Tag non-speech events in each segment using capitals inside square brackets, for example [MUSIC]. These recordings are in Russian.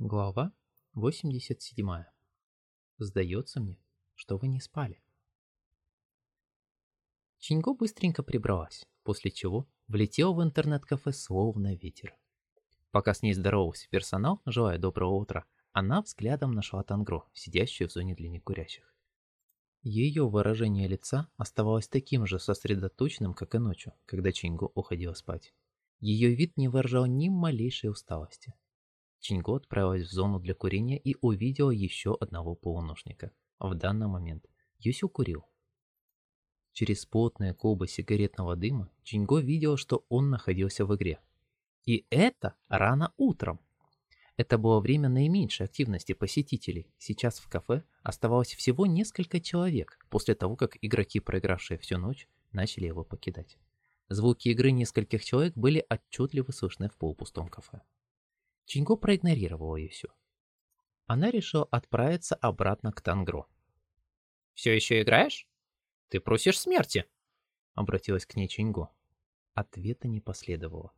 Глава 87. Сдается мне, что вы не спали. Чиньго быстренько прибралась, после чего влетела в интернет-кафе словно ветер. Пока с ней здоровался персонал, желая доброго утра, она взглядом нашла Тангро, сидящую в зоне для некурящих. Ее выражение лица оставалось таким же сосредоточенным, как и ночью, когда Чиньго уходила спать. Ее вид не выражал ни малейшей усталости. Чиньго отправилась в зону для курения и увидела еще одного полуношника. В данный момент Юсю курил. Через плотные колбы сигаретного дыма Чиньго видел, что он находился в игре. И это рано утром. Это было время наименьшей активности посетителей. Сейчас в кафе оставалось всего несколько человек после того, как игроки, проигравшие всю ночь, начали его покидать. Звуки игры нескольких человек были отчетливо слышны в полупустом кафе. Чинго проигнорировала Юсю. Она решила отправиться обратно к Тангро. «Все еще играешь? Ты просишь смерти!» Обратилась к ней Чинго. Ответа не последовало.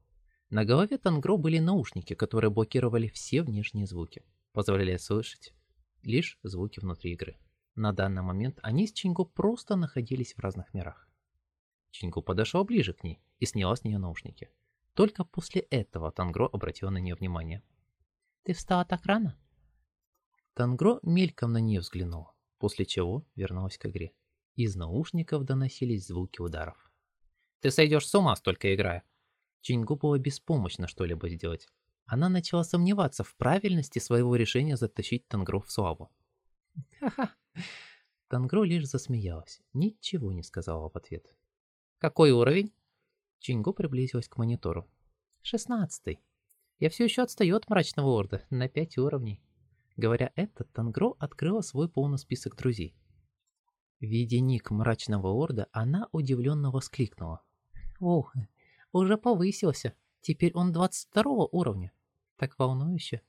На голове Тангро были наушники, которые блокировали все внешние звуки, позволяя слышать лишь звуки внутри игры. На данный момент они с Чинго просто находились в разных мирах. Чинго подошел ближе к ней и сняла с нее наушники. Только после этого Тангро обратил на нее внимание. «Ты встала так рано?» Тангро мельком на нее взглянул, после чего вернулась к игре. Из наушников доносились звуки ударов. «Ты сойдешь с ума, столько играя!» Чингу было беспомощно что-либо сделать. Она начала сомневаться в правильности своего решения затащить Тангро в славу. «Ха-ха!» Тангро лишь засмеялась, ничего не сказала в ответ. «Какой уровень?» Чингу приблизилась к монитору. «Шестнадцатый. Я все еще отстаю от мрачного орда на пять уровней». Говоря это, Тангро открыла свой полный список друзей. Видя ник мрачного орда, она удивленно воскликнула. «Ох, уже повысился. Теперь он 22 уровня. Так волнующе».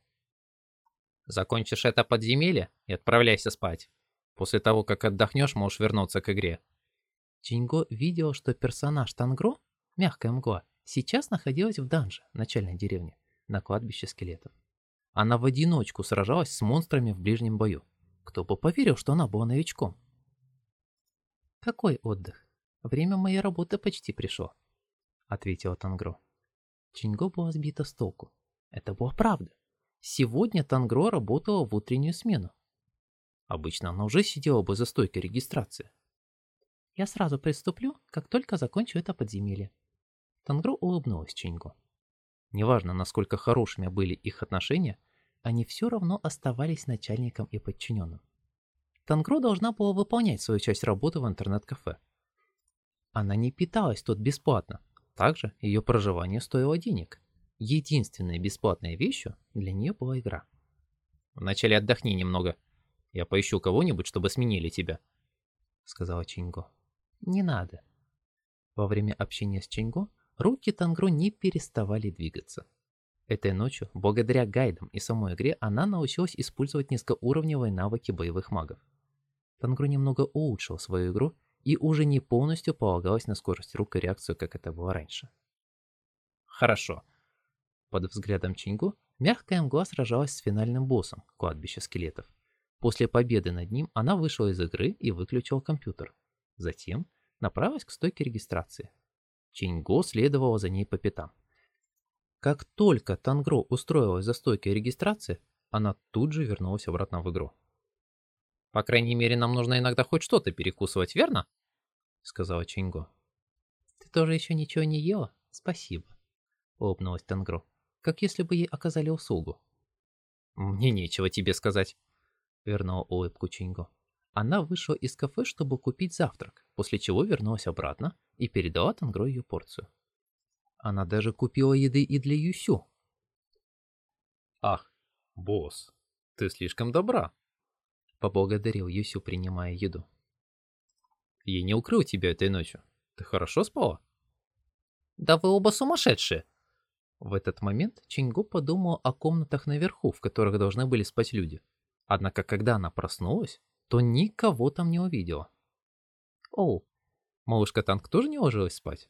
«Закончишь это подземелье и отправляйся спать. После того, как отдохнешь, можешь вернуться к игре». Чинго видел, что персонаж Тангро Мягкая мгла сейчас находилась в данже, начальной деревне, на кладбище скелетов. Она в одиночку сражалась с монстрами в ближнем бою. Кто бы поверил, что она была новичком? «Какой отдых? Время моей работы почти пришло», — ответила Тангро. Чинго была сбита с толку. Это была правда. Сегодня Тангро работала в утреннюю смену. Обычно она уже сидела бы за стойкой регистрации. «Я сразу приступлю, как только закончу это подземелье», Тангро улыбнулась Чингу. Неважно, насколько хорошими были их отношения, они все равно оставались начальником и подчиненным. Тангро должна была выполнять свою часть работы в интернет-кафе. Она не питалась тут бесплатно. Также ее проживание стоило денег. Единственной бесплатной вещью для нее была игра. «Вначале отдохни немного. Я поищу кого-нибудь, чтобы сменили тебя», — сказала Чинго. «Не надо». Во время общения с Чинго Руки Тангро не переставали двигаться. Этой ночью, благодаря гайдам и самой игре, она научилась использовать низкоуровневые навыки боевых магов. Тангро немного улучшил свою игру и уже не полностью полагалась на скорость рук и реакцию, как это было раньше. Хорошо. Под взглядом Чингу мягкая мгла сражалась с финальным боссом кладбища скелетов. После победы над ним она вышла из игры и выключила компьютер. Затем направилась к стойке регистрации. Чиньго следовала за ней по пятам. Как только Тангро устроилась за стойкой регистрации, она тут же вернулась обратно в игру. «По крайней мере, нам нужно иногда хоть что-то перекусывать, верно?» — сказала Чинго. «Ты тоже еще ничего не ела? Спасибо», — улыбнулась Тангро, как если бы ей оказали услугу. «Мне нечего тебе сказать», — вернула улыбку Чинго. Она вышла из кафе, чтобы купить завтрак, после чего вернулась обратно и передала Тангро ее порцию. Она даже купила еды и для Юсю. «Ах, босс, ты слишком добра», — поблагодарил Юсю, принимая еду. «Я не укрыл тебя этой ночью. Ты хорошо спала?» «Да вы оба сумасшедшие!» В этот момент Чингу подумал о комнатах наверху, в которых должны были спать люди. Однако, когда она проснулась, то никого там не увидела. Оу, малышка Танк тоже не ложилась спать?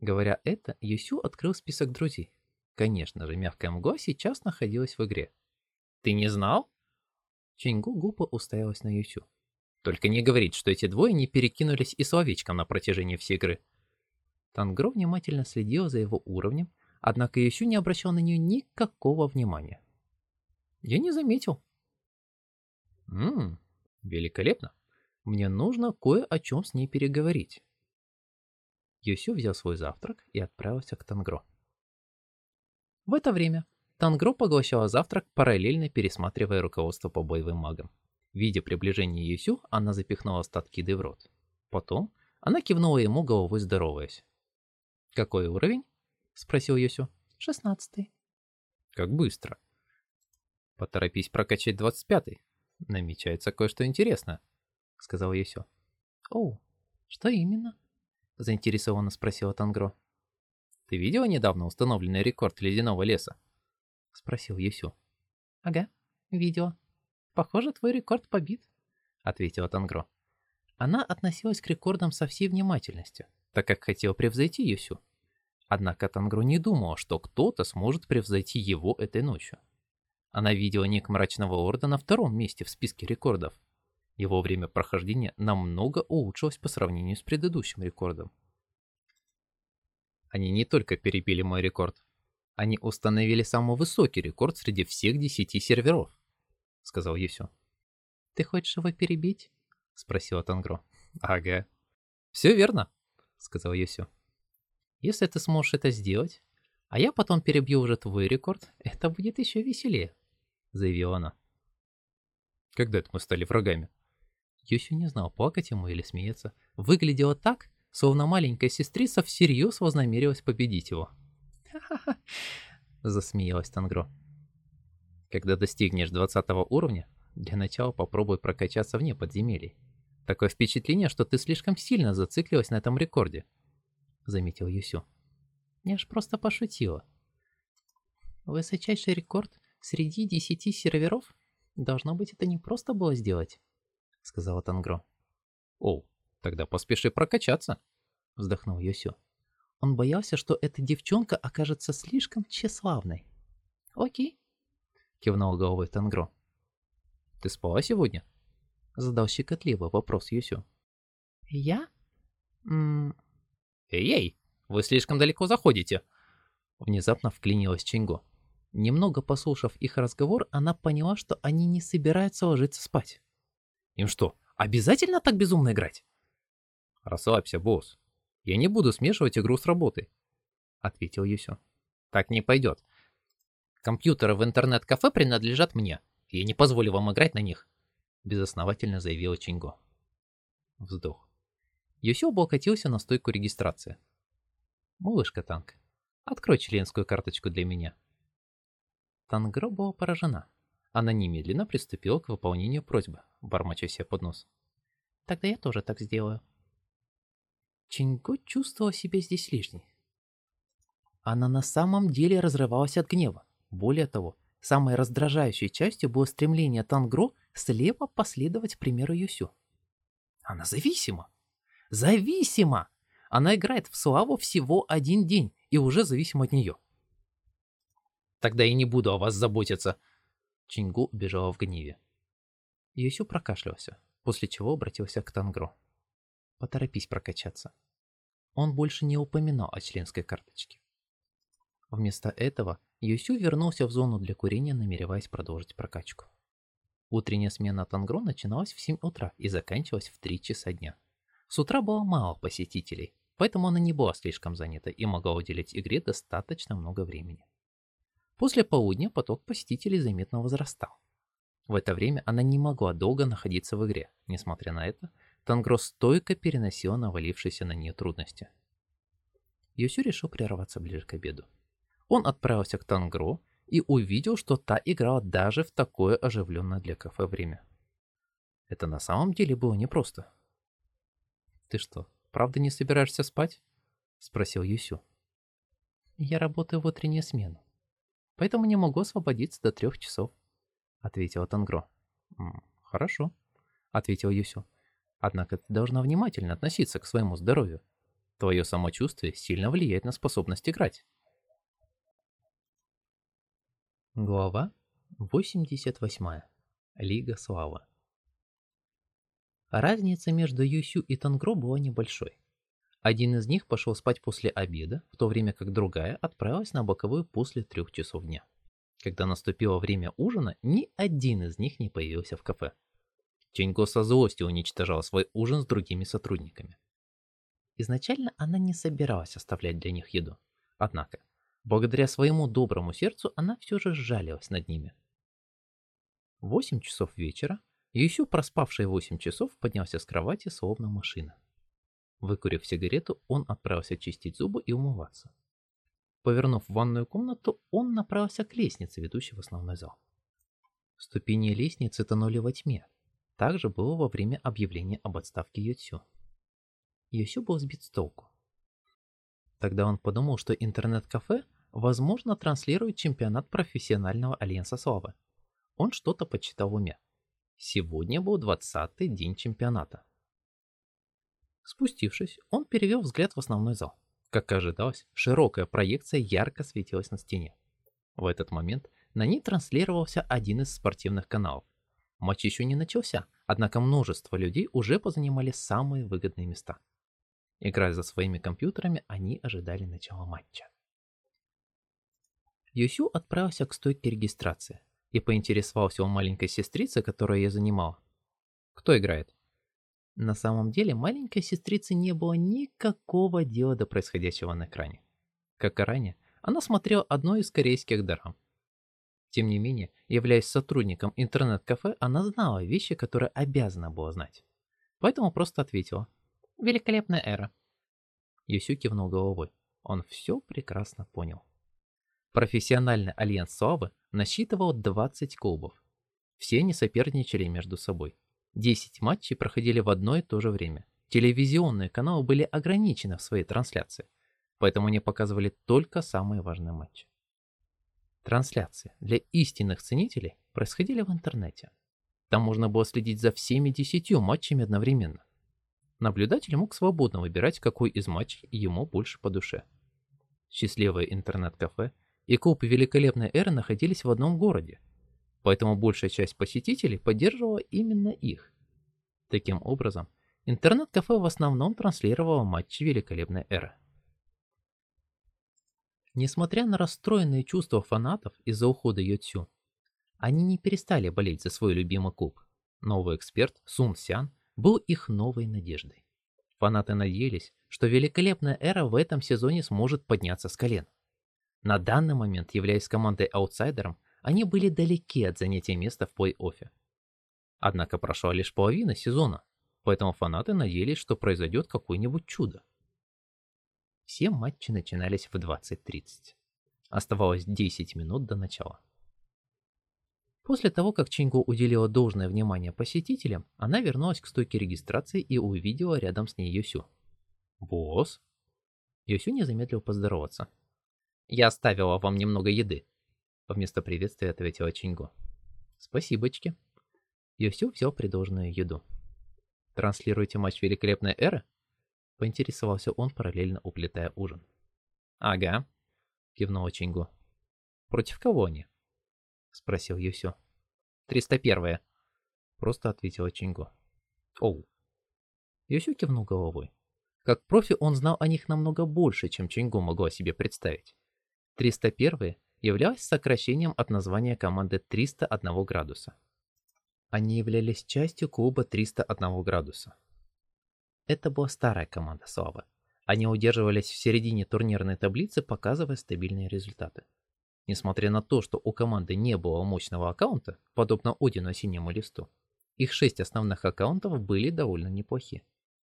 Говоря это, Юсю открыл список друзей. Конечно же, мягкая мгла сейчас находилась в игре. Ты не знал? Чингу глупо уставилась на Юсю. Только не говорить, что эти двое не перекинулись и словечком на протяжении всей игры. Тангро внимательно следил за его уровнем, однако Юсю не обращал на нее никакого внимания. Я не заметил. Ммм, великолепно. Мне нужно кое о чем с ней переговорить. Юсю взял свой завтрак и отправился к Тангро. В это время Тангро поглощала завтрак, параллельно пересматривая руководство по боевым магам. Видя приближение Юсю, она запихнула остатки еды в рот. Потом она кивнула ему головой, здороваясь. «Какой уровень?» — спросил Юсю. «Шестнадцатый». «Как быстро». «Поторопись прокачать двадцать пятый. Намечается кое-что интересное», — сказал Юсю. «О, что именно?» — заинтересованно спросила Тангро. «Ты видела недавно установленный рекорд ледяного леса?» — спросил Юсю. «Ага, видела. Похоже, твой рекорд побит», — ответила Тангро. Она относилась к рекордам со всей внимательностью, так как хотела превзойти Юсю. Однако Тангро не думала, что кто-то сможет превзойти его этой ночью. Она видела ник Мрачного Орда на втором месте в списке рекордов. Его время прохождения намного улучшилось по сравнению с предыдущим рекордом. Они не только перебили мой рекорд, они установили самый высокий рекорд среди всех десяти серверов, сказал Юсю. Ты хочешь его перебить? спросила Тангро. Ага. Все верно, сказал Юсю. Если ты сможешь это сделать, а я потом перебью уже твой рекорд, это будет еще веселее, заявила она. Когда это мы стали врагами? Юсю не знал, плакать ему или смеяться. Выглядело так, словно маленькая сестрица всерьез вознамерилась победить его. «Ха-ха-ха!» — засмеялась Тангро. «Когда достигнешь 20 уровня, для начала попробуй прокачаться вне подземелий. Такое впечатление, что ты слишком сильно зациклилась на этом рекорде», — заметил Юсю. «Я ж просто пошутила. Высочайший рекорд среди десяти серверов? Должно быть, это не просто было сделать», — сказала Тангро. «О, Тогда поспеши прокачаться, вздохнул Юсю. Он боялся, что эта девчонка окажется слишком тщеславной. Окей, кивнул головой Тангро. Ты спала сегодня? Задал щекотливый вопрос Юсю. Я? М Эй-эй, вы слишком далеко заходите. Внезапно вклинилась Чинго. Немного послушав их разговор, она поняла, что они не собираются ложиться спать. Им что, обязательно так безумно играть? «Расслабься, босс. Я не буду смешивать игру с работой», — ответил Юсю. «Так не пойдет. Компьютеры в интернет-кафе принадлежат мне. Я не позволю вам играть на них», — безосновательно заявила Чинго. Вздох. Юсю облокотился на стойку регистрации. «Малышка Танк, открой членскую карточку для меня». Тангро была поражена. Она немедленно приступила к выполнению просьбы, бормоча себе под нос. «Тогда я тоже так сделаю», Чинго чувствовала себя здесь лишней. Она на самом деле разрывалась от гнева. Более того, самой раздражающей частью было стремление Тангро слепо последовать примеру Юсю. Она зависима. Зависима! Она играет в славу всего один день и уже зависима от нее. Тогда я не буду о вас заботиться. Чингу бежала в гневе. Юсю прокашлялся, после чего обратился к Тангро. Поторопись прокачаться. Он больше не упоминал о членской карточке. Вместо этого Юсю вернулся в зону для курения, намереваясь продолжить прокачку. Утренняя смена Тангро начиналась в 7 утра и заканчивалась в 3 часа дня. С утра было мало посетителей, поэтому она не была слишком занята и могла уделить игре достаточно много времени. После полудня поток посетителей заметно возрастал. В это время она не могла долго находиться в игре. Несмотря на это, Тангро стойко переносила навалившиеся на нее трудности. Юсю решил прерваться ближе к обеду. Он отправился к Тангро и увидел, что та играла даже в такое оживленное для кафе время. Это на самом деле было непросто. «Ты что, правда не собираешься спать?» — спросил Юсю. «Я работаю в утреннюю смену, поэтому не могу освободиться до трех часов», — ответила Тангро. «Хорошо», — ответил Юсю. Однако ты должна внимательно относиться к своему здоровью. Твое самочувствие сильно влияет на способность играть. Глава 88. Лига Славы. Разница между Юсю и Тангро была небольшой. Один из них пошел спать после обеда, в то время как другая отправилась на боковую после трех часов дня. Когда наступило время ужина, ни один из них не появился в кафе. Ченьго со злостью уничтожал свой ужин с другими сотрудниками. Изначально она не собиралась оставлять для них еду. Однако, благодаря своему доброму сердцу, она все же сжалилась над ними. В 8 часов вечера Юсю, проспавший 8 часов, поднялся с кровати, словно машина. Выкурив сигарету, он отправился чистить зубы и умываться. Повернув в ванную комнату, он направился к лестнице, ведущей в основной зал. Ступени лестницы тонули во тьме. Так же было во время объявления об отставке Ютсю. Юсю был сбит с толку. Тогда он подумал, что интернет-кафе, возможно, транслирует чемпионат профессионального альянса славы он что-то почитал в уме. Сегодня был двадцатый день чемпионата. Спустившись, он перевел взгляд в основной зал. Как ожидалось, широкая проекция ярко светилась на стене. В этот момент на ней транслировался один из спортивных каналов. Матч еще не начался, однако множество людей уже позанимали самые выгодные места. Играя за своими компьютерами, они ожидали начала матча. Юсю отправился к стойке регистрации и поинтересовался у маленькой сестрицы, которую я занимал. Кто играет? На самом деле маленькой сестрице не было никакого дела до происходящего на экране. Как и ранее, она смотрела одно из корейских драм. Тем не менее, являясь сотрудником интернет-кафе, она знала вещи, которые обязана была знать. Поэтому просто ответила. «Великолепная эра». Юсю кивнул головой. Он все прекрасно понял. Профессиональный альянс Славы насчитывал 20 клубов. Все они соперничали между собой. 10 матчей проходили в одно и то же время. Телевизионные каналы были ограничены в своей трансляции, поэтому они показывали только самые важные матчи. Трансляции для истинных ценителей происходили в интернете. Там можно было следить за всеми десятью матчами одновременно. Наблюдатель мог свободно выбирать, какой из матчей ему больше по душе. Счастливое интернет-кафе и клуб Великолепной Эры находились в одном городе, поэтому большая часть посетителей поддерживала именно их. Таким образом, интернет-кафе в основном транслировало матчи Великолепной Эры. Несмотря на расстроенные чувства фанатов из-за ухода Йоцю, они не перестали болеть за свой любимый клуб. Новый эксперт Сун Сян был их новой надеждой. Фанаты надеялись, что великолепная эра в этом сезоне сможет подняться с колен. На данный момент, являясь командой-аутсайдером, они были далеки от занятия места в плей-оффе. Однако прошла лишь половина сезона, поэтому фанаты надеялись, что произойдет какое-нибудь чудо. Все матчи начинались в 20.30. Оставалось 10 минут до начала. После того, как Чингу уделила должное внимание посетителям, она вернулась к стойке регистрации и увидела рядом с ней Юсю. «Босс?» Юсю не замедлил поздороваться. Я оставила вам немного еды. Вместо приветствия ответила Чингу. Спасибочки. Йосю взял предложенную еду. Транслируете матч Великолепной Эры? Поинтересовался он, параллельно уплетая ужин. Ага, кивнула Чингу. Против кого они? Спросил Юсю. 301 Просто ответила Чингу. Оу. Юсю кивнул головой. Как профи он знал о них намного больше, чем Чингу могла себе представить. 301 являлась сокращением от названия команды 301 градуса. Они являлись частью клуба 301 градуса. Это была старая команда Славы. Они удерживались в середине турнирной таблицы, показывая стабильные результаты. Несмотря на то, что у команды не было мощного аккаунта, подобно Одину синему листу, их шесть основных аккаунтов были довольно неплохи.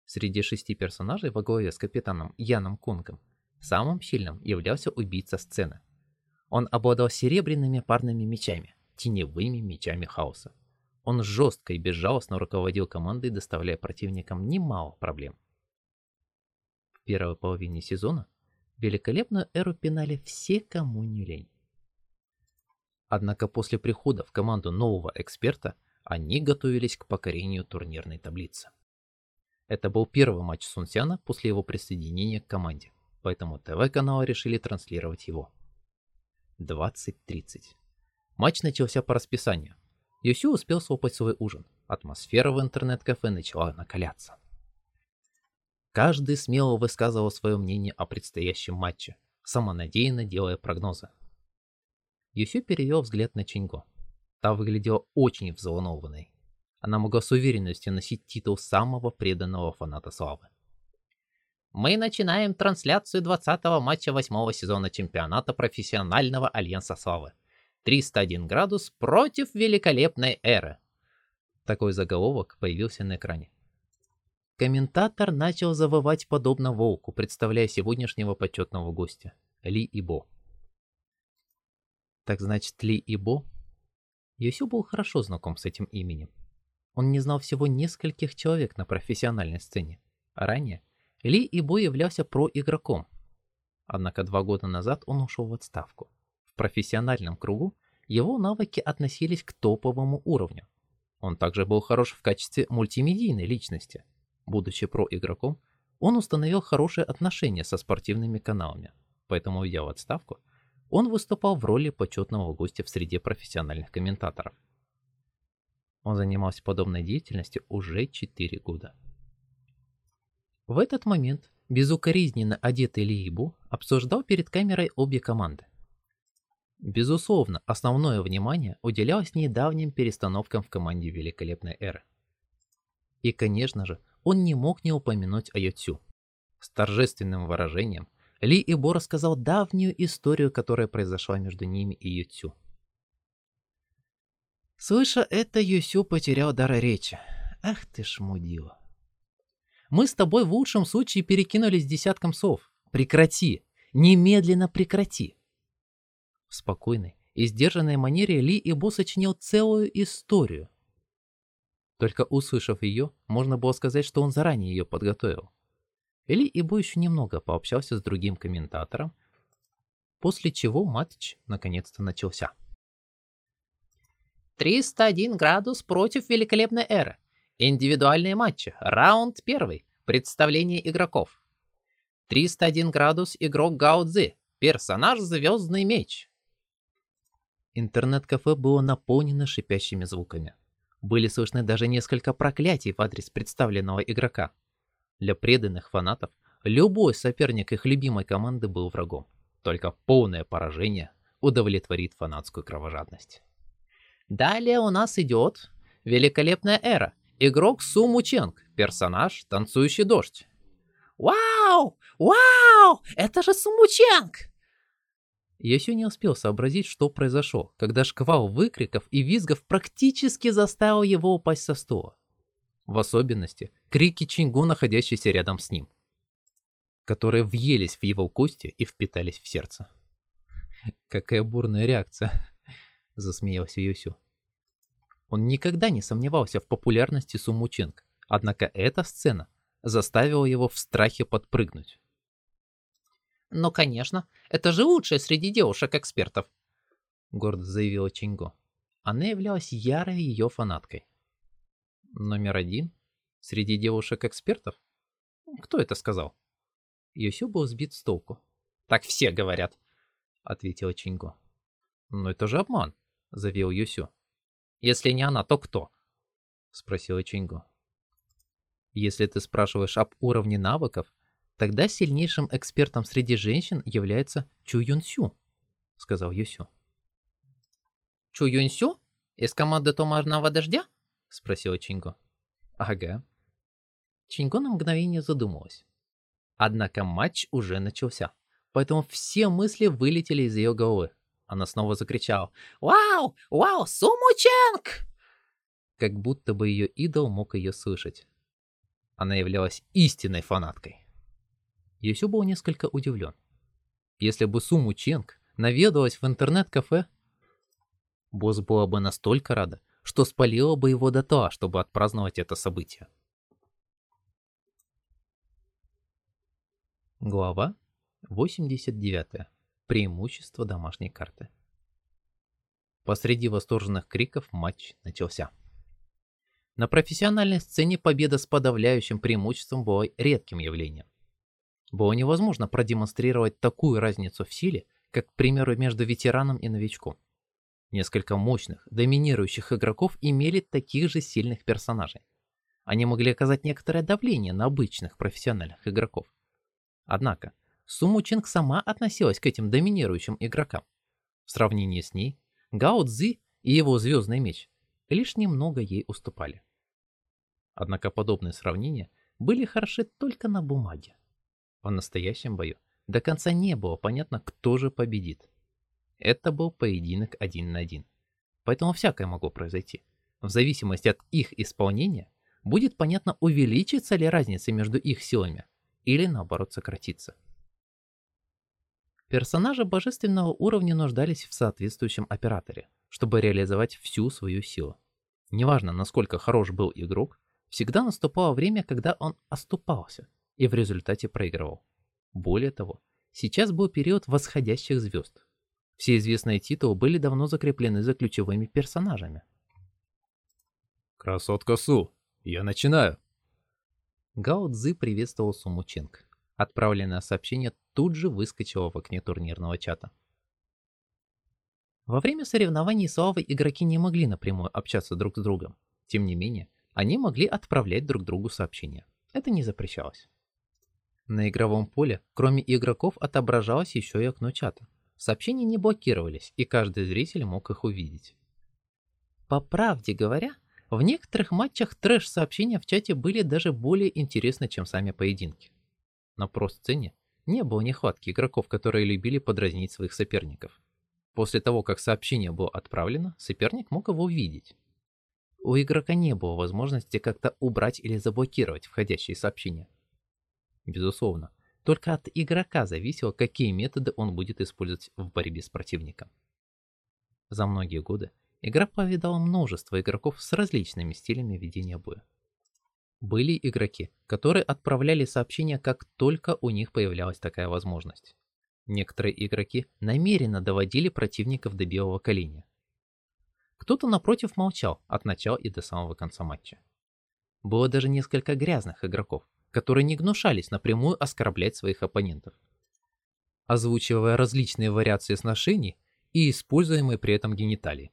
Среди шести персонажей во главе с капитаном Яном Кунгом Самым сильным являлся убийца сцены. Он обладал серебряными парными мечами, теневыми мечами хаоса. Он жестко и безжалостно руководил командой, доставляя противникам немало проблем. В первой половине сезона великолепную эру пинали все, кому не лень. Однако после прихода в команду нового эксперта они готовились к покорению турнирной таблицы. Это был первый матч Сунсяна после его присоединения к команде поэтому ТВ-каналы решили транслировать его. 20.30. Матч начался по расписанию. Юсю успел слопать свой ужин. Атмосфера в интернет-кафе начала накаляться. Каждый смело высказывал свое мнение о предстоящем матче, самонадеянно делая прогнозы. Юсю перевел взгляд на Чинго. Та выглядела очень взволнованной. Она могла с уверенностью носить титул самого преданного фаната славы. Мы начинаем трансляцию 20-го матча 8 сезона чемпионата профессионального Альянса Славы. 301 градус против великолепной эры. Такой заголовок появился на экране. Комментатор начал завывать подобно волку, представляя сегодняшнего почетного гостя – Ли Ибо. Так значит, Ли Ибо? Юсю был хорошо знаком с этим именем. Он не знал всего нескольких человек на профессиональной сцене. Ранее ли Ибо являлся проигроком. Однако два года назад он ушел в отставку. В профессиональном кругу его навыки относились к топовому уровню. Он также был хорош в качестве мультимедийной личности. Будучи проигроком, он установил хорошие отношения со спортивными каналами, поэтому, уйдя в отставку, он выступал в роли почетного гостя в среде профессиональных комментаторов. Он занимался подобной деятельностью уже 4 года. В этот момент безукоризненно одетый Лиибу обсуждал перед камерой обе команды. Безусловно, основное внимание уделялось недавним перестановкам в команде Великолепной Эры. И, конечно же, он не мог не упомянуть о Йоцю. С торжественным выражением Ли Ибо рассказал давнюю историю, которая произошла между ними и Йоцю. Слыша это, Юсю потерял дар речи. Ах ты ж мудила. Мы с тобой в лучшем случае перекинулись десятком слов. Прекрати! Немедленно прекрати!» В спокойной и сдержанной манере Ли Ибо сочинил целую историю. Только услышав ее, можно было сказать, что он заранее ее подготовил. Ли Ибо еще немного пообщался с другим комментатором, после чего матч наконец-то начался. 301 градус против великолепной эры. Индивидуальные матчи. Раунд первый. Представление игроков. 301 градус игрок Гао Цзи. Персонаж Звездный Меч. Интернет-кафе было наполнено шипящими звуками. Были слышны даже несколько проклятий в адрес представленного игрока. Для преданных фанатов любой соперник их любимой команды был врагом. Только полное поражение удовлетворит фанатскую кровожадность. Далее у нас идет великолепная эра – Игрок Суму Ченг, персонаж Танцующий дождь. Вау! Вау! Это же Суму Ченг! Ясю не успел сообразить, что произошло, когда шквал выкриков и визгов практически заставил его упасть со стула. В особенности крики Чингу, находящиеся рядом с ним, которые въелись в его кости и впитались в сердце. «Какая бурная реакция!» — засмеялся Юсю. Он никогда не сомневался в популярности Сумученко, однако эта сцена заставила его в страхе подпрыгнуть. «Ну, конечно, это же лучшая среди девушек-экспертов», — гордо заявила Чинго. Она являлась ярой ее фанаткой. «Номер один? Среди девушек-экспертов? Кто это сказал?» Йосю был сбит с толку. «Так все говорят», — ответила Чинго. «Но это же обман», — заявил Йосю. Если не она, то кто? Спросила Чингу. Если ты спрашиваешь об уровне навыков, тогда сильнейшим экспертом среди женщин является Чу Юн Сю, сказал Юсю. Чу Юн Сю? Из команды Томарного дождя? Спросила Чингу. Ага. Чингу на мгновение задумалась. Однако матч уже начался, поэтому все мысли вылетели из ее головы. Она снова закричала «Вау! Вау! Сумученг!» Как будто бы ее идол мог ее слышать. Она являлась истинной фанаткой. Юсю был несколько удивлен. Если бы Суму Ченг наведалась в интернет-кафе, босс была бы настолько рада, что спалила бы его до дотла, чтобы отпраздновать это событие. Глава 89. Преимущество домашней карты. Посреди восторженных криков матч начался. На профессиональной сцене победа с подавляющим преимуществом была редким явлением. Было невозможно продемонстрировать такую разницу в силе, как, к примеру, между ветераном и новичком. Несколько мощных, доминирующих игроков имели таких же сильных персонажей. Они могли оказать некоторое давление на обычных профессиональных игроков. Однако, Суму Чинг сама относилась к этим доминирующим игрокам. В сравнении с ней, Гао Цзи и его звездный меч лишь немного ей уступали. Однако подобные сравнения были хороши только на бумаге. В настоящем бою до конца не было понятно, кто же победит. Это был поединок один на один. Поэтому всякое могло произойти. В зависимости от их исполнения будет понятно, увеличится ли разница между их силами или наоборот сократится. Персонажи божественного уровня нуждались в соответствующем операторе, чтобы реализовать всю свою силу. Неважно, насколько хорош был игрок, всегда наступало время, когда он оступался и в результате проигрывал. Более того, сейчас был период восходящих звезд. Все известные титулы были давно закреплены за ключевыми персонажами. «Красотка Су, я начинаю!» Гао Цзы приветствовал Суму Ченг. Отправленное сообщение тут же выскочило в окне турнирного чата. Во время соревнований славы игроки не могли напрямую общаться друг с другом. Тем не менее, они могли отправлять друг другу сообщения. Это не запрещалось. На игровом поле, кроме игроков, отображалось еще и окно чата. Сообщения не блокировались, и каждый зритель мог их увидеть. По правде говоря, в некоторых матчах трэш-сообщения в чате были даже более интересны, чем сами поединки. На про-сцене не было нехватки игроков, которые любили подразнить своих соперников. После того, как сообщение было отправлено, соперник мог его увидеть. У игрока не было возможности как-то убрать или заблокировать входящие сообщения. Безусловно, только от игрока зависело, какие методы он будет использовать в борьбе с противником. За многие годы игра повидала множество игроков с различными стилями ведения боя. Были игроки, которые отправляли сообщения, как только у них появлялась такая возможность. Некоторые игроки намеренно доводили противников до белого коленя. Кто-то напротив молчал от начала и до самого конца матча. Было даже несколько грязных игроков, которые не гнушались напрямую оскорблять своих оппонентов, озвучивая различные вариации сношений и используемые при этом гениталии.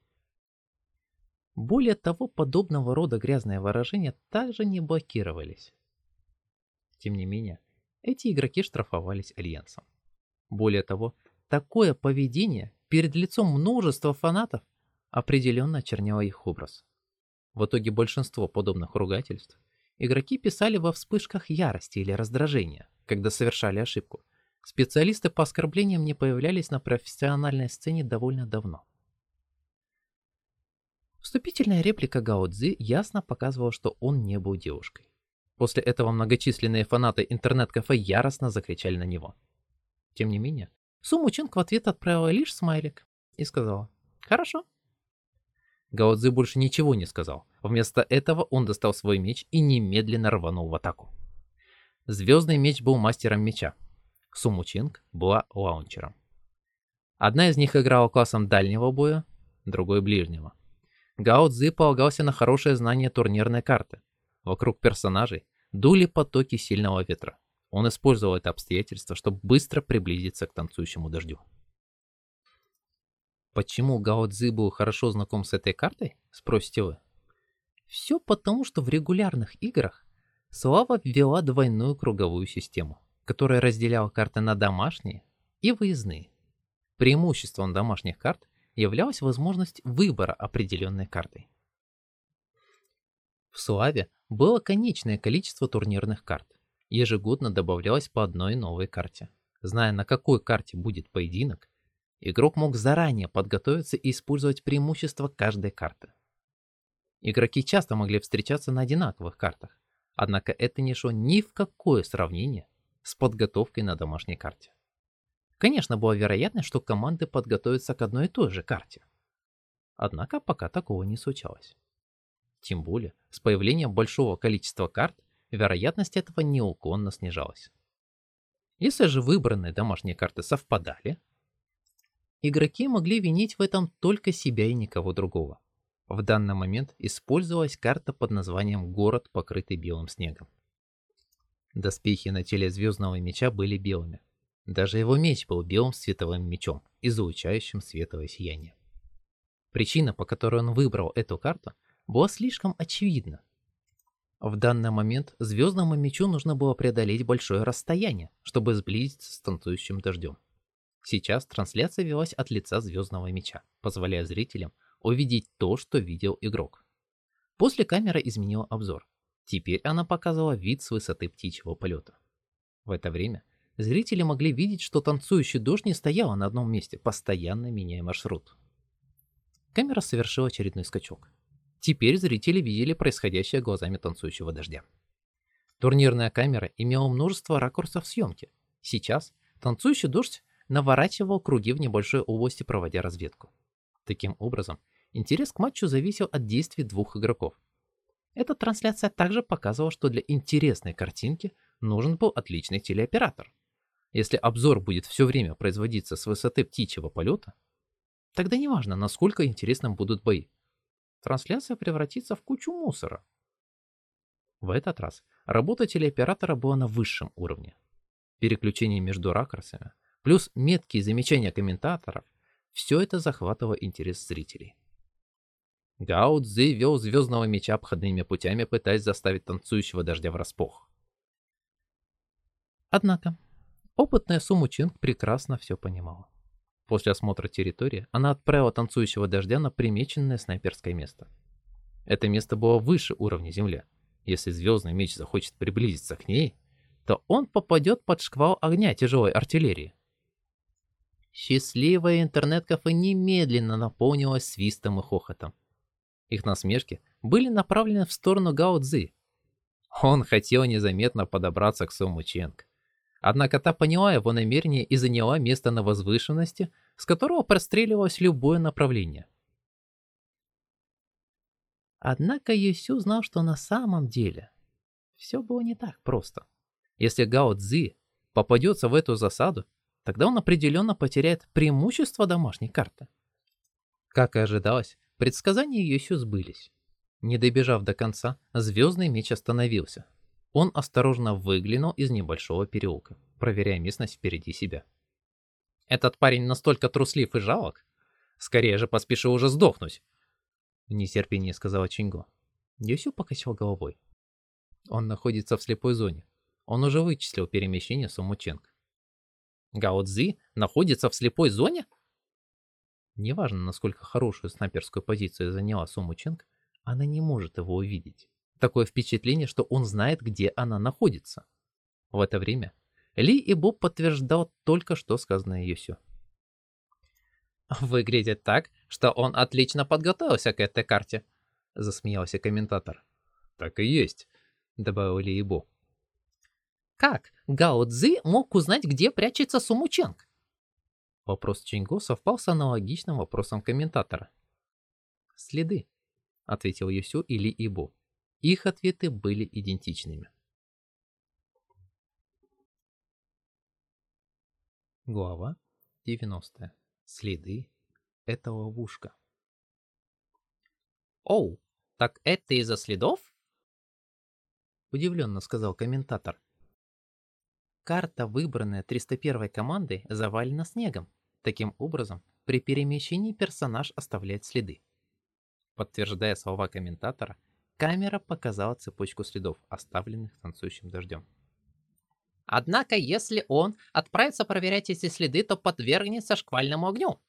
Более того, подобного рода грязные выражения также не блокировались. Тем не менее, эти игроки штрафовались Альянсом. Более того, такое поведение перед лицом множества фанатов определенно очерняло их образ. В итоге большинство подобных ругательств игроки писали во вспышках ярости или раздражения, когда совершали ошибку. Специалисты по оскорблениям не появлялись на профессиональной сцене довольно давно. Вступительная реплика Гао Цзи ясно показывала, что он не был девушкой. После этого многочисленные фанаты интернет-кафе яростно закричали на него. Тем не менее, Суму Чунг в ответ отправила лишь смайлик и сказала «Хорошо». Гао Цзи больше ничего не сказал. Вместо этого он достал свой меч и немедленно рванул в атаку. Звездный меч был мастером меча. Суму Чинг была лаунчером. Одна из них играла классом дальнего боя, другой ближнего. Гао Цзи полагался на хорошее знание турнирной карты. Вокруг персонажей дули потоки сильного ветра. Он использовал это обстоятельство, чтобы быстро приблизиться к танцующему дождю. Почему Гао Цзи был хорошо знаком с этой картой, спросите вы? Все потому, что в регулярных играх Слава ввела двойную круговую систему, которая разделяла карты на домашние и выездные. Преимуществом домашних карт являлась возможность выбора определенной картой. В Славе было конечное количество турнирных карт. Ежегодно добавлялось по одной новой карте. Зная, на какой карте будет поединок, игрок мог заранее подготовиться и использовать преимущества каждой карты. Игроки часто могли встречаться на одинаковых картах, однако это не шло ни в какое сравнение с подготовкой на домашней карте. Конечно, была вероятность, что команды подготовятся к одной и той же карте. Однако пока такого не случалось. Тем более, с появлением большого количества карт, вероятность этого неуклонно снижалась. Если же выбранные домашние карты совпадали, игроки могли винить в этом только себя и никого другого. В данный момент использовалась карта под названием «Город, покрытый белым снегом». Доспехи на теле Звездного Меча были белыми, даже его меч был белым световым мечом, излучающим световое сияние. Причина, по которой он выбрал эту карту, была слишком очевидна. В данный момент звездному мечу нужно было преодолеть большое расстояние, чтобы сблизиться с танцующим дождем. Сейчас трансляция велась от лица звездного меча, позволяя зрителям увидеть то, что видел игрок. После камера изменила обзор. Теперь она показывала вид с высоты птичьего полета. В это время зрители могли видеть, что танцующий дождь не стоял на одном месте, постоянно меняя маршрут. Камера совершила очередной скачок. Теперь зрители видели происходящее глазами танцующего дождя. Турнирная камера имела множество ракурсов съемки. Сейчас танцующий дождь наворачивал круги в небольшой области, проводя разведку. Таким образом, интерес к матчу зависел от действий двух игроков. Эта трансляция также показывала, что для интересной картинки нужен был отличный телеоператор. Если обзор будет все время производиться с высоты птичьего полета, тогда неважно, насколько интересным будут бои. Трансляция превратится в кучу мусора. В этот раз работа телеоператора была на высшем уровне. Переключение между ракурсами, плюс меткие замечания комментаторов, все это захватывало интерес зрителей. Гао Цзи вел звездного меча обходными путями, пытаясь заставить танцующего дождя врасплох. Однако, опытная Суму Чинг прекрасно все понимала. После осмотра территории она отправила танцующего дождя на примеченное снайперское место. Это место было выше уровня земли. Если звездный меч захочет приблизиться к ней, то он попадет под шквал огня тяжелой артиллерии. Счастливое интернет-кафе немедленно наполнилось свистом и хохотом. Их насмешки были направлены в сторону Гао Цзи. Он хотел незаметно подобраться к Сому Ченг. Однако та поняла его намерение и заняла место на возвышенности, с которого простреливалось любое направление. Однако Юсю знал, что на самом деле все было не так просто. Если Гао Цзи попадется в эту засаду, тогда он определенно потеряет преимущество домашней карты. Как и ожидалось, предсказания Юсю сбылись. Не добежав до конца, звездный меч остановился, он осторожно выглянул из небольшого переулка, проверяя местность впереди себя. «Этот парень настолько труслив и жалок? Скорее же поспешил уже сдохнуть!» В нетерпении сказала Чинго. Юсю покачал головой. Он находится в слепой зоне. Он уже вычислил перемещение Сумученко. Гао Цзи находится в слепой зоне? Неважно, насколько хорошую снайперскую позицию заняла Сумученко, она не может его увидеть. Такое впечатление, что он знает, где она находится. В это время Ли и Боб подтверждал только что сказанное Юсю. «Выглядит так, что он отлично подготовился к этой карте», — засмеялся комментатор. «Так и есть», — добавил Ли и Бо. «Как Гао Цзи мог узнать, где прячется Сумученг?» Вопрос Чинго совпал с аналогичным вопросом комментатора. «Следы», — ответил Юсю и Ли Ибо. Их ответы были идентичными. Глава 90. Следы — это ловушка. «Оу, так это из-за следов?» Удивленно сказал комментатор. Карта, выбранная 301 командой, завалена снегом. Таким образом, при перемещении персонаж оставляет следы. Подтверждая слова комментатора, Камера показала цепочку следов, оставленных танцующим дождем. Однако, если он отправится проверять эти следы, то подвергнется шквальному огню,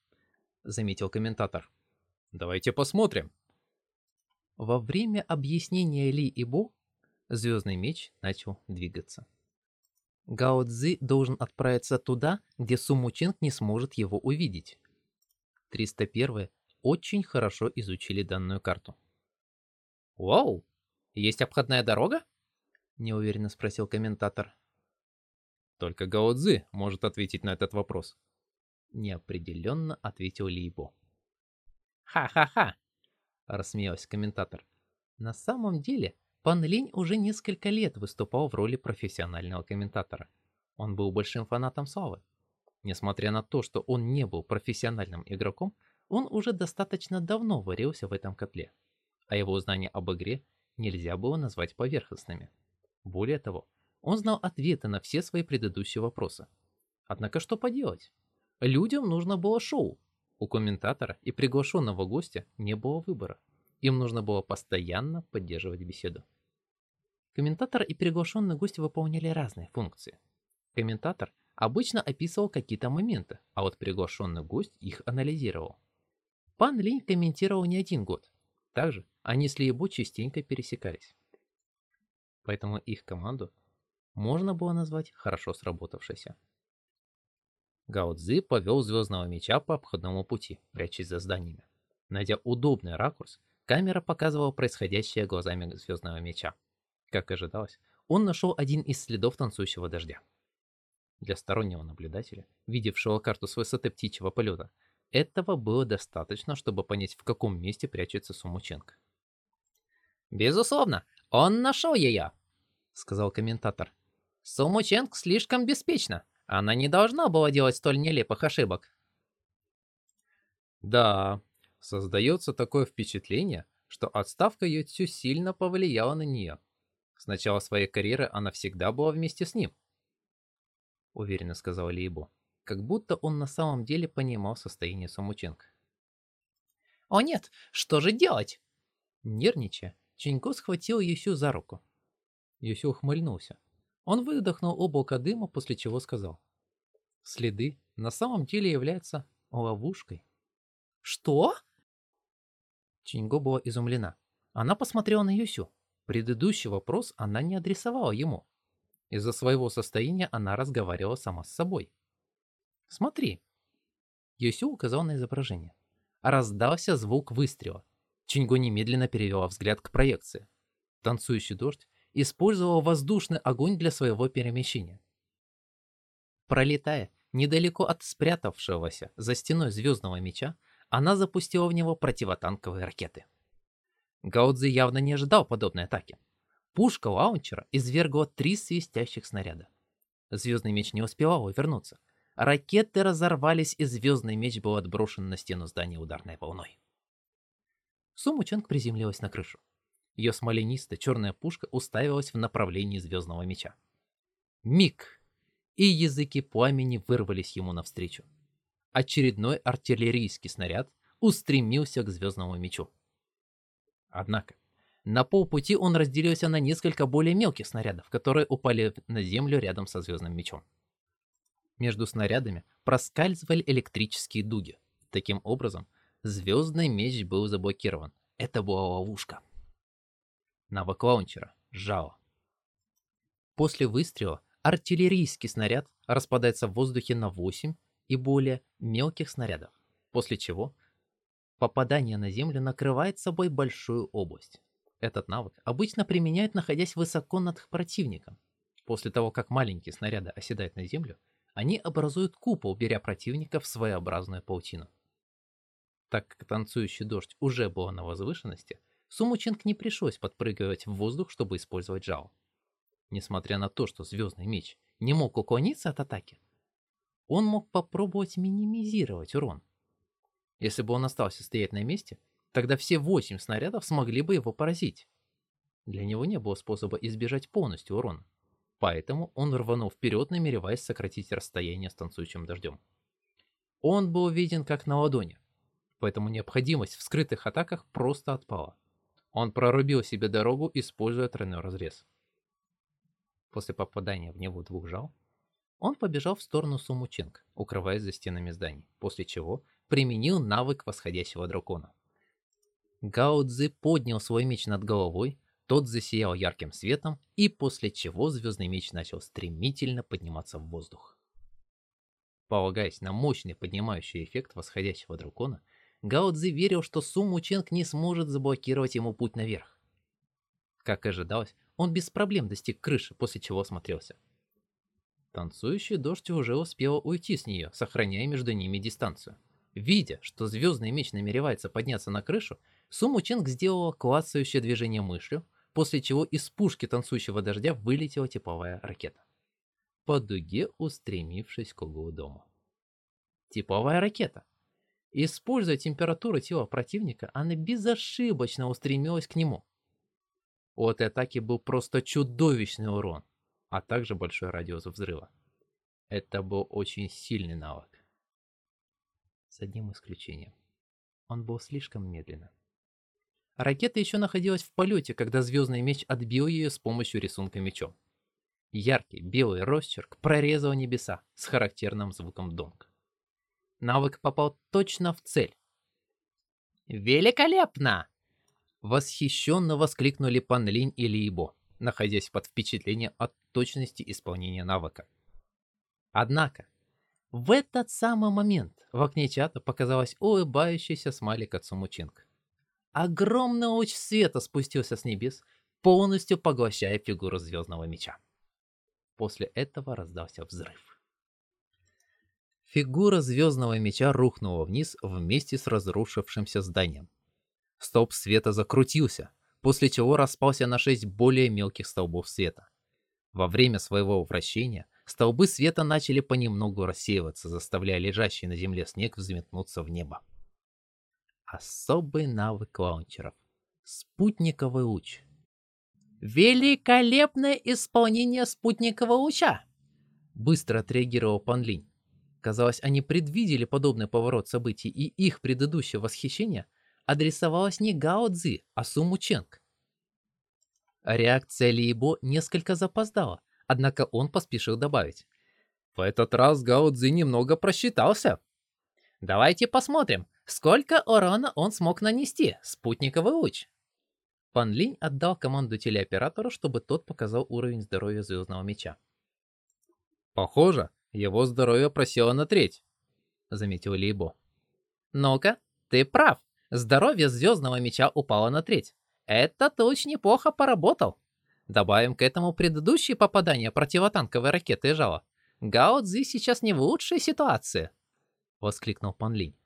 заметил комментатор. Давайте посмотрим. Во время объяснения Ли и Бо звездный меч начал двигаться. Гао Цзи должен отправиться туда, где Суму Чинг не сможет его увидеть. 301 очень хорошо изучили данную карту. «Вау! Есть обходная дорога?» — неуверенно спросил комментатор. «Только Гао Цзи может ответить на этот вопрос», — неопределенно ответил Либо. «Ха-ха-ха!» — рассмеялся комментатор. На самом деле, Пан Линь уже несколько лет выступал в роли профессионального комментатора. Он был большим фанатом славы. Несмотря на то, что он не был профессиональным игроком, он уже достаточно давно варился в этом котле а его знания об игре нельзя было назвать поверхностными. Более того, он знал ответы на все свои предыдущие вопросы. Однако что поделать? Людям нужно было шоу. У комментатора и приглашенного гостя не было выбора. Им нужно было постоянно поддерживать беседу. Комментатор и приглашенный гость выполняли разные функции. Комментатор обычно описывал какие-то моменты, а вот приглашенный гость их анализировал. Пан Линь комментировал не один год. Также они с Лиебо частенько пересекались. Поэтому их команду можно было назвать хорошо сработавшейся. Гао Цзи повел Звездного Меча по обходному пути, прячась за зданиями. Найдя удобный ракурс, камера показывала происходящее глазами Звездного Меча. Как ожидалось, он нашел один из следов танцующего дождя. Для стороннего наблюдателя, видевшего карту с высоты птичьего полета, этого было достаточно, чтобы понять, в каком месте прячется Сумученко. «Безусловно, он нашел ее», — сказал комментатор. «Сумученко слишком беспечна. Она не должна была делать столь нелепых ошибок. Да, создается такое впечатление, что отставка Ютсю сильно повлияла на нее. С начала своей карьеры она всегда была вместе с ним. Уверенно сказал Лейбо, как будто он на самом деле понимал состояние Самученко. «О нет, что же делать?» Нервничая, Ченько схватил Юсю за руку. Юсю ухмыльнулся. Он выдохнул облако дыма, после чего сказал. Следы на самом деле являются ловушкой. Что? Чинго была изумлена. Она посмотрела на Юсю. Предыдущий вопрос она не адресовала ему. Из-за своего состояния она разговаривала сама с собой. «Смотри!» Юсю указал на изображение. Раздался звук выстрела. Чинго немедленно перевела взгляд к проекции. Танцующий дождь использовал воздушный огонь для своего перемещения. Пролетая недалеко от спрятавшегося за стеной звездного меча, она запустила в него противотанковые ракеты. Гаудзи явно не ожидал подобной атаки. Пушка лаунчера извергла три свистящих снаряда. Звездный меч не успевал увернуться. Ракеты разорвались, и звездный меч был отброшен на стену здания ударной волной. Суму Чанг приземлилась на крышу. Ее смоленистая черная пушка уставилась в направлении звездного меча. Миг! И языки пламени вырвались ему навстречу. Очередной артиллерийский снаряд устремился к звездному мечу. Однако, на полпути он разделился на несколько более мелких снарядов, которые упали на землю рядом со звездным мечом. Между снарядами проскальзывали электрические дуги. Таким образом, звездный меч был заблокирован. Это была ловушка навык лаунчера – жало. После выстрела артиллерийский снаряд распадается в воздухе на 8 и более мелких снарядов, после чего попадание на землю накрывает собой большую область. Этот навык обычно применяют, находясь высоко над противником. После того, как маленькие снаряды оседают на землю, они образуют купол, беря противника в своеобразную паутину. Так как танцующий дождь уже был на возвышенности – Сумученко не пришлось подпрыгивать в воздух, чтобы использовать жало. Несмотря на то, что Звездный Меч не мог уклониться от атаки, он мог попробовать минимизировать урон. Если бы он остался стоять на месте, тогда все восемь снарядов смогли бы его поразить. Для него не было способа избежать полностью урона. Поэтому он рванул вперед, намереваясь сократить расстояние с танцующим дождем. Он был виден как на ладони, поэтому необходимость в скрытых атаках просто отпала. Он прорубил себе дорогу, используя тройной разрез. После попадания в него двух жал, он побежал в сторону Сумученко, укрываясь за стенами зданий, после чего применил навык восходящего дракона. Гао Цзи поднял свой меч над головой, тот засиял ярким светом, и после чего звездный меч начал стремительно подниматься в воздух. Полагаясь на мощный поднимающий эффект восходящего дракона, Гао Цзи верил, что Суму Ченг не сможет заблокировать ему путь наверх. Как ожидалось, он без проблем достиг крыши, после чего осмотрелся. Танцующий дождь уже успел уйти с нее, сохраняя между ними дистанцию. Видя, что звездный меч намеревается подняться на крышу, Суму Ченг сделала клацающее движение мышью, после чего из пушки танцующего дождя вылетела тепловая ракета. По дуге устремившись к углу дома. Тепловая ракета. Используя температуру тела противника, она безошибочно устремилась к нему. Этой атаки был просто чудовищный урон, а также большой радиус взрыва. Это был очень сильный навык. с одним исключением. Он был слишком медленно. Ракета еще находилась в полете, когда звездный меч отбил ее с помощью рисунка мечом. Яркий белый росчерк прорезал небеса с характерным звуком донг. Навык попал точно в цель. «Великолепно!» Восхищенно воскликнули Пан Линь и Лиебо, находясь под впечатлением от точности исполнения навыка. Однако, в этот самый момент в окне чата показалась улыбающаяся смайлик от Сумучинг. Огромный луч света спустился с небес, полностью поглощая фигуру Звездного Меча. После этого раздался взрыв. Фигура Звездного Меча рухнула вниз вместе с разрушившимся зданием. Столб света закрутился, после чего распался на шесть более мелких столбов света. Во время своего вращения столбы света начали понемногу рассеиваться, заставляя лежащий на земле снег взметнуться в небо. Особый навык лаунчеров. Спутниковый луч. Великолепное исполнение спутникового луча! Быстро отреагировал Пан Линь. Казалось, они предвидели подобный поворот событий, и их предыдущее восхищение адресовалось не Гао Цзи, а Суму Ченг. Реакция Лиебо несколько запоздала, однако он поспешил добавить. В этот раз Гао Цзи немного просчитался. Давайте посмотрим, сколько урона он смог нанести, спутниковый луч. Пан Линь отдал команду телеоператору, чтобы тот показал уровень здоровья Звездного Меча. «Похоже, его здоровье просело на треть», — заметил Лейбо. «Ну-ка, ты прав. Здоровье Звездного Меча упало на треть. Этот луч неплохо поработал. Добавим к этому предыдущие попадания противотанковой ракеты и жала. Гао Цзи сейчас не в лучшей ситуации», — воскликнул Пан Линь.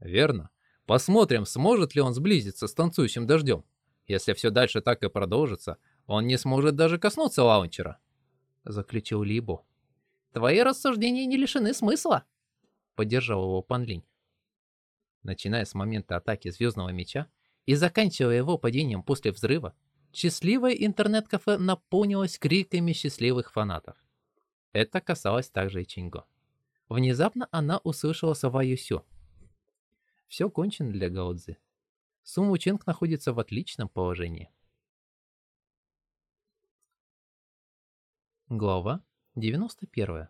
«Верно. Посмотрим, сможет ли он сблизиться с танцующим дождем. Если все дальше так и продолжится, он не сможет даже коснуться лаунчера», — заключил Либо. «Твои рассуждения не лишены смысла», — поддержал его Пан Линь. Начиная с момента атаки Звездного Меча и заканчивая его падением после взрыва, счастливое интернет-кафе наполнилось криками счастливых фанатов. Это касалось также и Чинго. Внезапно она услышала сова Юсю. Все кончено для Гаодзи. Сум Ученг находится в отличном положении. Глава 91.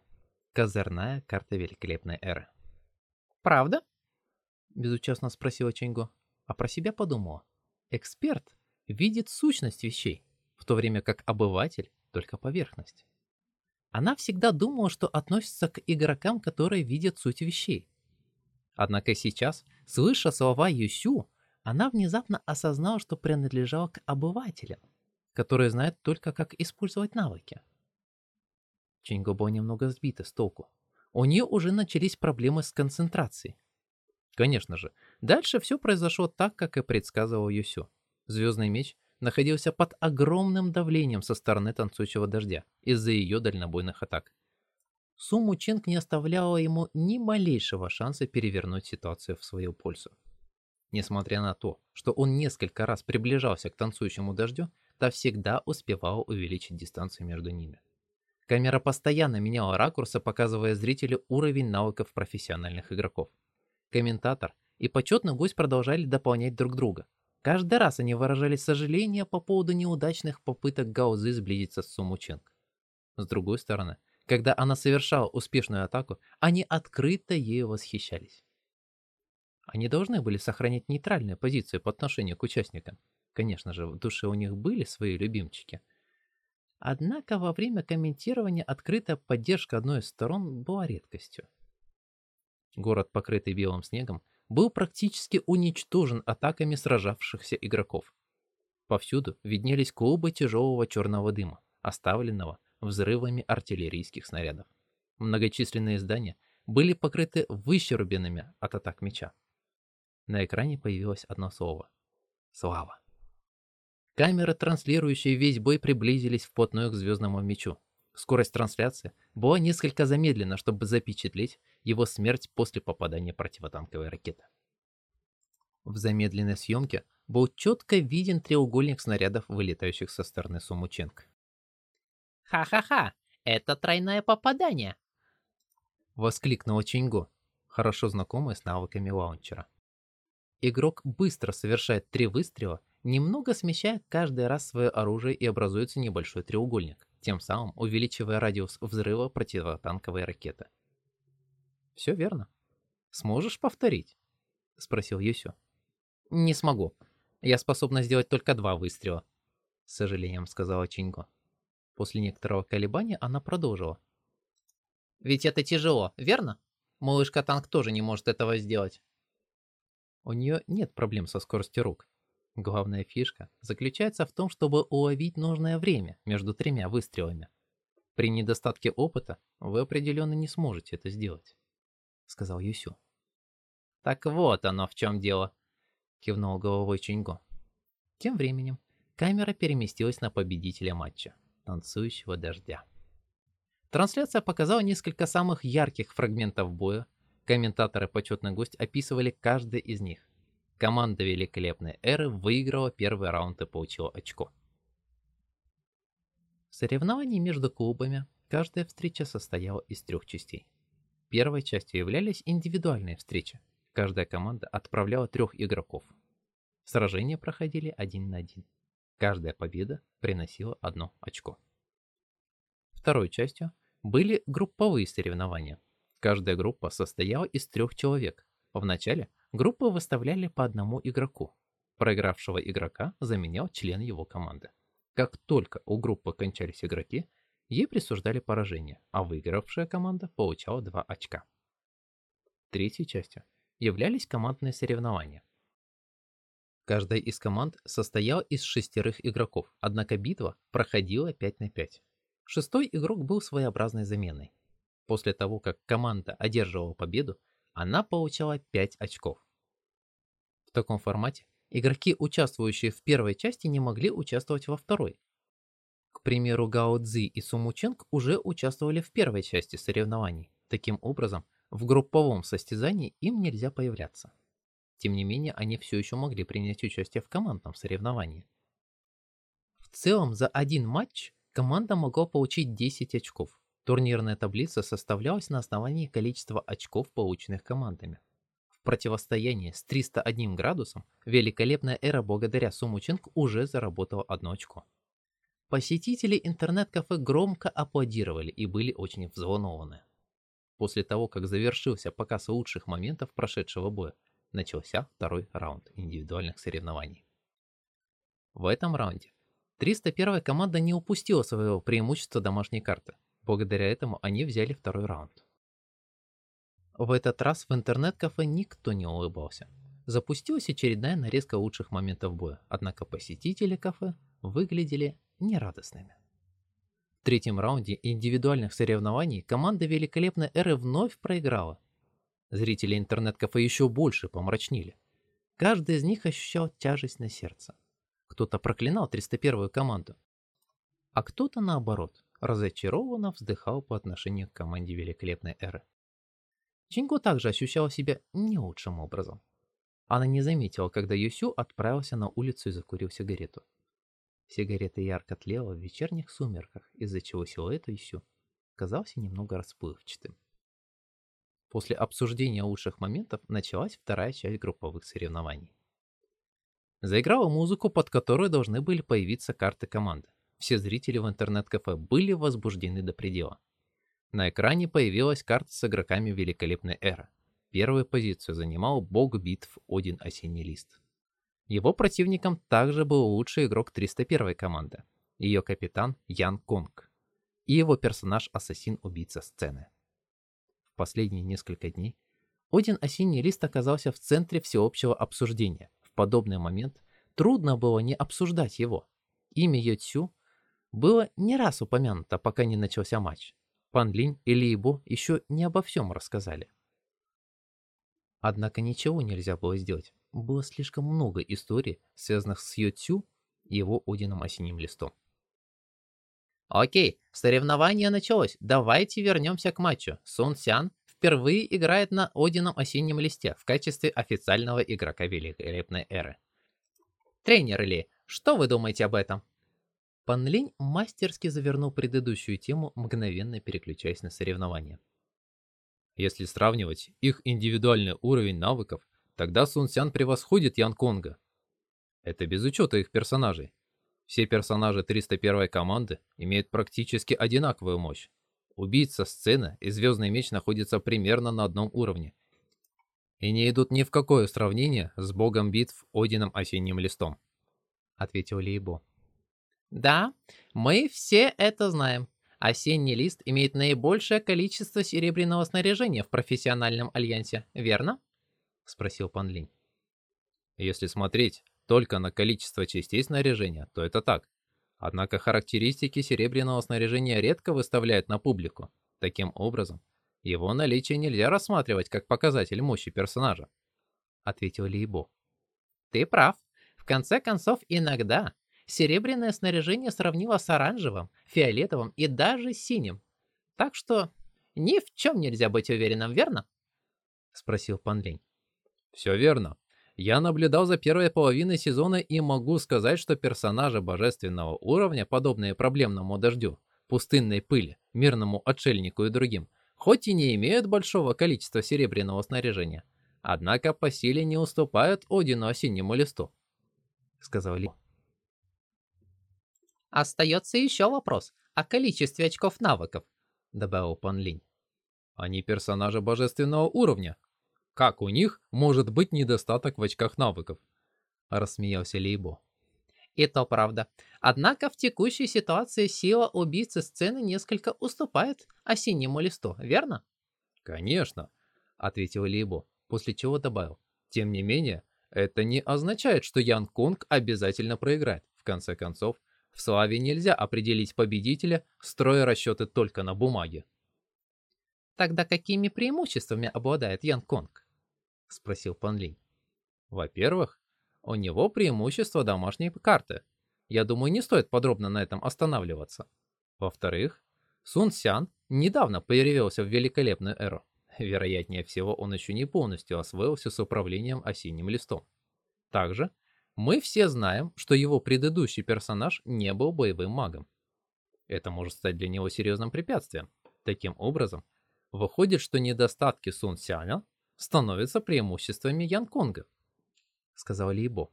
Козырная карта великолепной эры. «Правда?» – безучастно спросила Ченго, а про себя подумала. Эксперт видит сущность вещей, в то время как обыватель – только поверхность. Она всегда думала, что относится к игрокам, которые видят суть вещей. Однако сейчас, слыша слова Юсю, она внезапно осознала, что принадлежала к обывателям, которые знают только, как использовать навыки. Чинго была немного сбита с толку. У нее уже начались проблемы с концентрацией. Конечно же, дальше все произошло так, как и предсказывал Юсю. Звездный меч находился под огромным давлением со стороны танцующего дождя из-за ее дальнобойных атак. Суму Чинг не оставляла ему ни малейшего шанса перевернуть ситуацию в свою пользу. Несмотря на то, что он несколько раз приближался к танцующему дождю, та всегда успевала увеличить дистанцию между ними. Камера постоянно меняла ракурсы, показывая зрителю уровень навыков профессиональных игроков. Комментатор и почетный гость продолжали дополнять друг друга. Каждый раз они выражали сожаление по поводу неудачных попыток Гаузы сблизиться с Сумученко. С другой стороны, когда она совершала успешную атаку, они открыто ею восхищались. Они должны были сохранять нейтральную позицию по отношению к участникам. Конечно же, в душе у них были свои любимчики. Однако во время комментирования открытая поддержка одной из сторон была редкостью. Город, покрытый белым снегом, был практически уничтожен атаками сражавшихся игроков. Повсюду виднелись клубы тяжелого черного дыма, оставленного взрывами артиллерийских снарядов. Многочисленные здания были покрыты выщербинами от атак меча. На экране появилось одно слово. Слава. Камеры, транслирующие весь бой, приблизились вплотную к звездному мечу. Скорость трансляции была несколько замедлена, чтобы запечатлеть его смерть после попадания противотанковой ракеты. В замедленной съемке был четко виден треугольник снарядов, вылетающих со стороны Сумученко. «Ха-ха-ха! Это тройное попадание!» Воскликнула Чинго. хорошо знакомые с навыками лаунчера. Игрок быстро совершает три выстрела, немного смещая каждый раз свое оружие и образуется небольшой треугольник, тем самым увеличивая радиус взрыва противотанковой ракеты. Все верно. Сможешь повторить? Спросил Юсю. Не смогу. Я способна сделать только два выстрела, с сожалением сказала Чинго. После некоторого колебания она продолжила. Ведь это тяжело, верно? Малышка Танк тоже не может этого сделать. У нее нет проблем со скоростью рук. Главная фишка заключается в том, чтобы уловить нужное время между тремя выстрелами. При недостатке опыта вы определенно не сможете это сделать, сказал Юсю. Так вот оно в чем дело, кивнул головой Чинго. Тем временем камера переместилась на победителя матча танцующего дождя. Трансляция показала несколько самых ярких фрагментов боя. Комментаторы почетный гость описывали каждый из них. Команда великолепной эры выиграла первый раунд и получила очко. В соревновании между клубами каждая встреча состояла из трех частей. Первой частью являлись индивидуальные встречи. Каждая команда отправляла трех игроков. Сражения проходили один на один. Каждая победа приносила одно очко. Второй частью были групповые соревнования. Каждая группа состояла из трех человек. Вначале группы выставляли по одному игроку. Проигравшего игрока заменял член его команды. Как только у группы кончались игроки, ей присуждали поражение, а выигравшая команда получала 2 очка. Третьей частью являлись командные соревнования. Каждая из команд состояла из шестерых игроков, однако битва проходила 5 на 5. Шестой игрок был своеобразной заменой. После того, как команда одерживала победу, она получала 5 очков. В таком формате игроки, участвующие в первой части, не могли участвовать во второй. К примеру, Гао Цзи и Суму Ченг уже участвовали в первой части соревнований. Таким образом, в групповом состязании им нельзя появляться. Тем не менее, они все еще могли принять участие в командном соревновании. В целом, за один матч команда могла получить 10 очков. Турнирная таблица составлялась на основании количества очков, полученных командами. В противостоянии с 301 градусом великолепная эра благодаря Суму Ченг уже заработала одно очко. Посетители интернет-кафе громко аплодировали и были очень взволнованы. После того, как завершился показ лучших моментов прошедшего боя, начался второй раунд индивидуальных соревнований. В этом раунде 301 команда не упустила своего преимущества домашней карты. Благодаря этому они взяли второй раунд. В этот раз в интернет-кафе никто не улыбался. Запустилась очередная нарезка лучших моментов боя, однако посетители кафе выглядели нерадостными. В третьем раунде индивидуальных соревнований команда Великолепной Эры вновь проиграла, Зрители интернет-кафе еще больше помрачнили. Каждый из них ощущал тяжесть на сердце. Кто-то проклинал 301-ю команду, а кто-то, наоборот, разочарованно вздыхал по отношению к команде Великолепной Эры. Чингу также ощущала себя не лучшим образом. Она не заметила, когда Юсю отправился на улицу и закурил сигарету. Сигарета ярко тлела в вечерних сумерках, из-за чего силуэт Юсю казался немного расплывчатым. После обсуждения лучших моментов началась вторая часть групповых соревнований. Заиграла музыку, под которой должны были появиться карты команды. Все зрители в интернет-кафе были возбуждены до предела. На экране появилась карта с игроками великолепной эры. Первую позицию занимал бог битв Один Осенний Лист. Его противником также был лучший игрок 301 команды, ее капитан Ян Конг и его персонаж Ассасин-убийца сцены последние несколько дней, Один осенний лист оказался в центре всеобщего обсуждения. В подобный момент трудно было не обсуждать его. Имя Йоцю было не раз упомянуто, пока не начался матч. Пан Линь и Лейбо еще не обо всем рассказали. Однако ничего нельзя было сделать. Было слишком много историй, связанных с Йоцю и его Одином осенним листом. Окей, соревнование началось. Давайте вернемся к матчу. Сун Сян впервые играет на Одином осеннем листе в качестве официального игрока великолепной эры. Тренер Ли, что вы думаете об этом? Пан Линь мастерски завернул предыдущую тему, мгновенно переключаясь на соревнования. Если сравнивать их индивидуальный уровень навыков, тогда Сун Сян превосходит Ян Конга. Это без учета их персонажей. Все персонажи 301 команды имеют практически одинаковую мощь. Убийца сцены и Звездный меч находятся примерно на одном уровне. И не идут ни в какое сравнение с богом битв Одином Осенним Листом. Ответил Лейбо. Да, мы все это знаем. Осенний лист имеет наибольшее количество серебряного снаряжения в профессиональном альянсе, верно? Спросил Пан Линь. Если смотреть только на количество частей снаряжения, то это так. Однако характеристики серебряного снаряжения редко выставляют на публику. Таким образом, его наличие нельзя рассматривать как показатель мощи персонажа. Ответил Лейбо. Ты прав. В конце концов, иногда серебряное снаряжение сравнило с оранжевым, фиолетовым и даже синим. Так что ни в чем нельзя быть уверенным, верно? Спросил Пан Линь. Все верно. Я наблюдал за первой половиной сезона и могу сказать, что персонажи божественного уровня, подобные проблемному дождю, пустынной пыли, мирному отшельнику и другим, хоть и не имеют большого количества серебряного снаряжения, однако по силе не уступают Одину осеннему листу, сказал Ли. Остается еще вопрос о количестве очков навыков, добавил Пан Линь. Они персонажи божественного уровня, как у них может быть недостаток в очках навыков? Рассмеялся Лейбо. И то правда. Однако в текущей ситуации сила убийцы сцены несколько уступает осеннему листу, верно? Конечно, ответил Лейбо, после чего добавил. Тем не менее, это не означает, что Ян Конг обязательно проиграет. В конце концов, в славе нельзя определить победителя, строя расчеты только на бумаге. Тогда какими преимуществами обладает Ян Конг? — спросил Пан Линь. «Во-первых, у него преимущество домашней карты. Я думаю, не стоит подробно на этом останавливаться. Во-вторых, Сун Сян недавно появился в великолепную эру. Вероятнее всего, он еще не полностью освоился с управлением осенним листом. Также, мы все знаем, что его предыдущий персонаж не был боевым магом. Это может стать для него серьезным препятствием. Таким образом, выходит, что недостатки Сун Сяня становятся преимуществами Янконга, сказал Либо.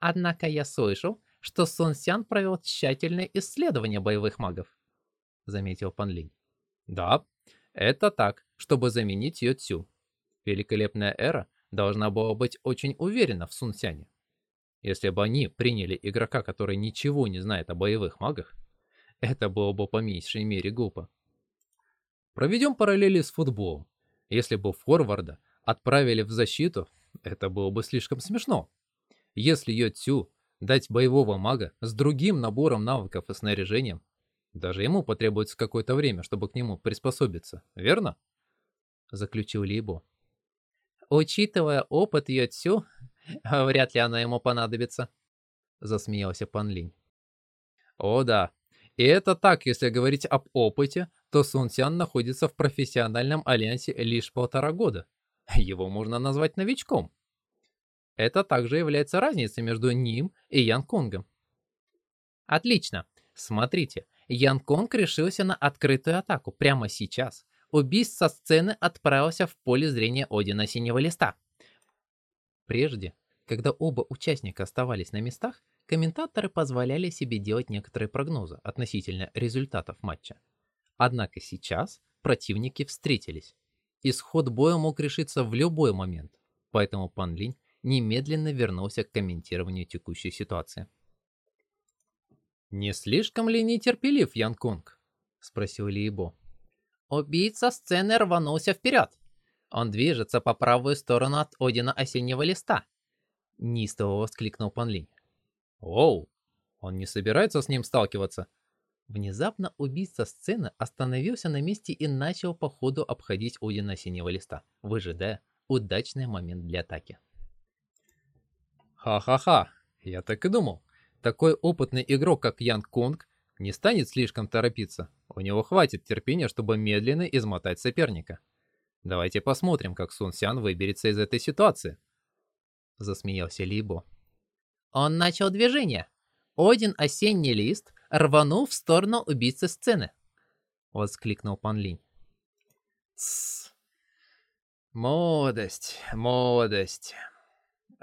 Однако я слышал, что Сон Сян провел тщательное исследование боевых магов, заметил Пан Линь. Да, это так, чтобы заменить Йо Цю. Великолепная эра должна была быть очень уверена в Сун Сяне. Если бы они приняли игрока, который ничего не знает о боевых магах, это было бы по меньшей мере глупо. Проведем параллели с футболом. Если бы форварда отправили в защиту, это было бы слишком смешно. Если Йо Цю дать боевого мага с другим набором навыков и снаряжением, даже ему потребуется какое-то время, чтобы к нему приспособиться, верно? Заключил Либо. Учитывая опыт Йо Цю, [LAUGHS] вряд ли она ему понадобится, засмеялся Пан Линь. О да, и это так, если говорить об опыте, то Сун Сян находится в профессиональном альянсе лишь полтора года. Его можно назвать новичком. Это также является разницей между ним и Ян Конгом. Отлично. Смотрите, Ян Конг решился на открытую атаку прямо сейчас. Убийц со сцены отправился в поле зрения Одина Синего Листа. Прежде, когда оба участника оставались на местах, комментаторы позволяли себе делать некоторые прогнозы относительно результатов матча. Однако сейчас противники встретились. Исход боя мог решиться в любой момент, поэтому Пан Линь немедленно вернулся к комментированию текущей ситуации. «Не слишком ли нетерпелив Ян Конг?» — спросил Лиебо. Убийца сцены рванулся вперед. Он движется по правую сторону от Одина осеннего листа. Неистово воскликнул Пан Линь. «Оу, он не собирается с ним сталкиваться?» Внезапно убийца сцены остановился на месте и начал по ходу обходить Одина синего листа, выжидая удачный момент для атаки. Ха-ха-ха, я так и думал. Такой опытный игрок, как Ян Конг, не станет слишком торопиться. У него хватит терпения, чтобы медленно измотать соперника. Давайте посмотрим, как Сун Сян выберется из этой ситуации. Засмеялся Либо. Он начал движение. Один осенний лист рванул в сторону убийцы сцены. Воскликнул Пан Линь. Тссс, Молодость, молодость.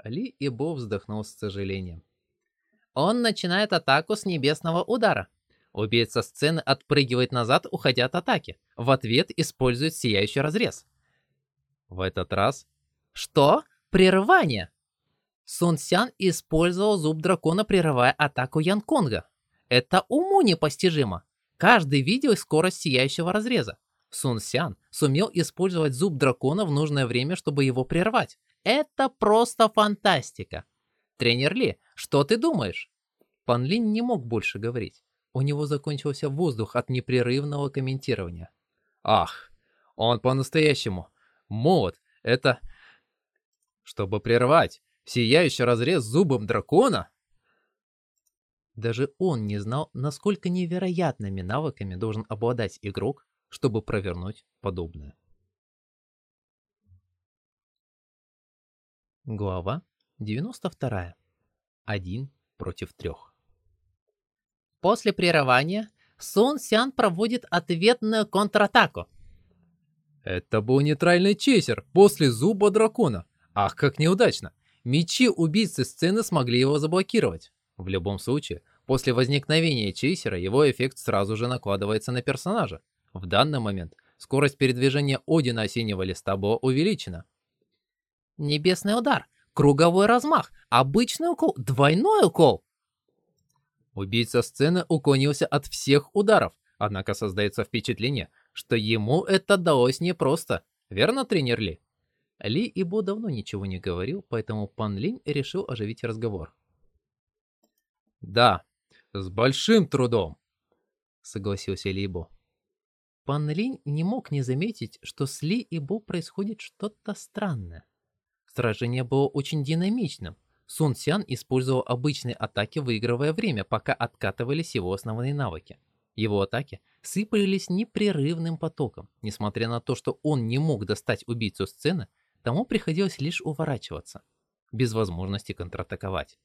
Ли и Бо вздохнул с сожалением. Он начинает атаку с небесного удара. Убийца сцены отпрыгивает назад, уходя от атаки. В ответ использует сияющий разрез. В этот раз... Что? Прерывание! Сун Сян использовал зуб дракона, прерывая атаку Янконга. Это уму непостижимо. Каждый видел скорость сияющего разреза. Сун Сян сумел использовать зуб дракона в нужное время, чтобы его прервать. Это просто фантастика. Тренер Ли, что ты думаешь? Пан Линь не мог больше говорить. У него закончился воздух от непрерывного комментирования. Ах, он по-настоящему. Молот, это... Чтобы прервать сияющий разрез зубом дракона? Даже он не знал, насколько невероятными навыками должен обладать игрок, чтобы провернуть подобное. Глава 92. Один против трех. После прерывания Сун Сян проводит ответную контратаку. Это был нейтральный чейсер после зуба дракона. Ах, как неудачно. Мечи убийцы сцены смогли его заблокировать. В любом случае, после возникновения чейсера его эффект сразу же накладывается на персонажа. В данный момент скорость передвижения Одина осеннего листа была увеличена. Небесный удар, круговой размах, обычный укол, двойной укол. Убийца сцены уклонился от всех ударов, однако создается впечатление, что ему это далось непросто. Верно, тренер Ли? Ли и Бо давно ничего не говорил, поэтому Пан Линь решил оживить разговор. «Да, с большим трудом», — согласился Ли и Бо. Пан Линь не мог не заметить, что с Ли и Бо происходит что-то странное. Сражение было очень динамичным. Сун Сян использовал обычные атаки, выигрывая время, пока откатывались его основные навыки. Его атаки сыпались непрерывным потоком. Несмотря на то, что он не мог достать убийцу сцены, тому приходилось лишь уворачиваться, без возможности контратаковать.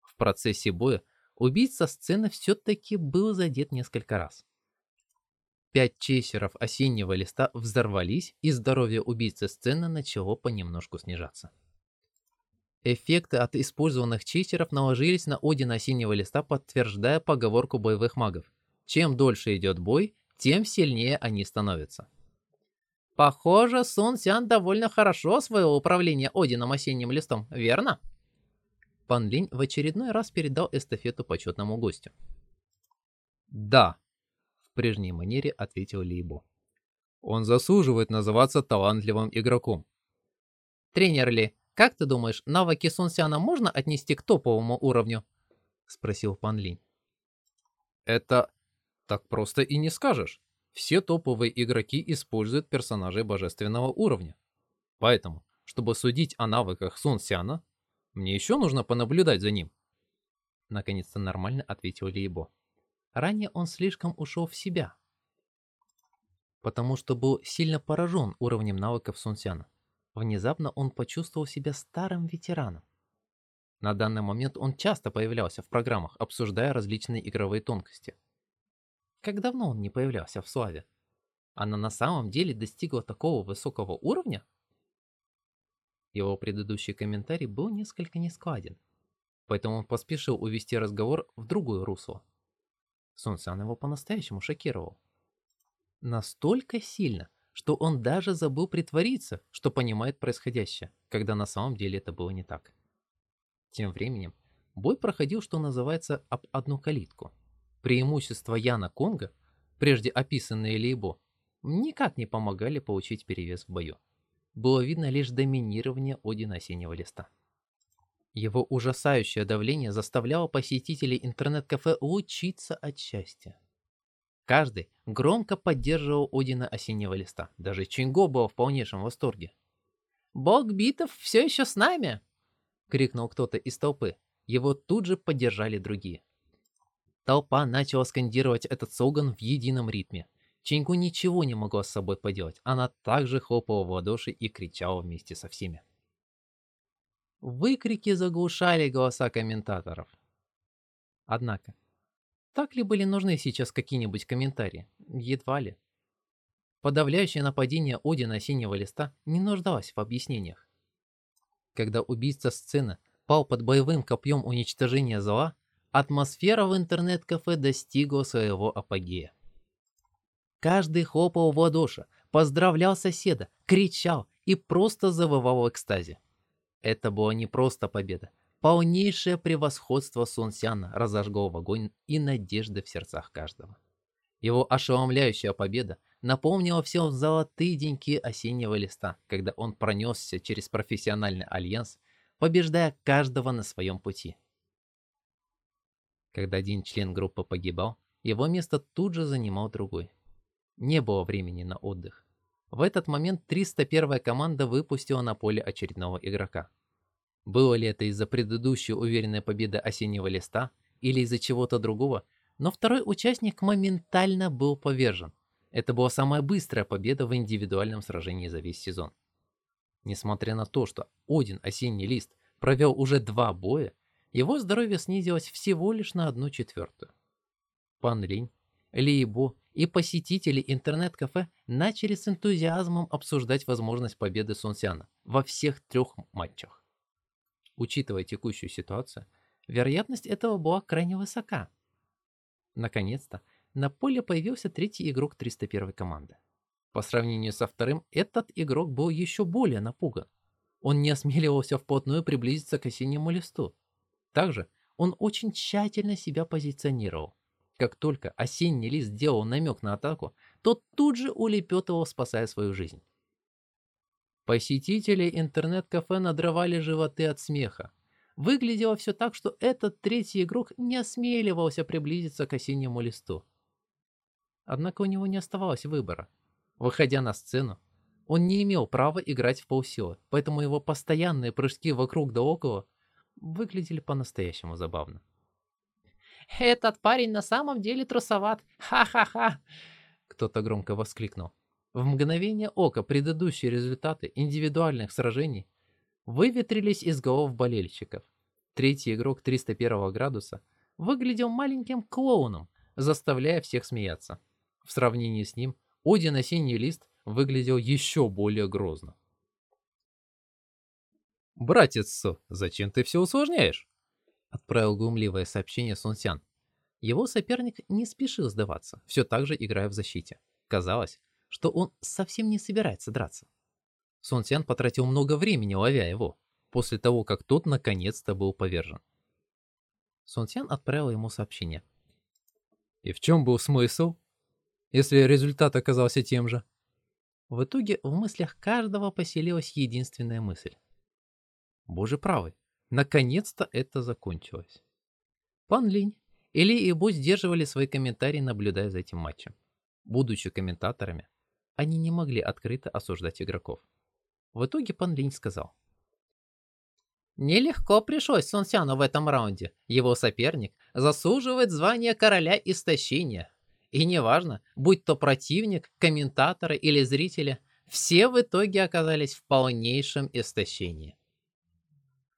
В процессе боя убийца сцены все-таки был задет несколько раз. Пять чейсеров осеннего листа взорвались, и здоровье убийцы сцены начало понемножку снижаться. Эффекты от использованных чейсеров наложились на Одина осеннего листа, подтверждая поговорку боевых магов. Чем дольше идет бой, тем сильнее они становятся. Похоже, Сун Сян довольно хорошо освоил управление Одином осенним листом, верно? Пан Линь в очередной раз передал эстафету почетному гостю. Да, в прежней манере ответил Лейбо. Он заслуживает называться талантливым игроком. Тренер Ли, как ты думаешь, навыки Сунсяна можно отнести к топовому уровню? Спросил Пан Линь. Это так просто и не скажешь. Все топовые игроки используют персонажей божественного уровня. Поэтому, чтобы судить о навыках Сунсяна, мне еще нужно понаблюдать за ним. Наконец-то нормально ответил Лейбо. Ранее он слишком ушел в себя, потому что был сильно поражен уровнем навыков Сунсяна. Внезапно он почувствовал себя старым ветераном. На данный момент он часто появлялся в программах, обсуждая различные игровые тонкости. Как давно он не появлялся в Славе? Она на самом деле достигла такого высокого уровня? Его предыдущий комментарий был несколько нескладен, поэтому он поспешил увести разговор в другое русло. Сунсан его по-настоящему шокировал. Настолько сильно, что он даже забыл притвориться, что понимает происходящее, когда на самом деле это было не так. Тем временем, бой проходил, что называется, об одну калитку. Преимущества Яна Конга, прежде описанные Лейбо, никак не помогали получить перевес в бою. Было видно лишь доминирование Одина осеннего листа. Его ужасающее давление заставляло посетителей интернет-кафе лучиться от счастья. Каждый громко поддерживал Одина осеннего листа. Даже Чинго был в полнейшем восторге. «Бог битов все еще с нами!» — крикнул кто-то из толпы. Его тут же поддержали другие. Толпа начала скандировать этот слоган в едином ритме. Чингу ничего не могла с собой поделать. Она также хлопала в ладоши и кричала вместе со всеми. Выкрики заглушали голоса комментаторов. Однако, так ли были нужны сейчас какие-нибудь комментарии? Едва ли. Подавляющее нападение Одина Синего Листа не нуждалось в объяснениях. Когда убийца сцены пал под боевым копьем уничтожения зла, атмосфера в интернет-кафе достигла своего апогея. Каждый хлопал в ладоши, поздравлял соседа, кричал и просто завывал в экстазе. Это была не просто победа. Полнейшее превосходство Сунсяна разожгло в огонь и надежды в сердцах каждого. Его ошеломляющая победа напомнила всем золотые деньки осеннего листа, когда он пронесся через профессиональный альянс, побеждая каждого на своем пути. Когда один член группы погибал, его место тут же занимал другой. Не было времени на отдых. В этот момент 301-я команда выпустила на поле очередного игрока. Было ли это из-за предыдущей уверенной победы осеннего листа или из-за чего-то другого, но второй участник моментально был повержен. Это была самая быстрая победа в индивидуальном сражении за весь сезон. Несмотря на то, что Один Осенний Лист провел уже два боя, его здоровье снизилось всего лишь на одну четвертую. Пан Линь, Лиебо и посетители интернет-кафе начали с энтузиазмом обсуждать возможность победы Сунсяна во всех трех матчах. Учитывая текущую ситуацию, вероятность этого была крайне высока. Наконец-то на поле появился третий игрок 301 команды. По сравнению со вторым, этот игрок был еще более напуган. Он не осмеливался вплотную приблизиться к осеннему листу. Также он очень тщательно себя позиционировал. Как только осенний лист сделал намек на атаку, тот тут же улепетывал, спасая свою жизнь. Посетители интернет-кафе надрывали животы от смеха. Выглядело все так, что этот третий игрок не осмеливался приблизиться к осеннему листу. Однако у него не оставалось выбора. Выходя на сцену, он не имел права играть в полсилы, поэтому его постоянные прыжки вокруг да около выглядели по-настоящему забавно. «Этот парень на самом деле трусоват! Ха-ха-ха!» Кто-то громко воскликнул. В мгновение ока предыдущие результаты индивидуальных сражений выветрились из голов болельщиков. Третий игрок 301 градуса выглядел маленьким клоуном, заставляя всех смеяться. В сравнении с ним Один осенний лист выглядел еще более грозно. «Братец зачем ты все усложняешь?» Отправил глумливое сообщение Сунсян. Его соперник не спешил сдаваться, все так же играя в защите. Казалось, что он совсем не собирается драться. Сунсян потратил много времени, ловя его, после того, как тот наконец-то был повержен. Сунсян отправил ему сообщение. «И в чем был смысл, если результат оказался тем же?» В итоге в мыслях каждого поселилась единственная мысль. Боже правый, наконец-то это закончилось. Пан Линь, Или и Бо сдерживали свои комментарии, наблюдая за этим матчем. Будучи комментаторами, они не могли открыто осуждать игроков. В итоге Пан Линь сказал. Нелегко пришлось Сунсяну в этом раунде. Его соперник заслуживает звания короля истощения. И неважно, будь то противник, комментаторы или зрители, все в итоге оказались в полнейшем истощении.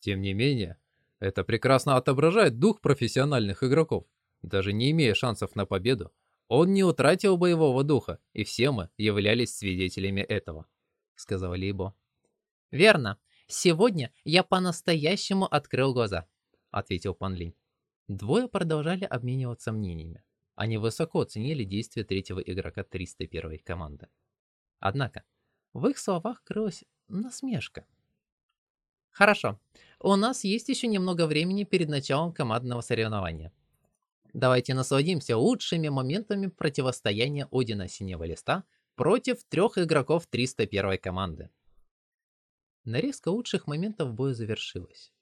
Тем не менее, это прекрасно отображает дух профессиональных игроков. Даже не имея шансов на победу, он не утратил боевого духа, и все мы являлись свидетелями этого, сказал Либо. Верно. Сегодня я по-настоящему открыл глаза, ответил Пан Линь. Двое продолжали обмениваться мнениями. Они высоко оценили действия третьего игрока 301 команды. Однако, в их словах крылась насмешка. Хорошо, у нас есть еще немного времени перед началом командного соревнования. Давайте насладимся лучшими моментами противостояния Одина Синего Листа против трех игроков 301 команды. Нарезка лучших моментов боя завершилась.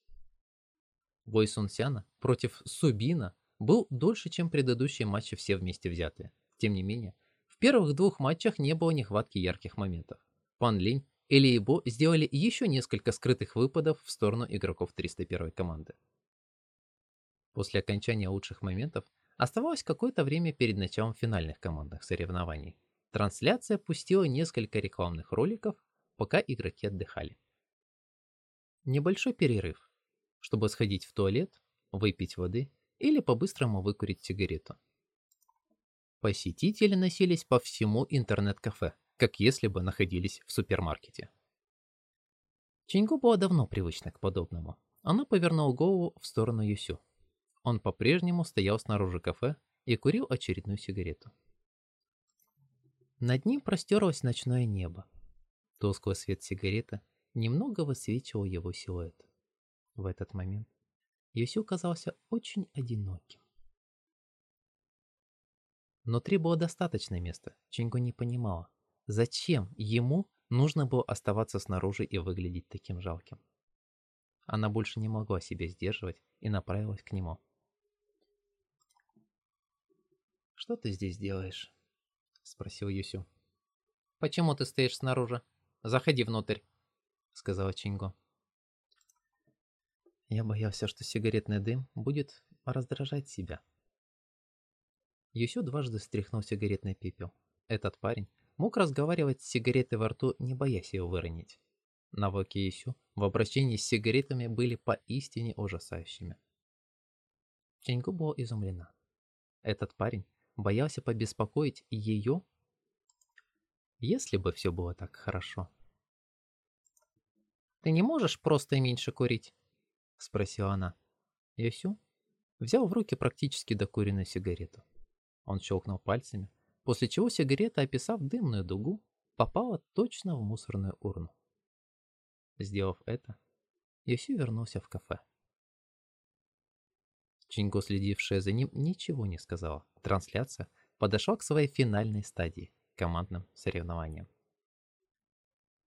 Бой Сунсяна против Субина был дольше, чем предыдущие матчи все вместе взятые. Тем не менее, в первых двух матчах не было нехватки ярких моментов. Пан Линь и Лейбо сделали еще несколько скрытых выпадов в сторону игроков 301 команды. После окончания лучших моментов оставалось какое-то время перед началом финальных командных соревнований. Трансляция пустила несколько рекламных роликов, пока игроки отдыхали. Небольшой перерыв, чтобы сходить в туалет, выпить воды или по-быстрому выкурить сигарету. Посетители носились по всему интернет-кафе, как если бы находились в супермаркете. Чингу была давно привычна к подобному. Она повернула голову в сторону Юсю. Он по-прежнему стоял снаружи кафе и курил очередную сигарету. Над ним простерлось ночное небо. Тусклый свет сигареты немного высвечивал его силуэт. В этот момент Юсю казался очень одиноким. Внутри было достаточно места. Чингу не понимала, зачем ему нужно было оставаться снаружи и выглядеть таким жалким. Она больше не могла себя сдерживать и направилась к нему. «Что ты здесь делаешь?» — спросил Юсю. «Почему ты стоишь снаружи? Заходи внутрь», — сказала Чинго. Я боялся, что сигаретный дым будет раздражать себя. Юсю дважды стряхнул сигаретный пепел. Этот парень мог разговаривать с сигаретой во рту, не боясь ее выронить. Навыки Юсю в обращении с сигаретами были поистине ужасающими. Чингу была изумлена. Этот парень боялся побеспокоить ее, если бы все было так хорошо. «Ты не можешь просто меньше курить?» — спросила она. Йосю взял в руки практически докуренную сигарету. Он щелкнул пальцами, после чего сигарета, описав дымную дугу, попала точно в мусорную урну. Сделав это, Е Сю вернулся в кафе. Чэнь Го, следившая за ним, ничего не сказала. Трансляция подошла к своей финальной стадии – командным соревнованиям.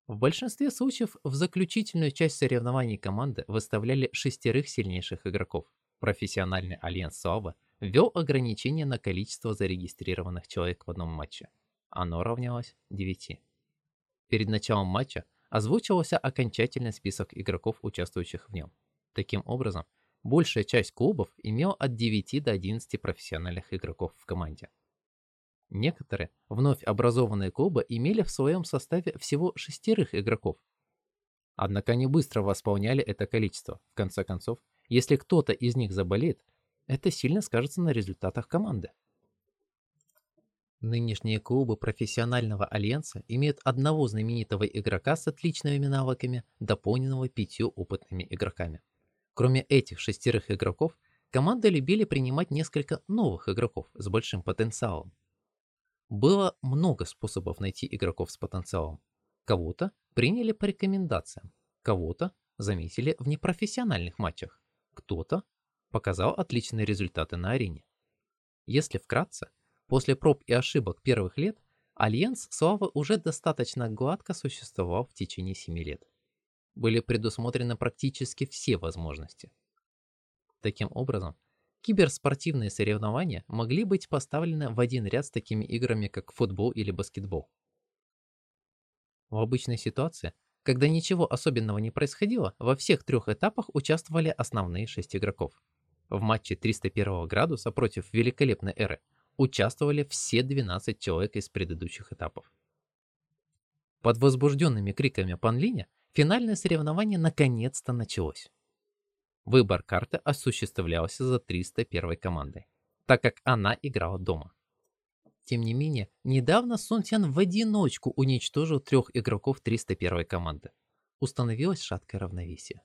В большинстве случаев в заключительную часть соревнований команды выставляли шестерых сильнейших игроков. Профессиональный Альянс Слава ввел ограничение на количество зарегистрированных человек в одном матче. Оно равнялось 9. Перед началом матча озвучивался окончательный список игроков, участвующих в нем. Таким образом, большая часть клубов имела от 9 до 11 профессиональных игроков в команде. Некоторые вновь образованные клубы имели в своем составе всего шестерых игроков. Однако они быстро восполняли это количество. В конце концов, если кто-то из них заболеет, это сильно скажется на результатах команды. Нынешние клубы профессионального альянса имеют одного знаменитого игрока с отличными навыками, дополненного пятью опытными игроками. Кроме этих шестерых игроков, команды любили принимать несколько новых игроков с большим потенциалом. Было много способов найти игроков с потенциалом. Кого-то приняли по рекомендациям, кого-то заметили в непрофессиональных матчах, кто-то показал отличные результаты на арене. Если вкратце, после проб и ошибок первых лет, Альянс Славы уже достаточно гладко существовал в течение 7 лет были предусмотрены практически все возможности. Таким образом, киберспортивные соревнования могли быть поставлены в один ряд с такими играми, как футбол или баскетбол. В обычной ситуации, когда ничего особенного не происходило, во всех трех этапах участвовали основные шесть игроков. В матче 301 градуса против великолепной эры участвовали все 12 человек из предыдущих этапов. Под возбужденными криками Панлиня Финальное соревнование наконец-то началось. Выбор карты осуществлялся за 301 командой, так как она играла дома. Тем не менее, недавно Сун Сян в одиночку уничтожил трех игроков 301 команды. Установилось шаткое равновесие.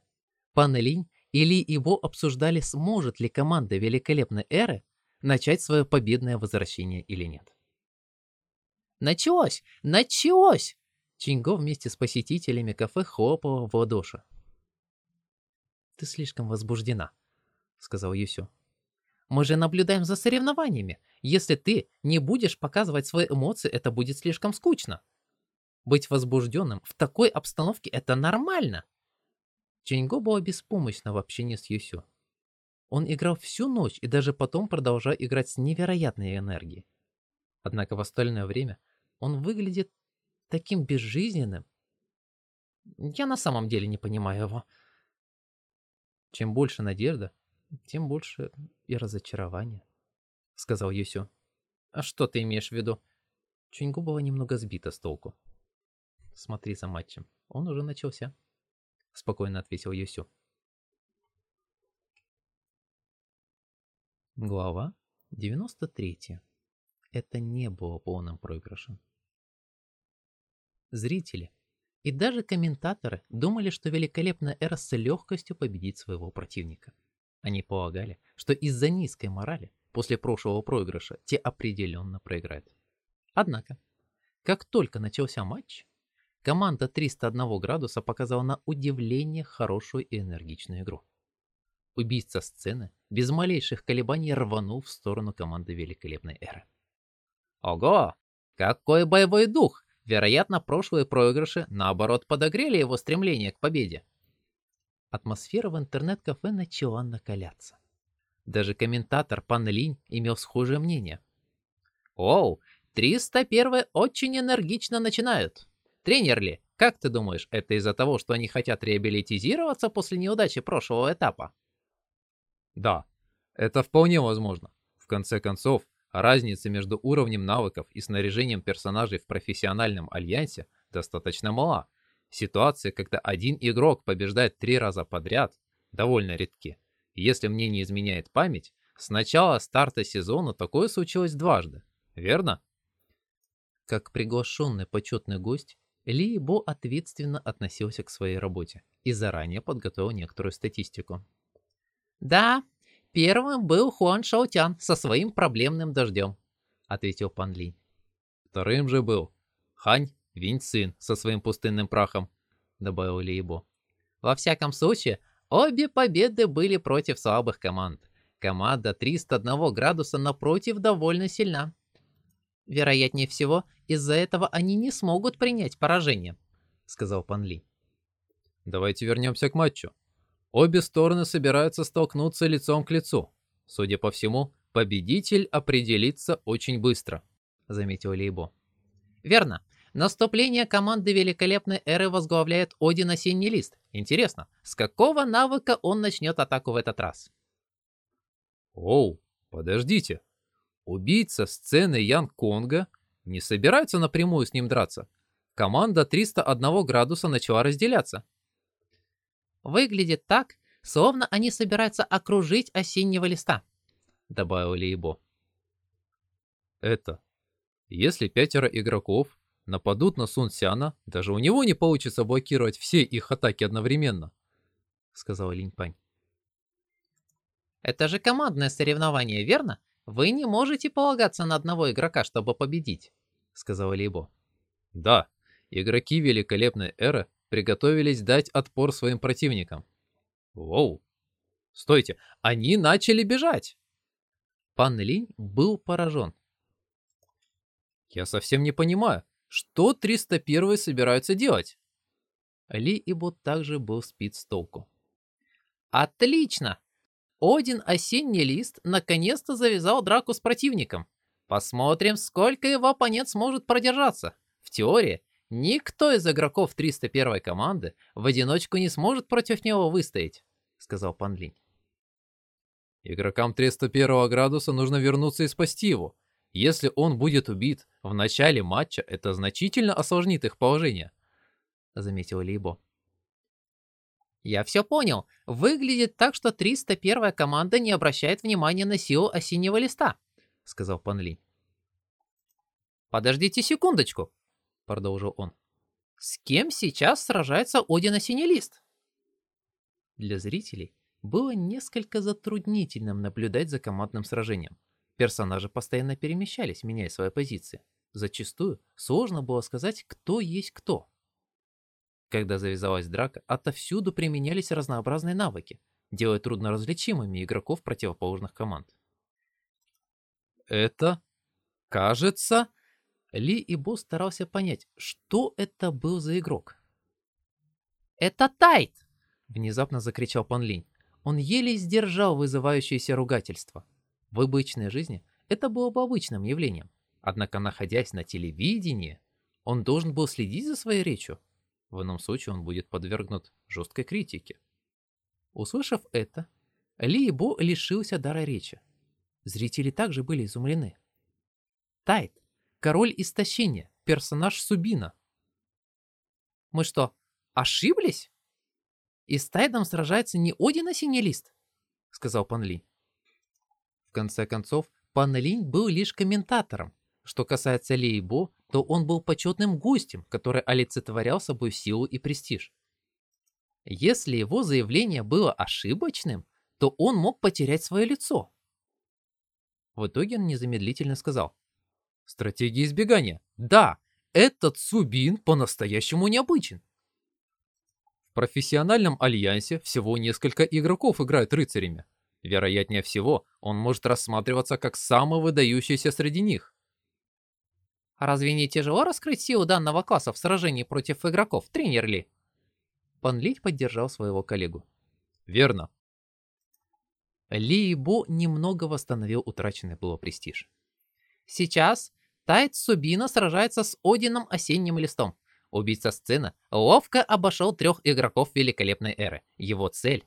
Пан Линь и Ли Ибо обсуждали, сможет ли команда Великолепной Эры начать свое победное возвращение или нет. «Началось! Началось!» Чинго вместе с посетителями кафе хлопала в ладоши. «Ты слишком возбуждена», — сказал Юсю. «Мы же наблюдаем за соревнованиями. Если ты не будешь показывать свои эмоции, это будет слишком скучно. Быть возбужденным в такой обстановке — это нормально». Чинго была беспомощна в общении с Юсю. Он играл всю ночь и даже потом продолжал играть с невероятной энергией. Однако в остальное время он выглядит таким безжизненным. Я на самом деле не понимаю его. Чем больше надежда, тем больше и разочарование, сказал Юсю. А что ты имеешь в виду? Чуньгу была немного сбита с толку. Смотри за матчем. Он уже начался. Спокойно ответил Юсю. Глава 93. Это не было полным проигрышем. Зрители и даже комментаторы думали, что великолепная эра с легкостью победит своего противника. Они полагали, что из-за низкой морали после прошлого проигрыша те определенно проиграют. Однако, как только начался матч, команда 301 градуса показала на удивление хорошую и энергичную игру. Убийца сцены без малейших колебаний рванул в сторону команды великолепной эры. Ого! Какой боевой дух! Вероятно, прошлые проигрыши, наоборот, подогрели его стремление к победе. Атмосфера в интернет-кафе начала накаляться. Даже комментатор Пан Линь имел схожее мнение. «Оу, 301 очень энергично начинают. Тренер ли, как ты думаешь, это из-за того, что они хотят реабилитизироваться после неудачи прошлого этапа?» Да, это вполне возможно. В конце концов, Разница между уровнем навыков и снаряжением персонажей в профессиональном альянсе достаточно мала. Ситуации, когда один игрок побеждает три раза подряд, довольно редки. Если мне не изменяет память, с начала старта сезона такое случилось дважды, верно? Как приглашенный почетный гость, Ли Бо ответственно относился к своей работе и заранее подготовил некоторую статистику. Да, Первым был Хуан Шаотян со своим проблемным дождем, ответил Пан Линь. Вторым же был Хань Винь со своим пустынным прахом, добавил Лейбо. Во всяком случае, обе победы были против слабых команд. Команда 301 градуса напротив довольно сильна. Вероятнее всего, из-за этого они не смогут принять поражение, сказал Пан Ли. Давайте вернемся к матчу. Обе стороны собираются столкнуться лицом к лицу. Судя по всему, победитель определится очень быстро, заметил Лейбо. Верно. Наступление команды Великолепной Эры возглавляет Один Осенний Лист. Интересно, с какого навыка он начнет атаку в этот раз? Оу, подождите. Убийца сцены Ян Конга не собирается напрямую с ним драться. Команда 301 градуса начала разделяться. Выглядит так, словно они собираются окружить осеннего листа», — добавил Лейбо. «Это. Если пятеро игроков нападут на Сун Сяна, даже у него не получится блокировать все их атаки одновременно», — сказал Линьпань. «Это же командное соревнование, верно? Вы не можете полагаться на одного игрока, чтобы победить», — сказал Лейбо. «Да, игроки великолепной эры приготовились дать отпор своим противникам. Воу! Стойте, они начали бежать! Пан Линь был поражен. Я совсем не понимаю, что 301 собираются делать? Ли Ибо также был спит с толку. Отлично! Один осенний лист наконец-то завязал драку с противником. Посмотрим, сколько его оппонент сможет продержаться. В теории, Никто из игроков 301 команды в одиночку не сможет против него выстоять, сказал Пан Линь. Игрокам 301 градуса нужно вернуться и спасти его. Если он будет убит в начале матча, это значительно осложнит их положение, заметил Либо. Я все понял. Выглядит так, что 301 команда не обращает внимания на силу осеннего листа, сказал Пан Линь. Подождите секундочку, продолжил он. С кем сейчас сражается Один Осенелист? Для зрителей было несколько затруднительным наблюдать за командным сражением. Персонажи постоянно перемещались, меняя свои позиции. Зачастую сложно было сказать, кто есть кто. Когда завязалась драка, отовсюду применялись разнообразные навыки, делая трудно различимыми игроков противоположных команд. «Это, кажется, ли и Босс старался понять, что это был за игрок. «Это Тайт!» — внезапно закричал Пан Линь. Он еле сдержал вызывающееся ругательство. В обычной жизни это было бы обычным явлением. Однако, находясь на телевидении, он должен был следить за своей речью. В ином случае он будет подвергнут жесткой критике. Услышав это, Ли Бо лишился дара речи. Зрители также были изумлены. Тайт Король истощения, персонаж Субина. Мы что, ошиблись? И с Тайдом сражается не Один, а Синелист, сказал Пан Ли. В конце концов, Пан Линь был лишь комментатором. Что касается Ли Бо, то он был почетным гостем, который олицетворял собой силу и престиж. Если его заявление было ошибочным, то он мог потерять свое лицо. В итоге он незамедлительно сказал. Стратегия избегания. Да, этот Субин по-настоящему необычен. В профессиональном альянсе всего несколько игроков играют рыцарями. Вероятнее всего, он может рассматриваться как самый выдающийся среди них. Разве не тяжело раскрыть силу данного класса в сражении против игроков, тренер Ли? Пан Лить поддержал своего коллегу. Верно. Ли Бо немного восстановил утраченный было престиж. Сейчас Тайт Субина сражается с Одином Осенним Листом. Убийца сцены ловко обошел трех игроков великолепной эры. Его цель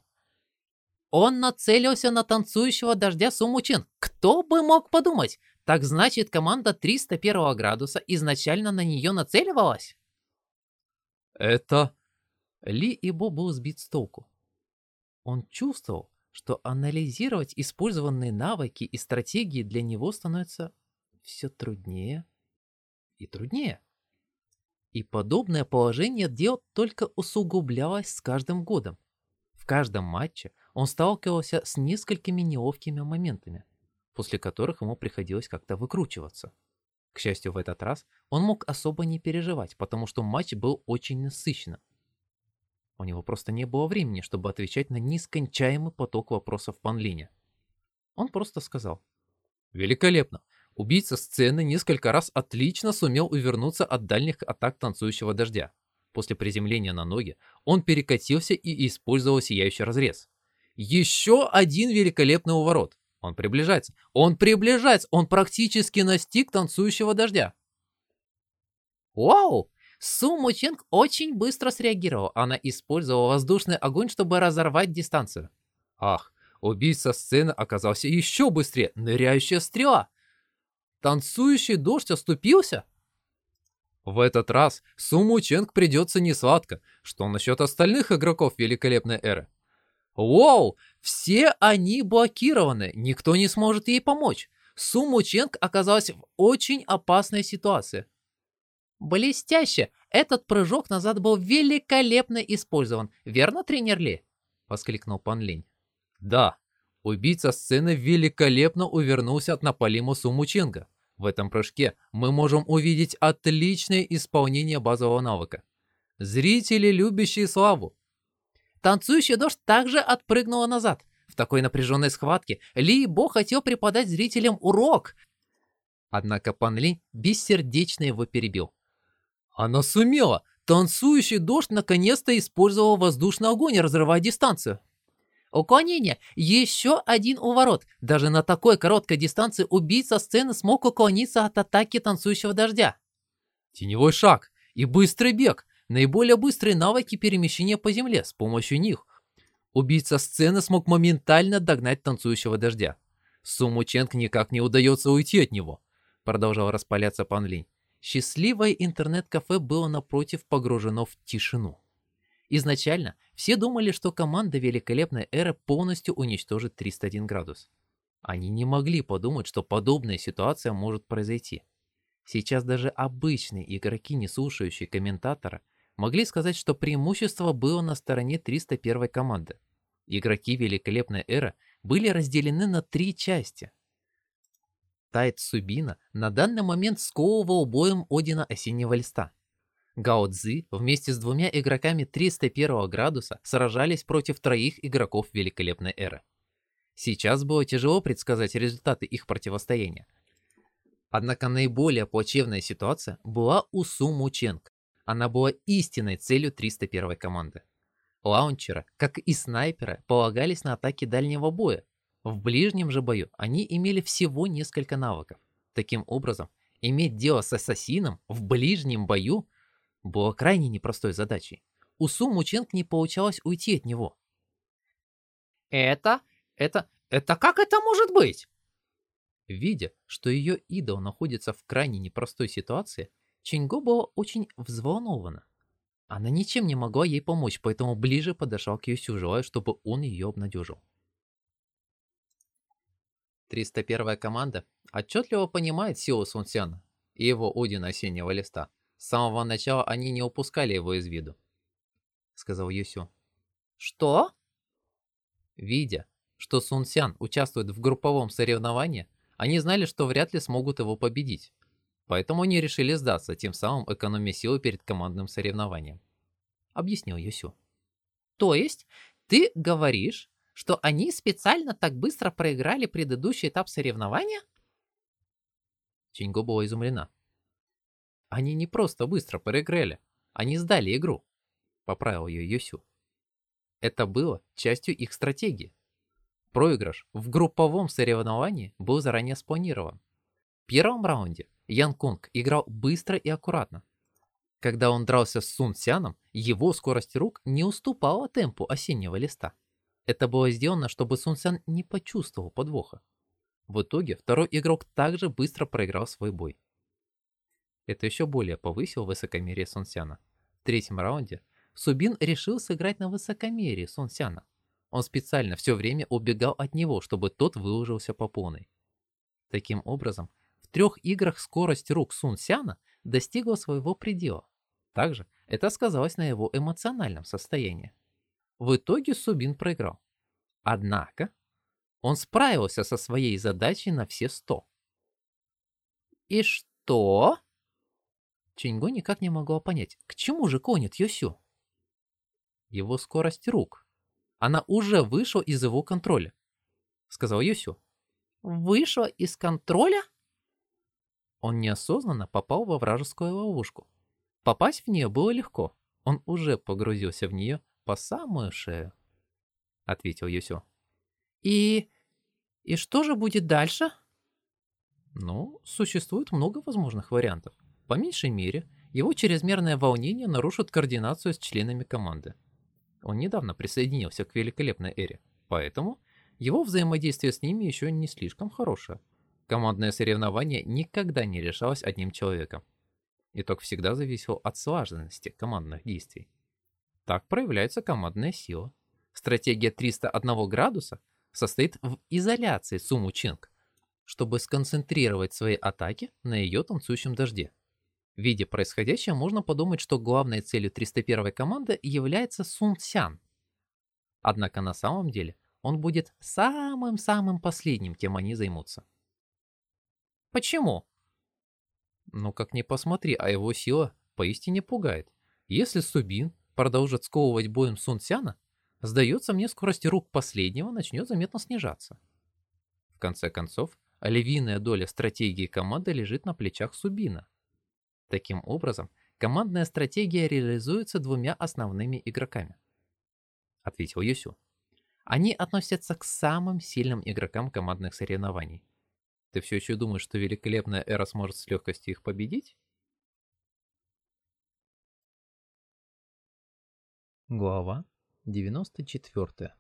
он нацелился на танцующего дождя Сумучин. Кто бы мог подумать? Так значит, команда 301 градуса изначально на нее нацеливалась? Это... Ли Ибо был сбит с толку. Он чувствовал, что анализировать использованные навыки и стратегии для него становится все труднее и труднее. И подобное положение дел только усугублялось с каждым годом. В каждом матче он сталкивался с несколькими неловкими моментами, после которых ему приходилось как-то выкручиваться. К счастью, в этот раз он мог особо не переживать, потому что матч был очень насыщенным. У него просто не было времени, чтобы отвечать на нескончаемый поток вопросов панлине. Он просто сказал. «Великолепно! Убийца сцены несколько раз отлично сумел увернуться от дальних атак танцующего дождя. После приземления на ноги он перекатился и использовал сияющий разрез. Еще один великолепный уворот. Он приближается. Он приближается. Он практически настиг танцующего дождя. Вау! Су Мученг очень быстро среагировал. Она использовала воздушный огонь, чтобы разорвать дистанцию. Ах, убийца сцены оказался еще быстрее. Ныряющая стрела. Танцующий дождь оступился? В этот раз Суму Ченг придется несладко. Что насчет остальных игроков великолепной эры? Воу, все они блокированы, никто не сможет ей помочь. Суму Ченг оказалась в очень опасной ситуации. Блестяще! Этот прыжок назад был великолепно использован. Верно, тренер Ли? Воскликнул Пан Линь. Да, убийца сцены великолепно увернулся от Наполима Суму Ченга. В этом прыжке мы можем увидеть отличное исполнение базового навыка. Зрители, любящие славу. Танцующий дождь также отпрыгнула назад. В такой напряженной схватке Ли Бо хотел преподать зрителям урок. Однако Пан Ли бессердечно его перебил. Она сумела! Танцующий дождь наконец-то использовал воздушный огонь, разрывая дистанцию. Уклонение. Еще один уворот. Даже на такой короткой дистанции убийца сцены смог уклониться от атаки танцующего дождя. Теневой шаг и быстрый бег. Наиболее быстрые навыки перемещения по земле. С помощью них убийца сцены смог моментально догнать танцующего дождя. Суму Ченг никак не удается уйти от него. Продолжал распаляться Пан Линь. Счастливое интернет-кафе было напротив погружено в тишину. Изначально все думали, что команда Великолепной Эры полностью уничтожит 301 градус. Они не могли подумать, что подобная ситуация может произойти. Сейчас даже обычные игроки, не слушающие комментатора, могли сказать, что преимущество было на стороне 301 команды. Игроки Великолепной Эры были разделены на три части. Тайт Субина на данный момент сковывал боем Одина Осеннего Листа – Гао Цзи вместе с двумя игроками 301 градуса сражались против троих игроков Великолепной Эры. Сейчас было тяжело предсказать результаты их противостояния. Однако наиболее плачевная ситуация была у Су Мученг. Она была истинной целью 301 команды. Лаунчеры, как и снайперы, полагались на атаки дальнего боя. В ближнем же бою они имели всего несколько навыков. Таким образом, иметь дело с ассасином в ближнем бою – было крайне непростой задачей. У Су Мученг не получалось уйти от него. «Это? Это? Это как это может быть?» Видя, что ее идол находится в крайне непростой ситуации, Чинго была очень взволнована. Она ничем не могла ей помочь, поэтому ближе подошел к Юсю, желая, чтобы он ее обнадежил. 301 команда отчетливо понимает силу Сунсяна и его Один осеннего листа, с самого начала они не упускали его из виду, сказал Юсю. Что? Видя, что Сун Сян участвует в групповом соревновании, они знали, что вряд ли смогут его победить. Поэтому они решили сдаться, тем самым экономя силы перед командным соревнованием. Объяснил Юсю. То есть, ты говоришь, что они специально так быстро проиграли предыдущий этап соревнования? Чинго была изумлена. Они не просто быстро проиграли, они сдали игру. Поправил ее Юсю. Это было частью их стратегии. Проигрыш в групповом соревновании был заранее спланирован. В первом раунде Ян Кунг играл быстро и аккуратно. Когда он дрался с Сун Сяном, его скорость рук не уступала темпу осеннего листа. Это было сделано, чтобы Сун Сян не почувствовал подвоха. В итоге второй игрок также быстро проиграл свой бой. Это еще более повысило высокомерие Сун Сяна. В третьем раунде Субин решил сыграть на высокомерие Сун Сяна. Он специально все время убегал от него, чтобы тот выложился по полной. Таким образом, трех играх скорость рук Сун Сяна достигла своего предела. Также это сказалось на его эмоциональном состоянии. В итоге Субин проиграл. Однако, он справился со своей задачей на все сто. И что? Чинго никак не могла понять, к чему же клонит Йосю. Его скорость рук. Она уже вышла из его контроля, сказал Йосю. Вышла из контроля? Он неосознанно попал во вражескую ловушку. Попасть в нее было легко. Он уже погрузился в нее по самую шею, ответил Йосю. И... и что же будет дальше? Ну, существует много возможных вариантов. По меньшей мере, его чрезмерное волнение нарушит координацию с членами команды. Он недавно присоединился к великолепной эре, поэтому его взаимодействие с ними еще не слишком хорошее. Командное соревнование никогда не решалось одним человеком. Итог всегда зависел от слаженности командных действий. Так проявляется командная сила. Стратегия 301 градуса состоит в изоляции Суму Чинг, чтобы сконцентрировать свои атаки на ее танцующем дожде. Видя происходящее, можно подумать, что главной целью 301 команды является Сун Цян. Однако на самом деле он будет самым-самым последним, кем они займутся. Почему? Ну как ни посмотри, а его сила поистине пугает. Если Субин продолжит сковывать боем Сун Цяна, сдается мне скорость рук последнего начнет заметно снижаться. В конце концов, львиная доля стратегии команды лежит на плечах Субина. Таким образом, командная стратегия реализуется двумя основными игроками. Ответил Юсю. Они относятся к самым сильным игрокам командных соревнований. Ты все еще думаешь, что великолепная эра сможет с легкостью их победить? Глава 94.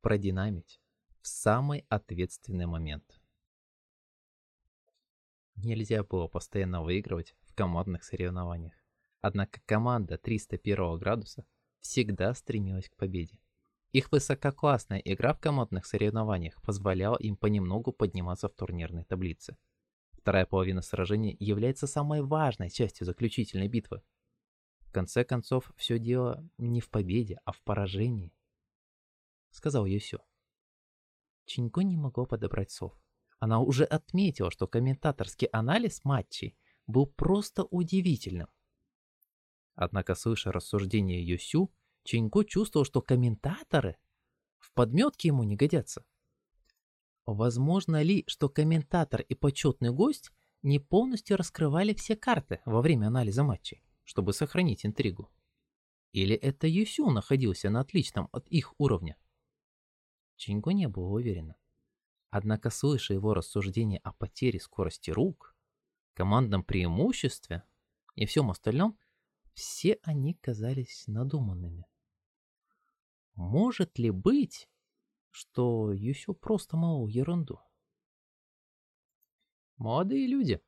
Продинамить в самый ответственный момент. Нельзя было постоянно выигрывать в командных соревнованиях. Однако команда 301 градуса всегда стремилась к победе. Их высококлассная игра в командных соревнованиях позволяла им понемногу подниматься в турнирной таблице. Вторая половина сражения является самой важной частью заключительной битвы. В конце концов, все дело не в победе, а в поражении. Сказал Юсю. Чинько не могло подобрать слов. Она уже отметила, что комментаторский анализ матчей был просто удивительным. Однако, слыша рассуждения Юсю, Чинько чувствовал, что комментаторы в подметке ему не годятся. Возможно ли, что комментатор и почетный гость не полностью раскрывали все карты во время анализа матчей, чтобы сохранить интригу? Или это Юсю находился на отличном от их уровня? Чинько не был уверен. Однако, слыша его рассуждения о потере скорости рук, командном преимуществе и всем остальном, все они казались надуманными. Может ли быть, что Юсю просто мол ерунду? Молодые люди,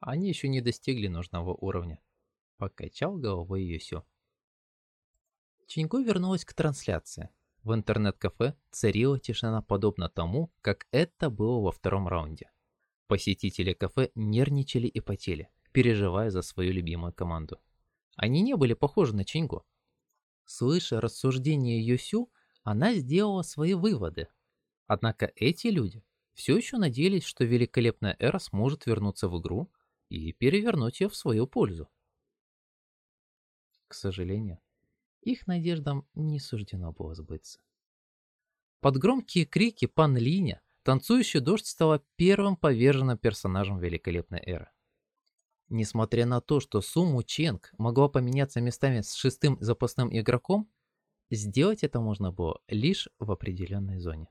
они еще не достигли нужного уровня. Покачал головой Юсю. Чинько вернулась к трансляции. В интернет-кафе царила тишина подобно тому, как это было во втором раунде. Посетители кафе нервничали и потели. переживая за свою любимую команду. Они не были похожи на Чингу. Слыша рассуждения Юсю, она сделала свои выводы. Однако эти люди все еще надеялись, что великолепная эра сможет вернуться в игру и перевернуть ее в свою пользу. К сожалению, их надеждам не суждено было сбыться. Под громкие крики Пан Линя танцующий дождь стала первым поверженным персонажем великолепной эры. Несмотря на то, что Суму Ченг могла поменяться местами с шестым запасным игроком, сделать это можно было лишь в определенной зоне.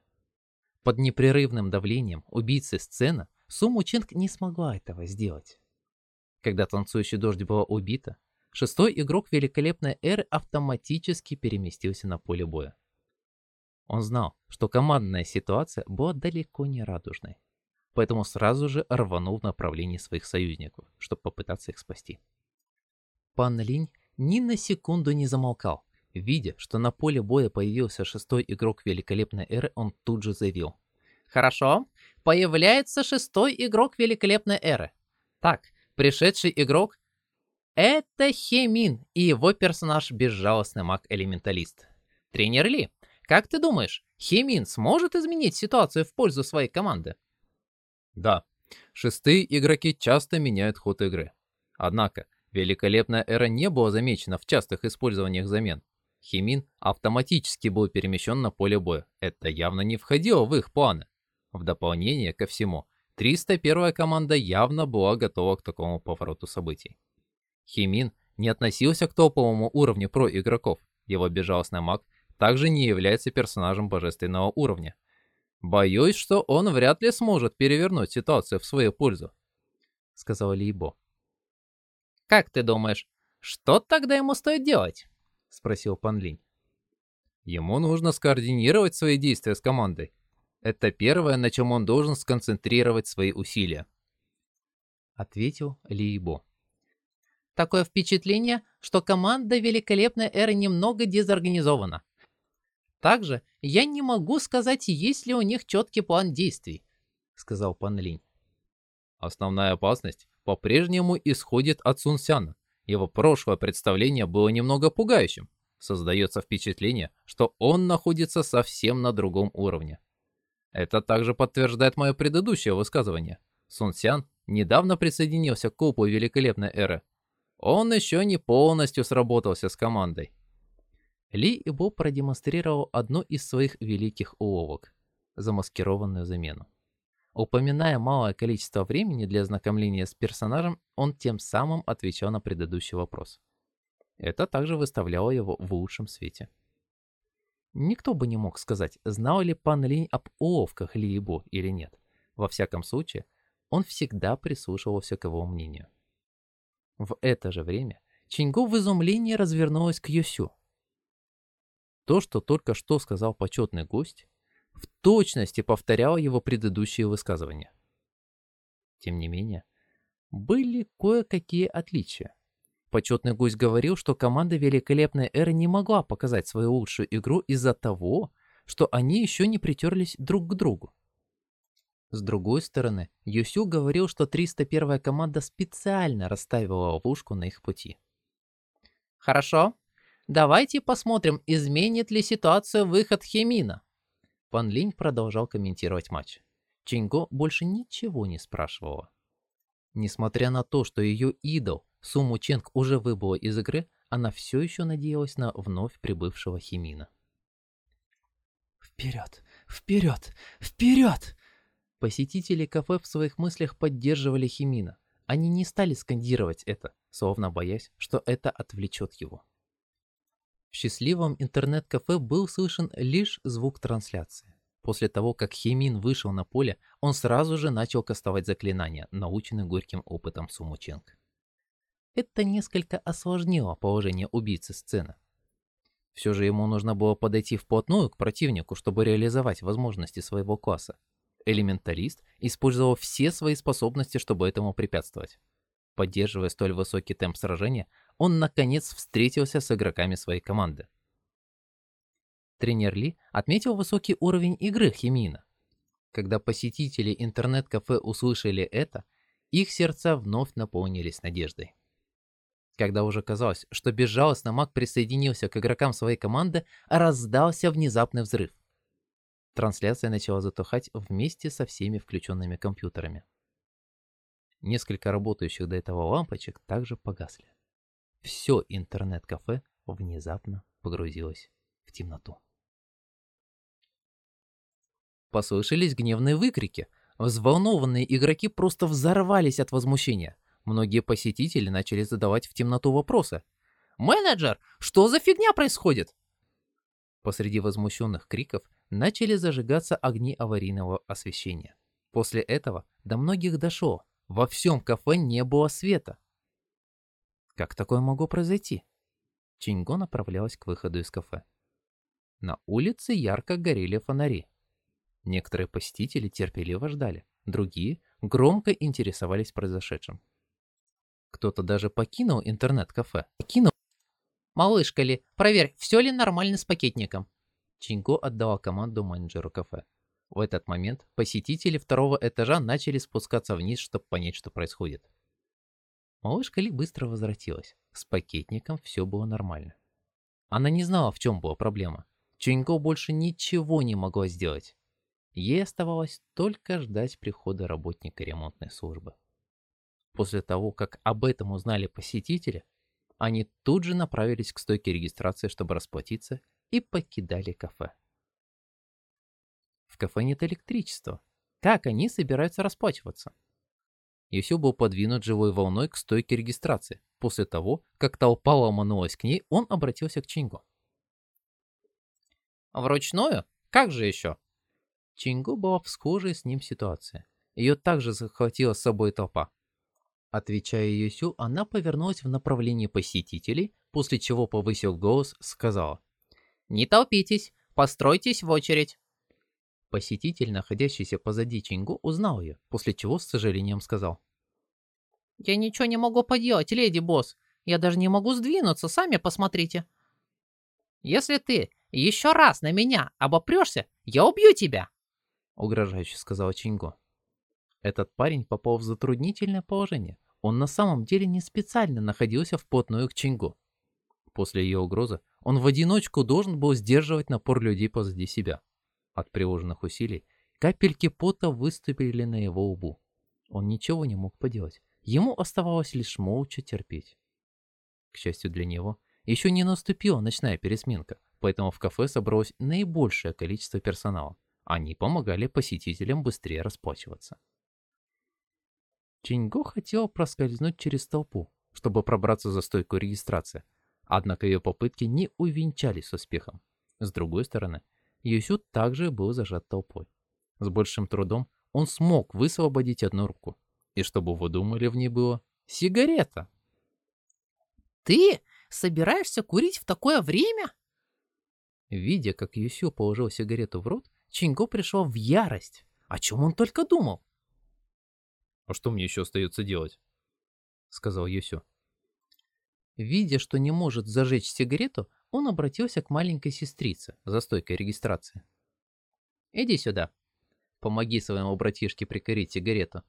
Под непрерывным давлением убийцы сцена Суму Ченг не смогла этого сделать. Когда танцующий дождь была убита, шестой игрок великолепной эры автоматически переместился на поле боя. Он знал, что командная ситуация была далеко не радужной, поэтому сразу же рванул в направлении своих союзников, чтобы попытаться их спасти. Пан Линь ни на секунду не замолкал. Видя, что на поле боя появился шестой игрок великолепной эры, он тут же заявил. «Хорошо, появляется шестой игрок великолепной эры. Так, пришедший игрок — это Хемин и его персонаж безжалостный маг-элементалист. Тренер Ли, как ты думаешь, Хемин сможет изменить ситуацию в пользу своей команды? Да, шестые игроки часто меняют ход игры. Однако, великолепная эра не была замечена в частых использованиях замен. Химин автоматически был перемещен на поле боя. Это явно не входило в их планы. В дополнение ко всему, 301 команда явно была готова к такому повороту событий. Химин не относился к топовому уровню про игроков. Его безжалостный маг также не является персонажем божественного уровня. Боюсь, что он вряд ли сможет перевернуть ситуацию в свою пользу, сказал Либо. Как ты думаешь, что тогда ему стоит делать? спросил Пан Линь. Ему нужно скоординировать свои действия с командой. Это первое, на чем он должен сконцентрировать свои усилия. Ответил Либо. Такое впечатление, что команда Великолепной Эры немного дезорганизована. Также я не могу сказать, есть ли у них четкий план действий, сказал Пан Линь. Основная опасность по-прежнему исходит от Сунсяна. Его прошлое представление было немного пугающим. Создается впечатление, что он находится совсем на другом уровне. Это также подтверждает мое предыдущее высказывание. Сунсян недавно присоединился к Копу Великолепной Эры. Он еще не полностью сработался с командой. Ли и Бо продемонстрировал одну из своих великих уловок – замаскированную замену. Упоминая малое количество времени для ознакомления с персонажем, он тем самым отвечал на предыдущий вопрос. Это также выставляло его в лучшем свете. Никто бы не мог сказать, знал ли пан Линь об уловках Ли и Бо или нет. Во всяком случае, он всегда прислушивался к его мнению. В это же время Чингу в изумлении развернулась к Юсю. То, что только что сказал почетный гость, в точности повторяло его предыдущие высказывания. Тем не менее, были кое-какие отличия. Почетный гость говорил, что команда Великолепной Эры не могла показать свою лучшую игру из-за того, что они еще не притерлись друг к другу. С другой стороны, Юсю говорил, что 301 команда специально расставила ловушку на их пути. «Хорошо, Давайте посмотрим, изменит ли ситуацию выход Хемина. Пан Линь продолжал комментировать матч. Чинго больше ничего не спрашивала. Несмотря на то, что ее идол Суму Ченг уже выбыла из игры, она все еще надеялась на вновь прибывшего Химина. «Вперед! Вперед! Вперед!» Посетители кафе в своих мыслях поддерживали Химина. Они не стали скандировать это, словно боясь, что это отвлечет его. Счастливом интернет-кафе был слышен лишь звук трансляции. После того, как Химин вышел на поле, он сразу же начал кастовать заклинания, наученный горьким опытом Сумученко. Это несколько осложнило положение убийцы сцены. Все же ему нужно было подойти вплотную к противнику, чтобы реализовать возможности своего класса. Элементалист использовал все свои способности, чтобы этому препятствовать. Поддерживая столь высокий темп сражения, он наконец встретился с игроками своей команды. Тренер Ли отметил высокий уровень игры Химина. Когда посетители интернет-кафе услышали это, их сердца вновь наполнились надеждой. Когда уже казалось, что безжалостно маг присоединился к игрокам своей команды, раздался внезапный взрыв. Трансляция начала затухать вместе со всеми включенными компьютерами. Несколько работающих до этого лампочек также погасли. Все интернет-кафе внезапно погрузилось в темноту. Послышались гневные выкрики. Взволнованные игроки просто взорвались от возмущения. Многие посетители начали задавать в темноту вопросы. «Менеджер, что за фигня происходит?» Посреди возмущенных криков начали зажигаться огни аварийного освещения. После этого до многих дошло. Во всем кафе не было света. Как такое могло произойти? Чинго направлялась к выходу из кафе. На улице ярко горели фонари. Некоторые посетители терпеливо ждали, другие громко интересовались произошедшим. Кто-то даже покинул интернет-кафе. Покинул. «Малышка ли, проверь, все ли нормально с пакетником?» Чинго отдала команду менеджеру кафе. В этот момент посетители второго этажа начали спускаться вниз, чтобы понять, что происходит. Малышка Ли быстро возвратилась. С пакетником все было нормально. Она не знала, в чем была проблема. Чинго больше ничего не могла сделать. Ей оставалось только ждать прихода работника ремонтной службы. После того, как об этом узнали посетители, они тут же направились к стойке регистрации, чтобы расплатиться, и покидали кафе. В кафе нет электричества. Как они собираются расплачиваться? Юсю был подвинут живой волной к стойке регистрации. После того, как толпа ломанулась к ней, он обратился к Чингу. «Вручную? Как же еще?» Чингу была в схожей с ним ситуации. Ее также захватила с собой толпа. Отвечая Юсю, она повернулась в направлении посетителей, после чего повысил голос, сказала. «Не толпитесь, постройтесь в очередь». Посетитель, находящийся позади Чингу, узнал ее, после чего с сожалением сказал. «Я ничего не могу поделать, леди-босс. Я даже не могу сдвинуться, сами посмотрите». «Если ты еще раз на меня обопрешься, я убью тебя!» угрожающе сказала Чинго. Этот парень попал в затруднительное положение. Он на самом деле не специально находился вплотную к Чинго. После ее угрозы он в одиночку должен был сдерживать напор людей позади себя. От приложенных усилий капельки пота выступили на его лбу. Он ничего не мог поделать. Ему оставалось лишь молча терпеть. К счастью для него, еще не наступила ночная пересменка, поэтому в кафе собралось наибольшее количество персонала. Они помогали посетителям быстрее расплачиваться. Чинго хотела проскользнуть через толпу, чтобы пробраться за стойку регистрации, однако ее попытки не увенчались успехом. С другой стороны, Юсю также был зажат толпой. С большим трудом он смог высвободить одну руку. И чтобы вы думали, в ней было сигарета. «Ты собираешься курить в такое время?» Видя, как Юсю положил сигарету в рот, Чинго пришел в ярость. О чем он только думал? «А что мне еще остается делать?» — сказал Юсю. Видя, что не может зажечь сигарету, он обратился к маленькой сестрице за стойкой регистрации. «Иди сюда. Помоги своему братишке прикорить сигарету».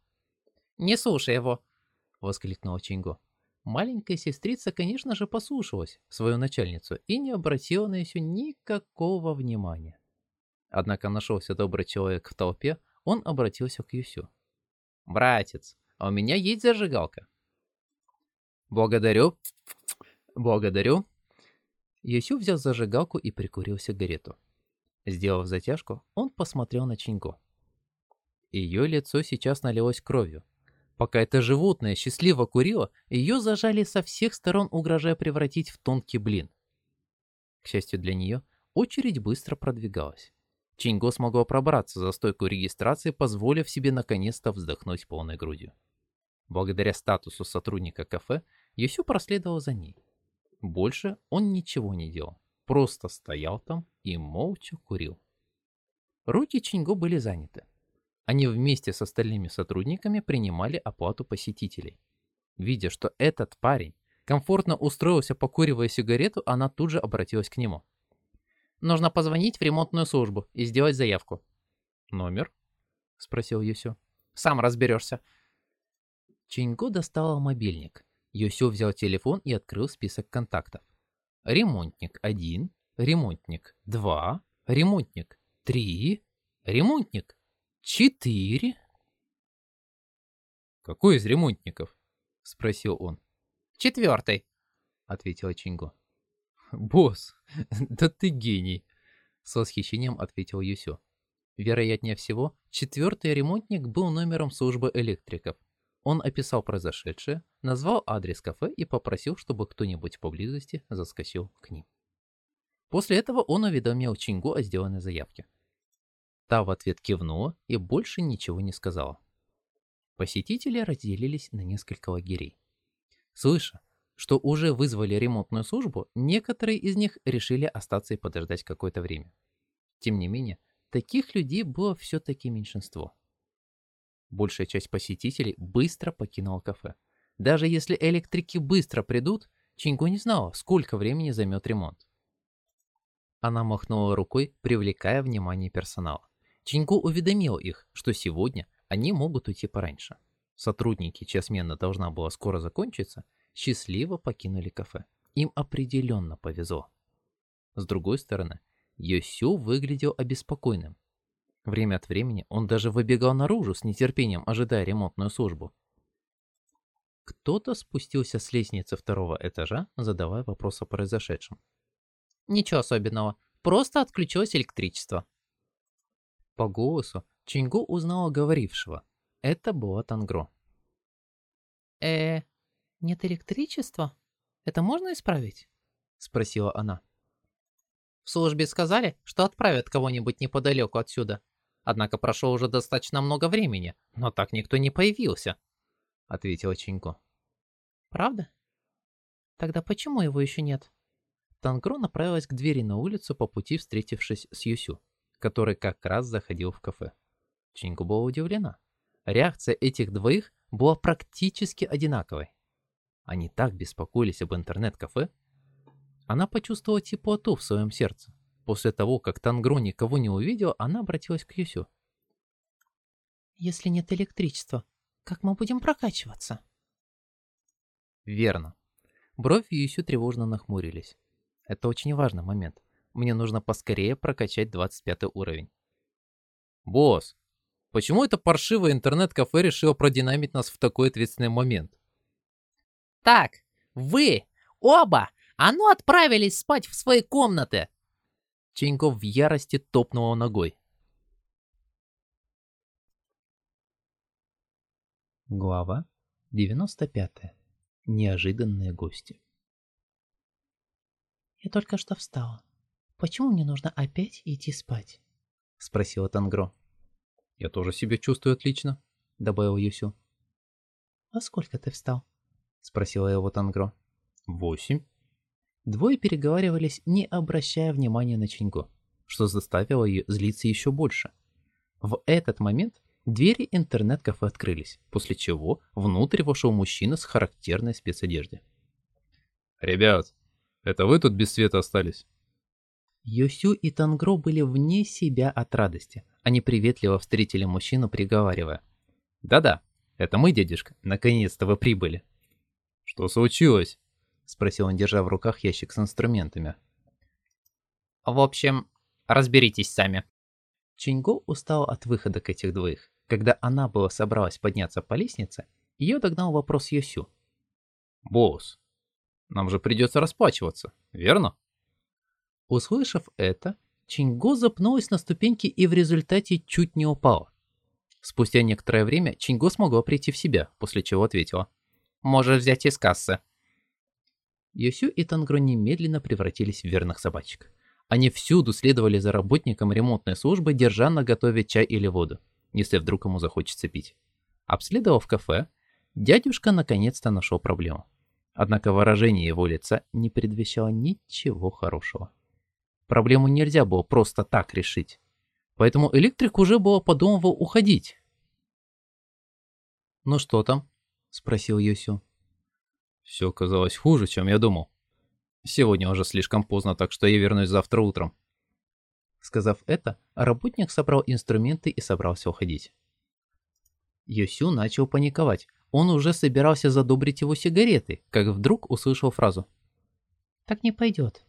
«Не слушай его!» — воскликнула Чинго. Маленькая сестрица, конечно же, послушалась свою начальницу и не обратила на нее никакого внимания. Однако нашелся добрый человек в толпе, он обратился к Юсю. «Братец, а у меня есть зажигалка». «Благодарю. Благодарю». Юсю взял зажигалку и прикурил сигарету. Сделав затяжку, он посмотрел на Чинго. Ее лицо сейчас налилось кровью. Пока это животное счастливо курило, ее зажали со всех сторон, угрожая превратить в тонкий блин. К счастью для нее, очередь быстро продвигалась. Чинго смогла пробраться за стойку регистрации, позволив себе наконец-то вздохнуть полной грудью. Благодаря статусу сотрудника кафе, Юсю проследовал за ней. Больше он ничего не делал, просто стоял там и молча курил. Руки Чинго были заняты. Они вместе с остальными сотрудниками принимали оплату посетителей. Видя, что этот парень комфортно устроился, покуривая сигарету, она тут же обратилась к нему. Нужно позвонить в ремонтную службу и сделать заявку. Номер? Спросил Юсю. Сам разберешься. Чиньго достала мобильник. Йосю взял телефон и открыл список контактов. Ремонтник 1, ремонтник 2, ремонтник 3, ремонтник 4. «Какой из ремонтников?» — спросил он. «Четвертый», — ответила Чинго. «Босс, [LAUGHS] да ты гений!» — с восхищением ответил Юсю. Вероятнее всего, четвертый ремонтник был номером службы электриков. Он описал произошедшее, назвал адрес кафе и попросил, чтобы кто-нибудь поблизости заскочил к ним. После этого он уведомил Чингу о сделанной заявке. Та в ответ кивнула и больше ничего не сказала. Посетители разделились на несколько лагерей. Слыша, что уже вызвали ремонтную службу, некоторые из них решили остаться и подождать какое-то время. Тем не менее, таких людей было все-таки меньшинство. Большая часть посетителей быстро покинула кафе. Даже если электрики быстро придут, Чинго не знала, сколько времени займет ремонт. Она махнула рукой, привлекая внимание персонала. Чинго уведомил их, что сегодня они могут уйти пораньше. Сотрудники, чья смена должна была скоро закончиться, счастливо покинули кафе. Им определенно повезло. С другой стороны, Йосю выглядел обеспокоенным. Время от времени он даже выбегал наружу с нетерпением, ожидая ремонтную службу. Кто-то спустился с лестницы второго этажа, задавая вопрос о произошедшем. «Ничего особенного, просто отключилось электричество». По голосу Чингу узнала говорившего. Это была Тангро. «Э, нет электричества? Это можно исправить?» Спросила она. В службе сказали, что отправят кого-нибудь неподалеку отсюда. Однако прошло уже достаточно много времени, но так никто не появился», — ответила Чинько. «Правда? Тогда почему его еще нет?» Тангро направилась к двери на улицу по пути, встретившись с Юсю, который как раз заходил в кафе. Чинько была удивлена. Реакция этих двоих была практически одинаковой. Они так беспокоились об интернет-кафе. Она почувствовала теплоту в своем сердце. После того, как Тангро никого не увидел, она обратилась к Юсю. «Если нет электричества, как мы будем прокачиваться?» «Верно». Бровь Юсю тревожно нахмурились. «Это очень важный момент. Мне нужно поскорее прокачать 25 уровень». «Босс, почему это паршивое интернет-кафе решило продинамить нас в такой ответственный момент?» «Так, вы оба, а ну отправились спать в свои комнаты!» Ченьков в ярости топнула ногой. Глава 95. Неожиданные гости. «Я только что встала. Почему мне нужно опять идти спать?» — спросила Тангро. «Я тоже себя чувствую отлично», — добавил Юсю. «Во сколько ты встал?» — спросила его Тангро. «Восемь». Двое переговаривались, не обращая внимания на Чинго, что заставило ее злиться еще больше. В этот момент двери интернет-кафе открылись, после чего внутрь вошел мужчина с характерной спецодеждой. «Ребят, это вы тут без света остались?» Йосю и Тангро были вне себя от радости. Они приветливо встретили мужчину, приговаривая. «Да-да, это мы, дедушка, наконец-то вы прибыли». «Что случилось?» — спросил он, держа в руках ящик с инструментами. «В общем, разберитесь сами». Чинго устал от выхода к этих двоих. Когда она была собралась подняться по лестнице, ее догнал вопрос Йосю. «Босс, нам же придется расплачиваться, верно?» Услышав это, Чинго запнулась на ступеньке и в результате чуть не упала. Спустя некоторое время Чинго смогла прийти в себя, после чего ответила. «Можешь взять из кассы». Йосю и Тангро немедленно превратились в верных собачек. Они всюду следовали за работником ремонтной службы, держа на готове чай или воду, если вдруг ему захочется пить. Обследовав кафе, дядюшка наконец-то нашел проблему. Однако выражение его лица не предвещало ничего хорошего. Проблему нельзя было просто так решить. Поэтому электрик уже было подумывал уходить. «Ну что там?» — спросил Йосю. Все казалось хуже, чем я думал. Сегодня уже слишком поздно, так что я вернусь завтра утром. Сказав это, работник собрал инструменты и собрался уходить. Йосю начал паниковать. он уже собирался задобрить его сигареты, как вдруг услышал фразу «Так не пойдет»,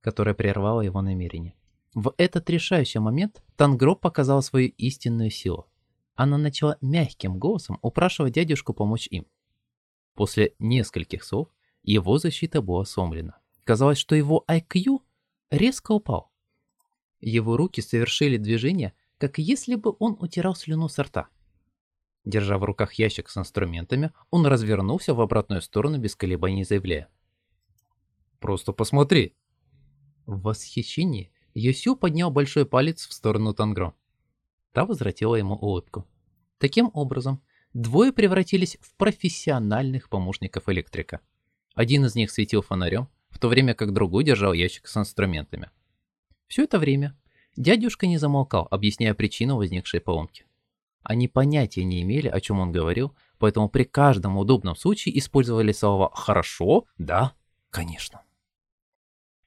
которая прервала его намерение. В этот решающий момент Тангро показал свою истинную силу. Она начала мягким голосом упрашивать дядюшку помочь им. После нескольких слов его защита была сломлена. Казалось, что его IQ резко упал. Его руки совершили движение, как если бы он утирал слюну со рта. Держа в руках ящик с инструментами, он развернулся в обратную сторону без колебаний, заявляя. «Просто посмотри!» В восхищении Йосю поднял большой палец в сторону Тангро. Та возвратила ему улыбку. Таким образом, двое превратились в профессиональных помощников электрика. Один из них светил фонарем, в то время как другой держал ящик с инструментами. Все это время дядюшка не замолкал, объясняя причину возникшей поломки. Они понятия не имели, о чем он говорил, поэтому при каждом удобном случае использовали слова «хорошо», «да», «конечно».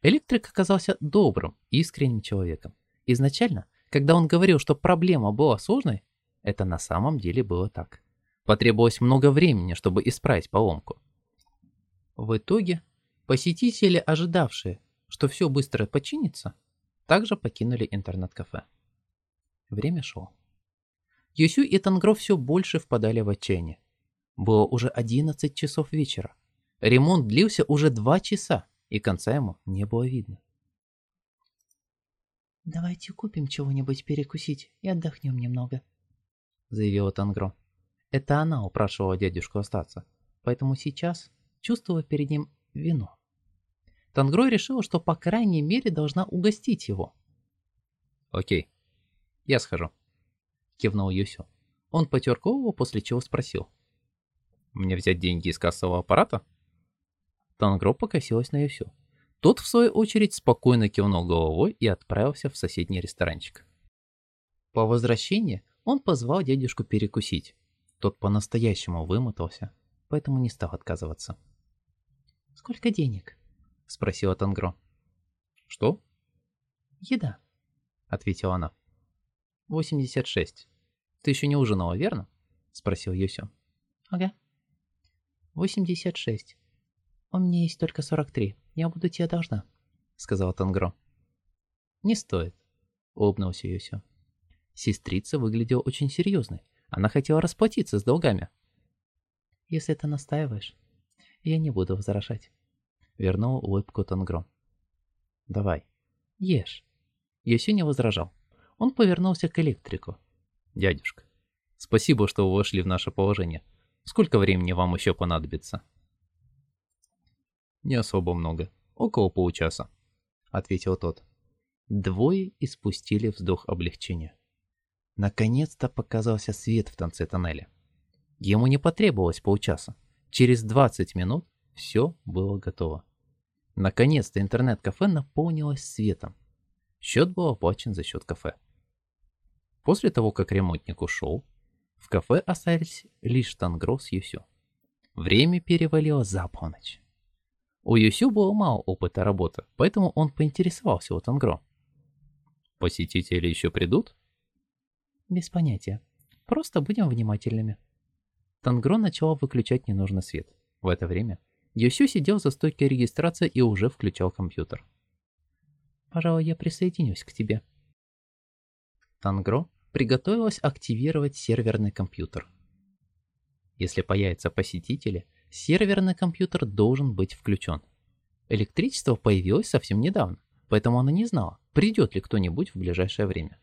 Электрик оказался добрым, искренним человеком. Изначально, когда он говорил, что проблема была сложной, это на самом деле было так. Потребовалось много времени, чтобы исправить поломку. В итоге, посетители, ожидавшие, что все быстро починится, также покинули интернет-кафе. Время шло. Юсю и Тангро все больше впадали в отчаяние. Было уже 11 часов вечера. Ремонт длился уже 2 часа, и конца ему не было видно. «Давайте купим чего-нибудь перекусить и отдохнем немного», — заявила Тангро. Это она упрашивала дядюшку остаться, поэтому сейчас чувствовала перед ним вино. Тангро решила, что по крайней мере должна угостить его. «Окей, я схожу», — кивнул Юсю. Он потер голову, после чего спросил. «Мне взять деньги из кассового аппарата?» Тангро покосилась на Юсю. Тот, в свою очередь, спокойно кивнул головой и отправился в соседний ресторанчик. По возвращении он позвал дядюшку перекусить. Тот по-настоящему вымотался, поэтому не стал отказываться. «Сколько денег?» — спросила Тангро. «Что?» «Еда», — ответила она. «Восемьдесят шесть. Ты еще не ужинала, верно?» — спросил Юсю. «Ага». «Восемьдесят шесть. У меня есть только сорок три. Я буду тебе должна», — сказала Тангро. «Не стоит», — улыбнулся Юсю. Сестрица выглядела очень серьезной. Она хотела расплатиться с долгами. «Если ты настаиваешь, я не буду возражать», — вернул улыбку Тангро. «Давай, ешь». Юсю не возражал. Он повернулся к электрику. «Дядюшка, спасибо, что вы вошли в наше положение. Сколько времени вам еще понадобится?» «Не особо много. Около получаса», — ответил тот. Двое испустили вздох облегчения. Наконец-то показался свет в конце тоннеля. Ему не потребовалось полчаса. Через 20 минут все было готово. Наконец-то интернет-кафе наполнилось светом. Счет был оплачен за счет кафе. После того, как ремонтник ушел, в кафе остались лишь Тангро с Юсю. Время перевалило за полночь. У Юсю было мало опыта работы, поэтому он поинтересовался у Тангро. «Посетители еще придут?» «Без понятия. Просто будем внимательными». Тангро начала выключать ненужный свет. В это время Юсю сидел за стойкой регистрации и уже включал компьютер. «Пожалуй, я присоединюсь к тебе», Тангро приготовилась активировать серверный компьютер. Если появятся посетители, серверный компьютер должен быть включен. Электричество появилось совсем недавно, поэтому она не знала, придет ли кто-нибудь в ближайшее время.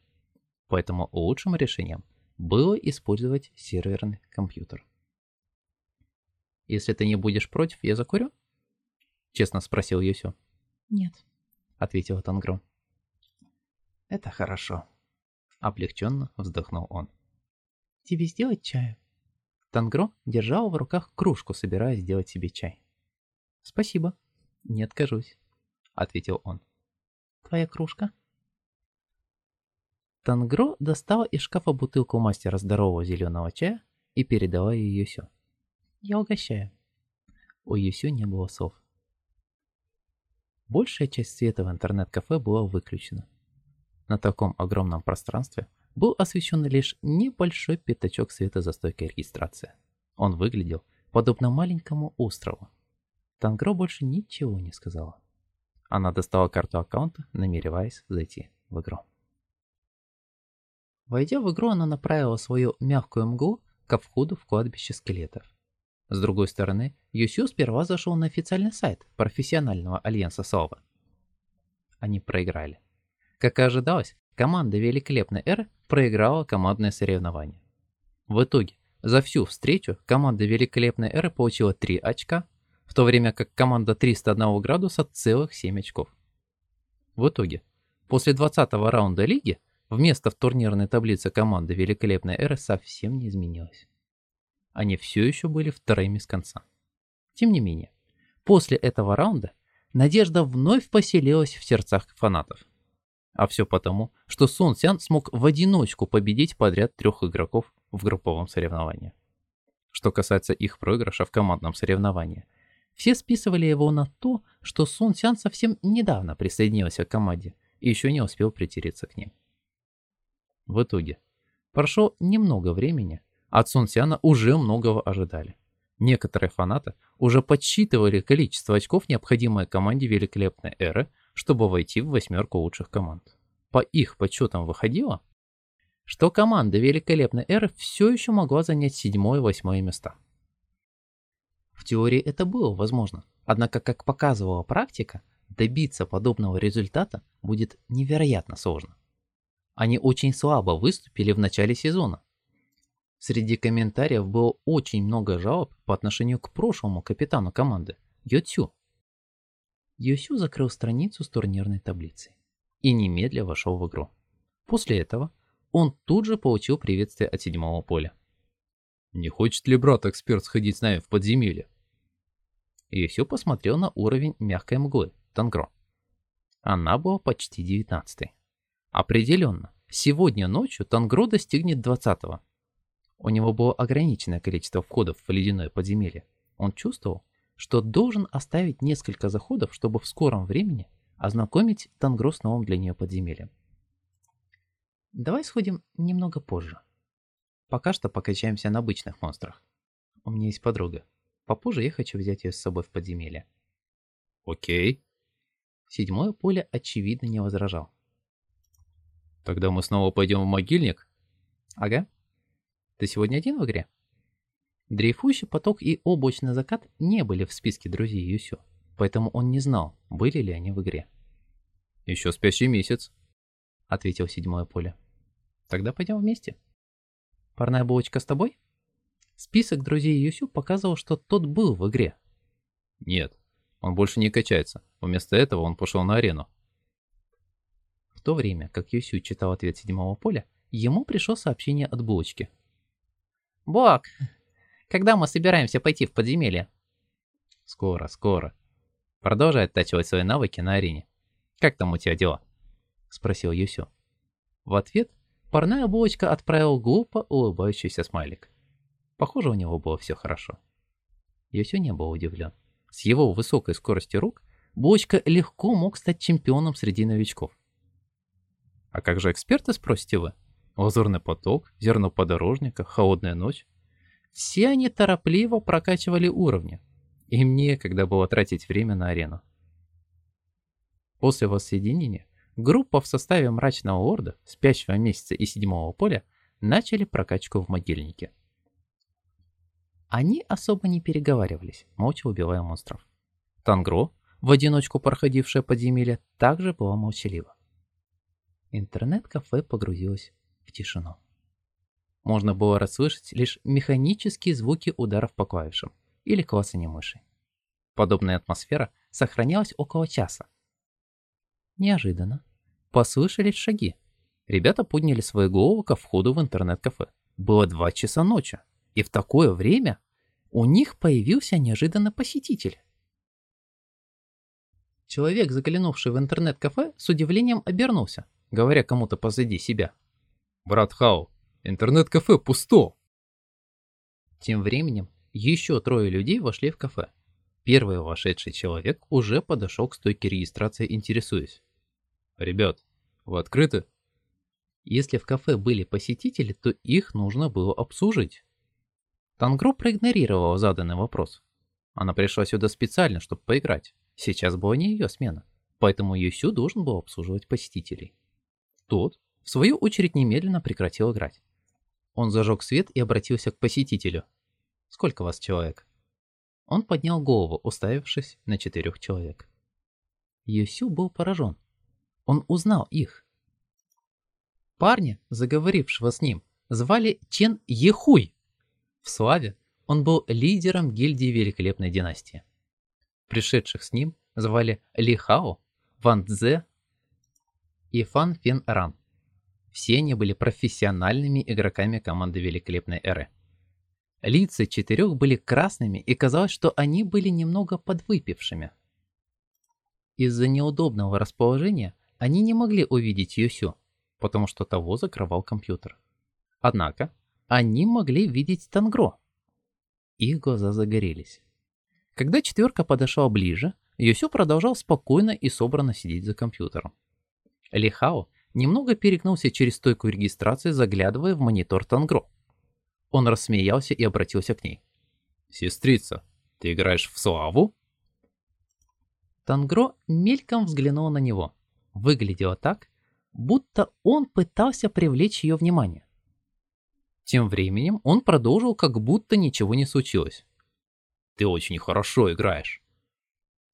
Поэтому лучшим решением было использовать серверный компьютер. «Если ты не будешь против, я закурю?» Честно спросил Юсю. «Нет», — ответила Тангро. «Это хорошо», Облегченно вздохнул он. «Тебе сделать чаю?» Тангро держал в руках кружку, собираясь сделать себе чай. «Спасибо, не откажусь», — ответил он. «Твоя кружка?» Тангро достала из шкафа бутылку мастера здорового зеленого чая и передала ее Юсю. «Я угощаю». У Юсю не было слов. Большая часть света в интернет-кафе была выключена. На таком огромном пространстве был освещен лишь небольшой пятачок света за стойкой регистрации. Он выглядел подобно маленькому острову. Тангро больше ничего не сказала. Она достала карту аккаунта, намереваясь зайти в игру. Войдя в игру, она направила свою мягкую мглу ко входу в кладбище скелетов. С другой стороны, Юсю сперва зашел на официальный сайт профессионального альянса Сова. Они проиграли. Как и ожидалось, команда Великолепной Эры проиграла командное соревнование. В итоге, за всю встречу команда Великолепной Эры получила 3 очка, в то время как команда 301 градуса целых 7 очков. В итоге, после 20 раунда лиги, вместо в турнирной таблице команды Великолепной Эры совсем не изменилось. Они все еще были вторыми с конца. Тем не менее, после этого раунда надежда вновь поселилась в сердцах фанатов. А все потому, что Сун Сян смог в одиночку победить подряд трех игроков в групповом соревновании. Что касается их проигрыша в командном соревновании, все списывали его на то, что Сун Сян совсем недавно присоединился к команде и еще не успел притереться к ним. В итоге, прошло немного времени, от Сун Сяна уже многого ожидали. Некоторые фанаты уже подсчитывали количество очков, необходимое команде великолепной эры, чтобы войти в восьмерку лучших команд. По их подсчетам выходило, что команда великолепной эры все еще могла занять седьмое и восьмое места. В теории это было возможно, однако, как показывала практика, добиться подобного результата будет невероятно сложно. Они очень слабо выступили в начале сезона. Среди комментариев было очень много жалоб по отношению к прошлому капитану команды, Йотсю. Йосю закрыл страницу с турнирной таблицей и немедля вошел в игру. После этого он тут же получил приветствие от седьмого поля. «Не хочет ли брат-эксперт сходить с нами в подземелье?» Йосю посмотрел на уровень мягкой мглы, Тангро. Она была почти девятнадцатой. Определенно, сегодня ночью Тангро достигнет двадцатого. У него было ограниченное количество входов в ледяное подземелье. Он чувствовал, что должен оставить несколько заходов, чтобы в скором времени ознакомить Тангро с новым для нее подземельем. Давай сходим немного позже. Пока что покачаемся на обычных монстрах. У меня есть подруга. Попозже я хочу взять ее с собой в подземелье. Окей. Седьмое поле очевидно не возражал. Тогда мы снова пойдем в могильник? Ага. Ты сегодня один в игре? Дрейфующий поток и облачный закат не были в списке друзей Юсю, поэтому он не знал, были ли они в игре. «Еще спящий месяц», — ответил седьмое поле. «Тогда пойдем вместе. Парная булочка с тобой?» Список друзей Юсю показывал, что тот был в игре. «Нет, он больше не качается. Вместо этого он пошел на арену». В то время, как Юсю читал ответ седьмого поля, ему пришло сообщение от булочки. «Бог, когда мы собираемся пойти в подземелье? Скоро, скоро. Продолжай оттачивать свои навыки на арене. Как там у тебя дела? Спросил Юсю. В ответ парная булочка отправил глупо улыбающийся смайлик. Похоже, у него было все хорошо. Юсю не был удивлен. С его высокой скоростью рук булочка легко мог стать чемпионом среди новичков. А как же эксперты, спросите вы? Лазурный поток, зерно подорожника, холодная ночь. Все они торопливо прокачивали уровни. Им некогда было тратить время на арену. После воссоединения группа в составе Мрачного Орда, Спящего Месяца и Седьмого Поля начали прокачку в могильнике. Они особо не переговаривались, молча убивая монстров. Тангро, в одиночку проходившая подземелье, также была молчалива. Интернет-кафе погрузилось в тишину можно было расслышать лишь механические звуки ударов по клавишам или классания мыши. Подобная атмосфера сохранялась около часа. Неожиданно послышались шаги. Ребята подняли свои головы ко входу в интернет-кафе. Было два часа ночи, и в такое время у них появился неожиданный посетитель. Человек, заглянувший в интернет-кафе, с удивлением обернулся, говоря кому-то позади себя. «Брат Хау, Интернет-кафе пусто. Тем временем еще трое людей вошли в кафе. Первый вошедший человек уже подошел к стойке регистрации, интересуясь. «Ребят, вы открыты?» Если в кафе были посетители, то их нужно было обслужить. Тангро проигнорировал заданный вопрос. Она пришла сюда специально, чтобы поиграть. Сейчас была не ее смена, поэтому Юсю должен был обслуживать посетителей. Тот, в свою очередь, немедленно прекратил играть. Он зажег свет и обратился к посетителю. «Сколько вас человек?» Он поднял голову, уставившись на четырех человек. Юсю был поражен. Он узнал их. Парня, заговорившего с ним, звали Чен Ехуй. В славе он был лидером гильдии Великолепной династии. Пришедших с ним звали Ли Хао, Ван Цзе и Фан Фен Ран. Все они были профессиональными игроками команды Великолепной Эры. Лица четырех были красными, и казалось, что они были немного подвыпившими. Из-за неудобного расположения они не могли увидеть Юсю, потому что того закрывал компьютер. Однако, они могли видеть Тангро. Их глаза загорелись. Когда четверка подошла ближе, Юсю продолжал спокойно и собранно сидеть за компьютером. Лихао немного перегнулся через стойку регистрации, заглядывая в монитор Тангро. Он рассмеялся и обратился к ней. «Сестрица, ты играешь в славу?» Тангро мельком взглянул на него. Выглядело так, будто он пытался привлечь ее внимание. Тем временем он продолжил, как будто ничего не случилось. «Ты очень хорошо играешь».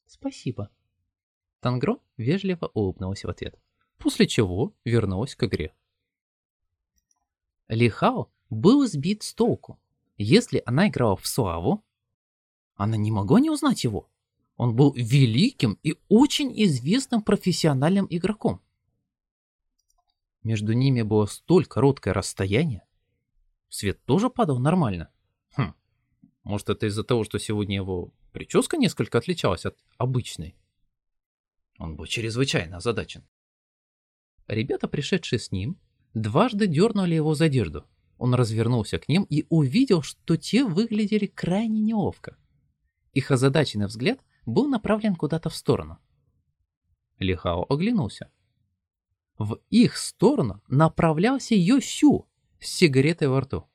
«Спасибо». Тангро вежливо улыбнулась в ответ, после чего вернулась к игре. Лихао был сбит с толку. Если она играла в славу, она не могла не узнать его. Он был великим и очень известным профессиональным игроком. Между ними было столь короткое расстояние. Свет тоже падал нормально. Хм, может это из-за того, что сегодня его прическа несколько отличалась от обычной? Он был чрезвычайно озадачен. Ребята, пришедшие с ним, дважды дернули его за одежду. Он развернулся к ним и увидел, что те выглядели крайне неловко. Их озадаченный взгляд был направлен куда-то в сторону. Лихао оглянулся. В их сторону направлялся Йосю с сигаретой во рту.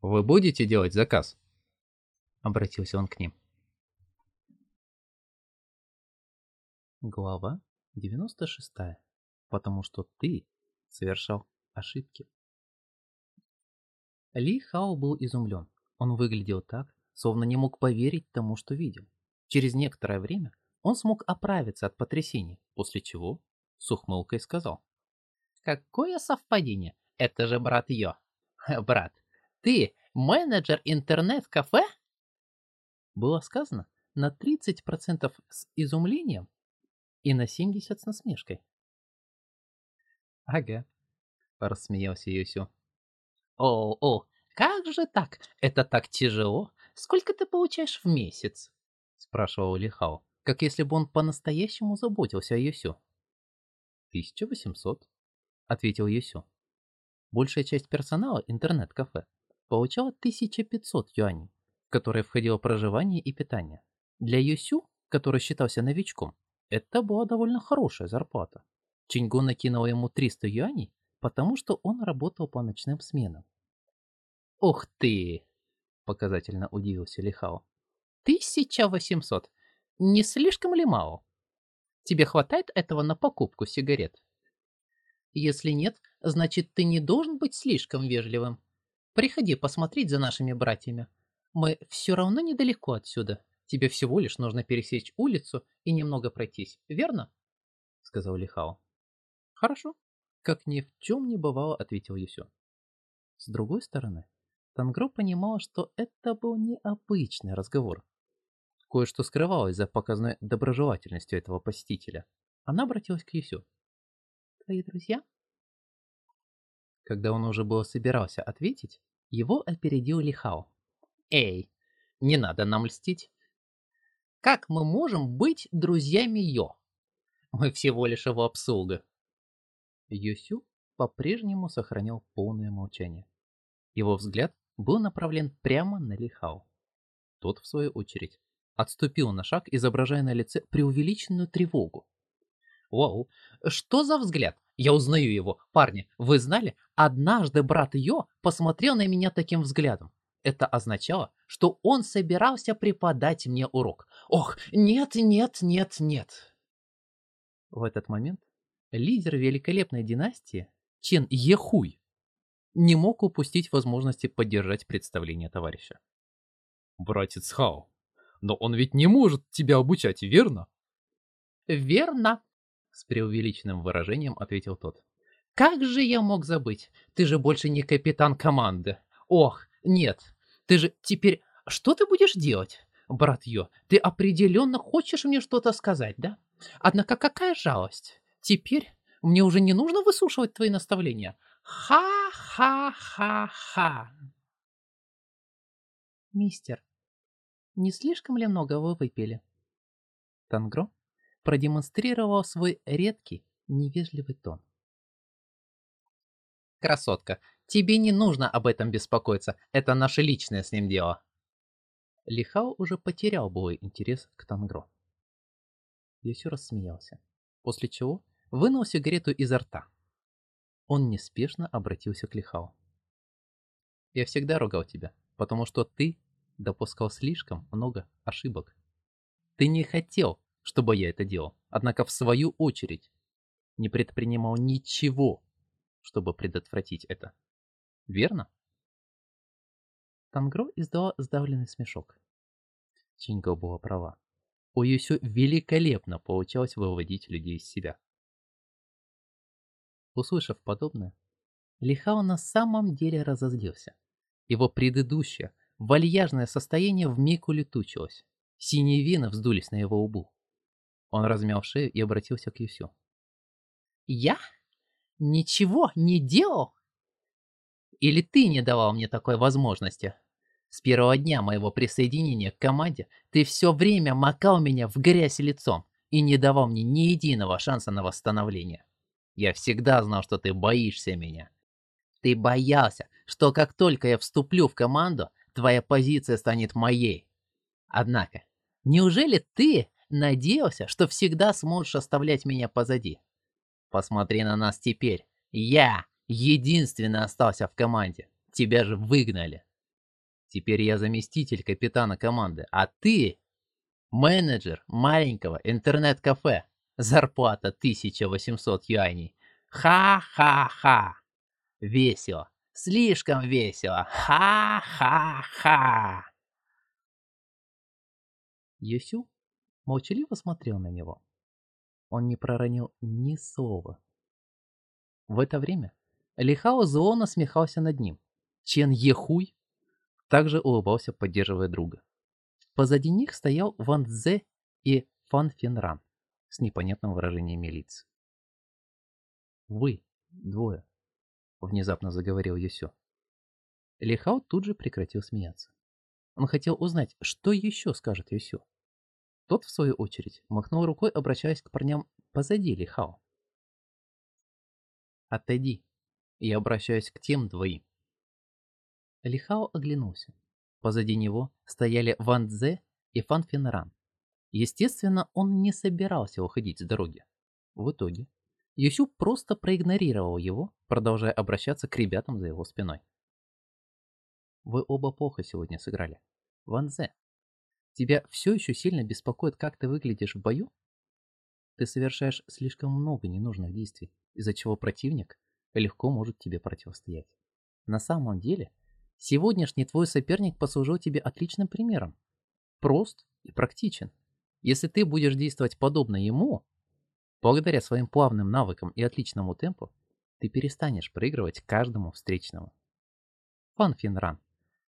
«Вы будете делать заказ?» Обратился он к ним. Глава 96. Потому что ты совершал ошибки. Ли Хао был изумлен. Он выглядел так, словно не мог поверить тому, что видел. Через некоторое время он смог оправиться от потрясения, после чего с ухмылкой сказал. «Какое совпадение! Это же брат Йо! [LAUGHS] Брат, ты менеджер интернет-кафе?» Было сказано на 30% с изумлением и на 70% с насмешкой. «Ага», — рассмеялся Юсю. «О, о, как же так? Это так тяжело. Сколько ты получаешь в месяц?» — спрашивал Лихао, как если бы он по-настоящему заботился о Юсю. «Тысяча восемьсот», — ответил Юсю. Большая часть персонала интернет-кафе получала 1500 юаней, в которые входило проживание и питание. Для Юсю, который считался новичком, это была довольно хорошая зарплата. Чиньго накинул ему 300 юаней, потому что он работал по ночным сменам. «Ух ты!» — показательно удивился Лихао. «Тысяча восемьсот! Не слишком ли мало? Тебе хватает этого на покупку сигарет?» «Если нет, значит, ты не должен быть слишком вежливым. Приходи посмотреть за нашими братьями. Мы все равно недалеко отсюда. Тебе всего лишь нужно пересечь улицу и немного пройтись, верно?» — сказал Лихао. «Хорошо», — как ни в чем не бывало, ответил Юсю. С другой стороны, Тангро понимал, что это был необычный разговор. Кое-что скрывалось за показной доброжелательностью этого посетителя. Она обратилась к Юсю. «Твои друзья?» Когда он уже было собирался ответить, его опередил Лихао. «Эй, не надо нам льстить. Как мы можем быть друзьями Йо? Мы всего лишь его обслуга». Юсю по-прежнему сохранял полное молчание. Его взгляд был направлен прямо на Лихао. Тот, в свою очередь, отступил на шаг, изображая на лице преувеличенную тревогу. Вау, что за взгляд? Я узнаю его. Парни, вы знали? Однажды брат Йо посмотрел на меня таким взглядом. Это означало, что он собирался преподать мне урок. Ох, нет, нет, нет, нет. В этот момент лидер великолепной династии Чен Ехуй не мог упустить возможности поддержать представление товарища. Братец Хао, но он ведь не может тебя обучать, верно? Верно, с преувеличенным выражением ответил тот. Как же я мог забыть? Ты же больше не капитан команды. Ох, нет. Ты же теперь... Что ты будешь делать? Брат Йо, ты определенно хочешь мне что-то сказать, да? Однако какая жалость. Теперь мне уже не нужно выслушивать твои наставления. Ха-ха-ха-ха. Мистер, не слишком ли много вы выпили? Тангро продемонстрировал свой редкий, невежливый тон. Красотка, тебе не нужно об этом беспокоиться, это наше личное с ним дело. Лихао уже потерял былой интерес к Тангро. Юсю рассмеялся, после чего вынул сигарету изо рта. Он неспешно обратился к Лихао. «Я всегда ругал тебя, потому что ты допускал слишком много ошибок. Ты не хотел, чтобы я это делал, однако в свою очередь не предпринимал ничего, чтобы предотвратить это. Верно? Тангро издала сдавленный смешок. Чинго была права. У Юсю великолепно получалось выводить людей из себя. Услышав подобное, Лихао на самом деле разозлился. Его предыдущее, вальяжное состояние вмиг улетучилось. Синие вены вздулись на его лбу. Он размял шею и обратился к Юсю. «Я? Ничего не делал? Или ты не давал мне такой возможности? С первого дня моего присоединения к команде ты все время макал меня в грязь лицом и не давал мне ни единого шанса на восстановление. Я всегда знал, что ты боишься меня. Ты боялся, что как только я вступлю в команду, твоя позиция станет моей. Однако, неужели ты надеялся, что всегда сможешь оставлять меня позади? Посмотри на нас теперь. Я единственный остался в команде. Тебя же выгнали. Теперь я заместитель капитана команды, а ты менеджер маленького интернет-кафе. Зарплата 1800 юаней. Ха-ха-ха. Весело. Слишком весело. Ха-ха-ха. Юсю молчаливо смотрел на него. Он не проронил ни слова. В это время Лихао зло насмехался над ним. Чен Ехуй также улыбался, поддерживая друга. Позади них стоял Ван Цзе и Фан Финран с непонятным выражением лиц. «Вы, двое», — внезапно заговорил Юсю. Лихао тут же прекратил смеяться. Он хотел узнать, что еще скажет Юсю. Тот, в свою очередь, махнул рукой, обращаясь к парням позади Лихао. «Отойди, я обращаюсь к тем двоим». Лихао оглянулся. Позади него стояли Ван Цзе и Фан Фенран. Естественно, он не собирался уходить с дороги. В итоге, Юсю просто проигнорировал его, продолжая обращаться к ребятам за его спиной. Вы оба плохо сегодня сыграли. Ван Зе, тебя все еще сильно беспокоит, как ты выглядишь в бою? Ты совершаешь слишком много ненужных действий, из-за чего противник легко может тебе противостоять. На самом деле, сегодняшний твой соперник послужил тебе отличным примером. Прост и практичен. Если ты будешь действовать подобно ему, благодаря своим плавным навыкам и отличному темпу, ты перестанешь проигрывать каждому встречному. Фан Финран,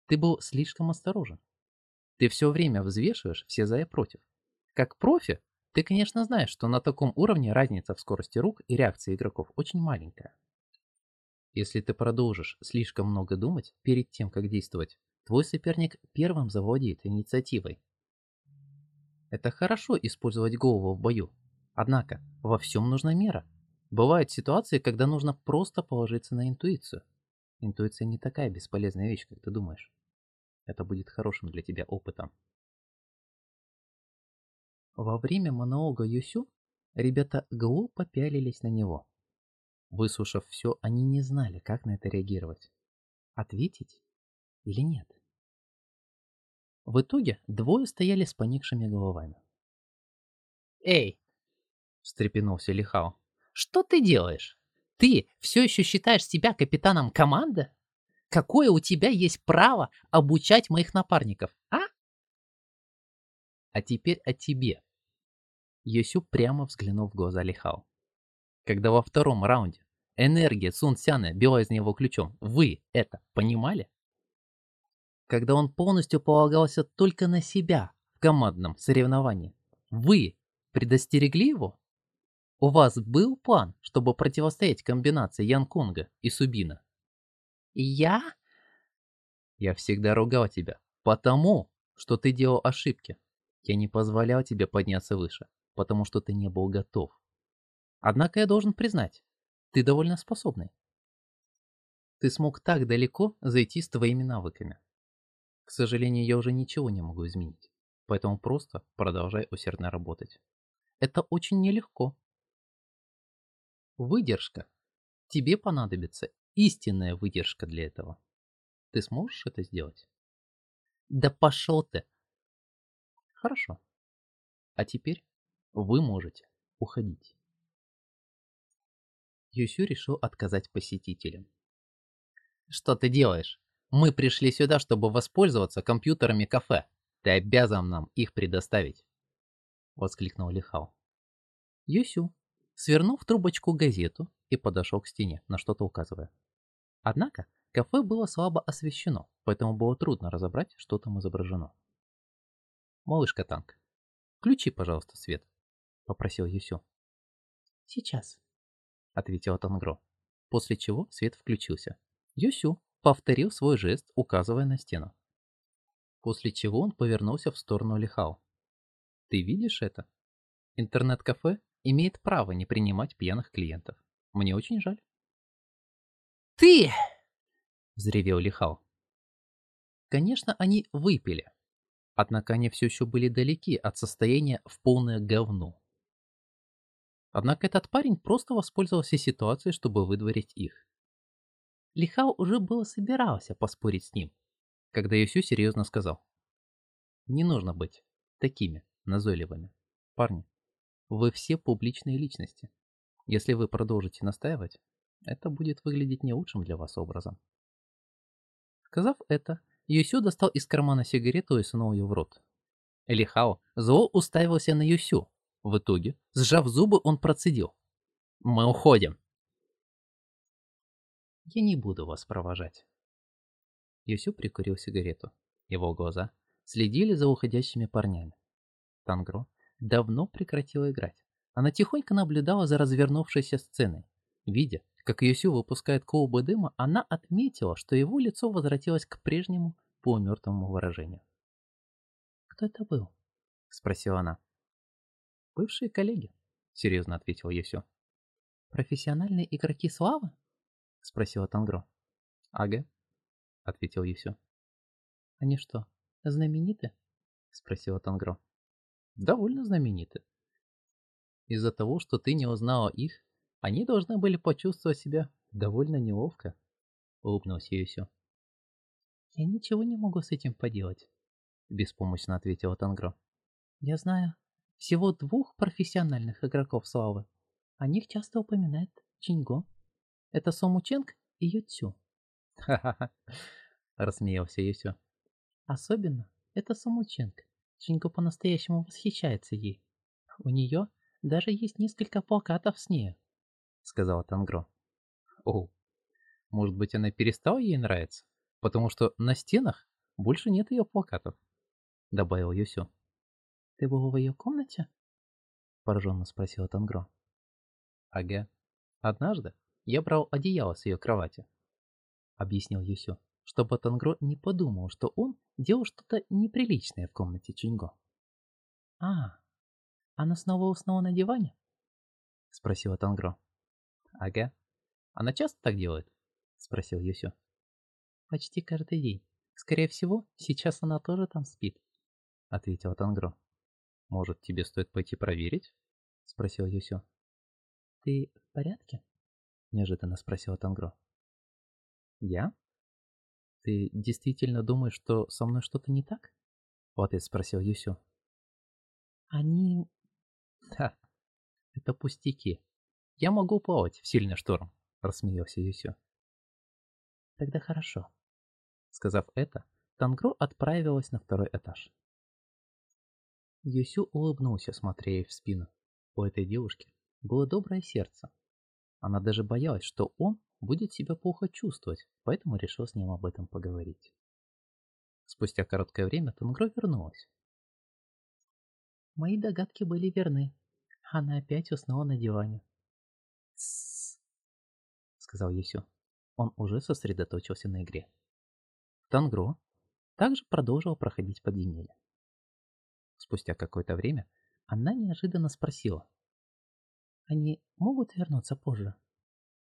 ты был слишком осторожен. Ты все время взвешиваешь все за и против. Как профи, ты, конечно, знаешь, что на таком уровне разница в скорости рук и реакции игроков очень маленькая. Если ты продолжишь слишком много думать перед тем, как действовать, твой соперник первым завладеет инициативой это хорошо использовать голову в бою. Однако, во всем нужна мера. Бывают ситуации, когда нужно просто положиться на интуицию. Интуиция не такая бесполезная вещь, как ты думаешь. Это будет хорошим для тебя опытом. Во время монолога Юсю Ребята глупо пялились на него. Выслушав все, они не знали, как на это реагировать. Ответить или нет? В итоге двое стояли с поникшими головами. «Эй!» — встрепенулся Лихао. «Что ты делаешь? Ты все еще считаешь себя капитаном команды? Какое у тебя есть право обучать моих напарников, а?» «А теперь о тебе». Йосю прямо взглянул в глаза Лихао. Когда во втором раунде энергия Сун Сяна била из него ключом, вы это понимали? Когда он полностью полагался только на себя в командном соревновании, вы предостерегли его? У вас был план, чтобы противостоять комбинации Янкунга и Субина? Я? Я всегда ругал тебя, потому что ты делал ошибки. Я не позволял тебе подняться выше, потому что ты не был готов. Однако я должен признать, ты довольно способный. Ты смог так далеко зайти с твоими навыками. К сожалению, я уже ничего не могу изменить, поэтому просто продолжай усердно работать. Это очень нелегко. Выдержка. Тебе понадобится истинная выдержка для этого. Ты сможешь это сделать? Да пошел ты. Хорошо. А теперь вы можете уходить. Юсю решил отказать посетителям. Что ты делаешь? Мы пришли сюда, чтобы воспользоваться компьютерами кафе. Ты обязан нам их предоставить. Воскликнул Лихау. Юсю свернул в трубочку газету и подошел к стене, на что-то указывая. Однако кафе было слабо освещено, поэтому было трудно разобрать, что там изображено. «Малышка Танк, включи, пожалуйста, свет», — попросил Юсю. «Сейчас», — ответила Тангро, после чего свет включился. Юсю повторил свой жест, указывая на стену. После чего он повернулся в сторону Лихао. «Ты видишь это? Интернет-кафе имеет право не принимать пьяных клиентов. Мне очень жаль». «Ты!» — взревел Лихао. Конечно, они выпили. Однако они все еще были далеки от состояния в полное говно. Однако этот парень просто воспользовался ситуацией, чтобы выдворить их. Лихао уже было собирался поспорить с ним, когда Юсю серьезно сказал. Не нужно быть такими назойливыми. Парни, вы все публичные личности. Если вы продолжите настаивать, это будет выглядеть не лучшим для вас образом. Сказав это, Юсю достал из кармана сигарету и сунул ее в рот. Лихао зло уставился на Юсю. В итоге, сжав зубы, он процедил. «Мы уходим!» Я не буду вас провожать. Юсю прикурил сигарету. Его глаза следили за уходящими парнями. Тангро давно прекратила играть. Она тихонько наблюдала за развернувшейся сценой. Видя, как Юсю выпускает клубы дыма, она отметила, что его лицо возвратилось к прежнему полумертвому выражению. «Кто это был?» — спросила она. «Бывшие коллеги», — серьезно ответил Юсю. «Профессиональные игроки славы?» — спросила Тангро. «Ага», — ответил Юсю. «Они что, знамениты?» — спросила Тангро. «Довольно знамениты. Из-за того, что ты не узнала их, они должны были почувствовать себя довольно неловко», — улыбнулся Юсю. «Я ничего не могу с этим поделать», — беспомощно ответила Тангро. «Я знаю всего двух профессиональных игроков славы. О них часто упоминает Чинго». Это Сомученко и Ютсю. Ха-ха-ха, рассмеялся Ютсю. Особенно это Сомученко. Чинько по-настоящему восхищается ей. У нее даже есть несколько плакатов с нею, сказала Тангро. О, может быть она перестала ей нравиться, потому что на стенах больше нет ее плакатов, добавил Юсю. Ты был в ее комнате? Пораженно спросила Тангро. Ага. Однажды я брал одеяло с ее кровати, объяснил Юсю, чтобы Тангро не подумал, что он делал что-то неприличное в комнате Чинго. А, она снова уснула на диване? спросила Тангро. Ага. Она часто так делает? спросил Юсю. Почти каждый день. Скорее всего, сейчас она тоже там спит, ответила Тангро. Может, тебе стоит пойти проверить? Спросил Юсю. Ты в порядке? Неожиданно спросила Тангро. Я? Ты действительно думаешь, что со мной что-то не так? В ответ спросил Юсю. Они... Да, это пустяки. Я могу плавать в сильный шторм, рассмеялся Юсю. Тогда хорошо. Сказав это, Тангро отправилась на второй этаж. Юсю улыбнулся, смотря ей в спину. У этой девушки было доброе сердце. Она даже боялась, что он будет себя плохо чувствовать, поэтому решил с ним об этом поговорить. Спустя короткое время Тангро вернулась. Мои догадки были верны. Она опять уснула на диване. «Тссс», — сказал Юсю. Он уже сосредоточился на игре. Тангро также продолжила проходить подземелье. Спустя какое-то время она неожиданно спросила. «Они могут вернуться позже?»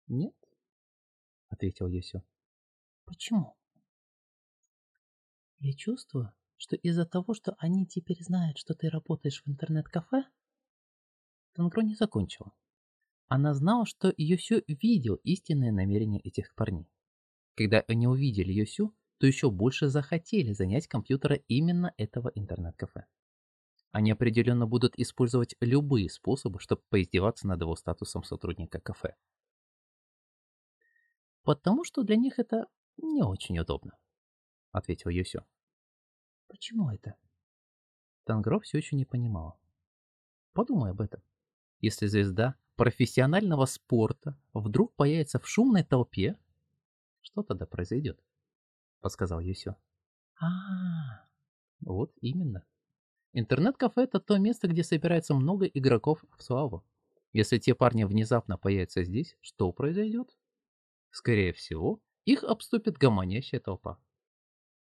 «Нет», — ответил Юсю. «Почему?» «Я чувствую, что из-за того, что они теперь знают, что ты работаешь в интернет-кафе...» Тангро не закончила. Она знала, что Юсю видел истинное намерение этих парней. Когда они увидели Юсю, то еще больше захотели занять компьютера именно этого интернет-кафе. Они определенно будут использовать любые способы, чтобы поиздеваться над его статусом сотрудника кафе. «Потому что для них это не очень удобно», — ответил Юсю. «Почему это?» Тангро все еще не понимала. Подумай об этом. Если звезда профессионального спорта вдруг появится в шумной толпе, что тогда произойдет? Подсказал Юсю. А, -а, а, вот именно. Интернет-кафе это то место, где собирается много игроков в славу. Если те парни внезапно появятся здесь, что произойдет? Скорее всего, их обступит гомонящая толпа.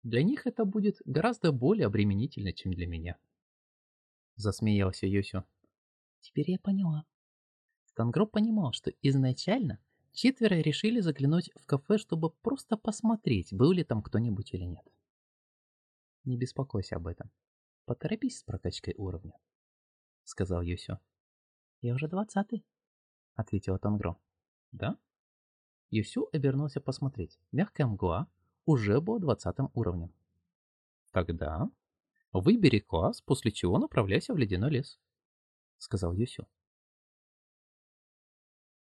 Для них это будет гораздо более обременительно, чем для меня. Засмеялся Юсю. Теперь я поняла. Тангро понимал, что изначально четверо решили заглянуть в кафе, чтобы просто посмотреть, был ли там кто-нибудь или нет. Не беспокойся об этом. Поторопись с прокачкой уровня, — сказал Юсю. Я уже двадцатый, — ответила Тангро. Да? Юсю обернулся посмотреть. Мягкая мгла уже была двадцатым уровнем. Тогда выбери класс, после чего направляйся в ледяной лес, — сказал Юсю.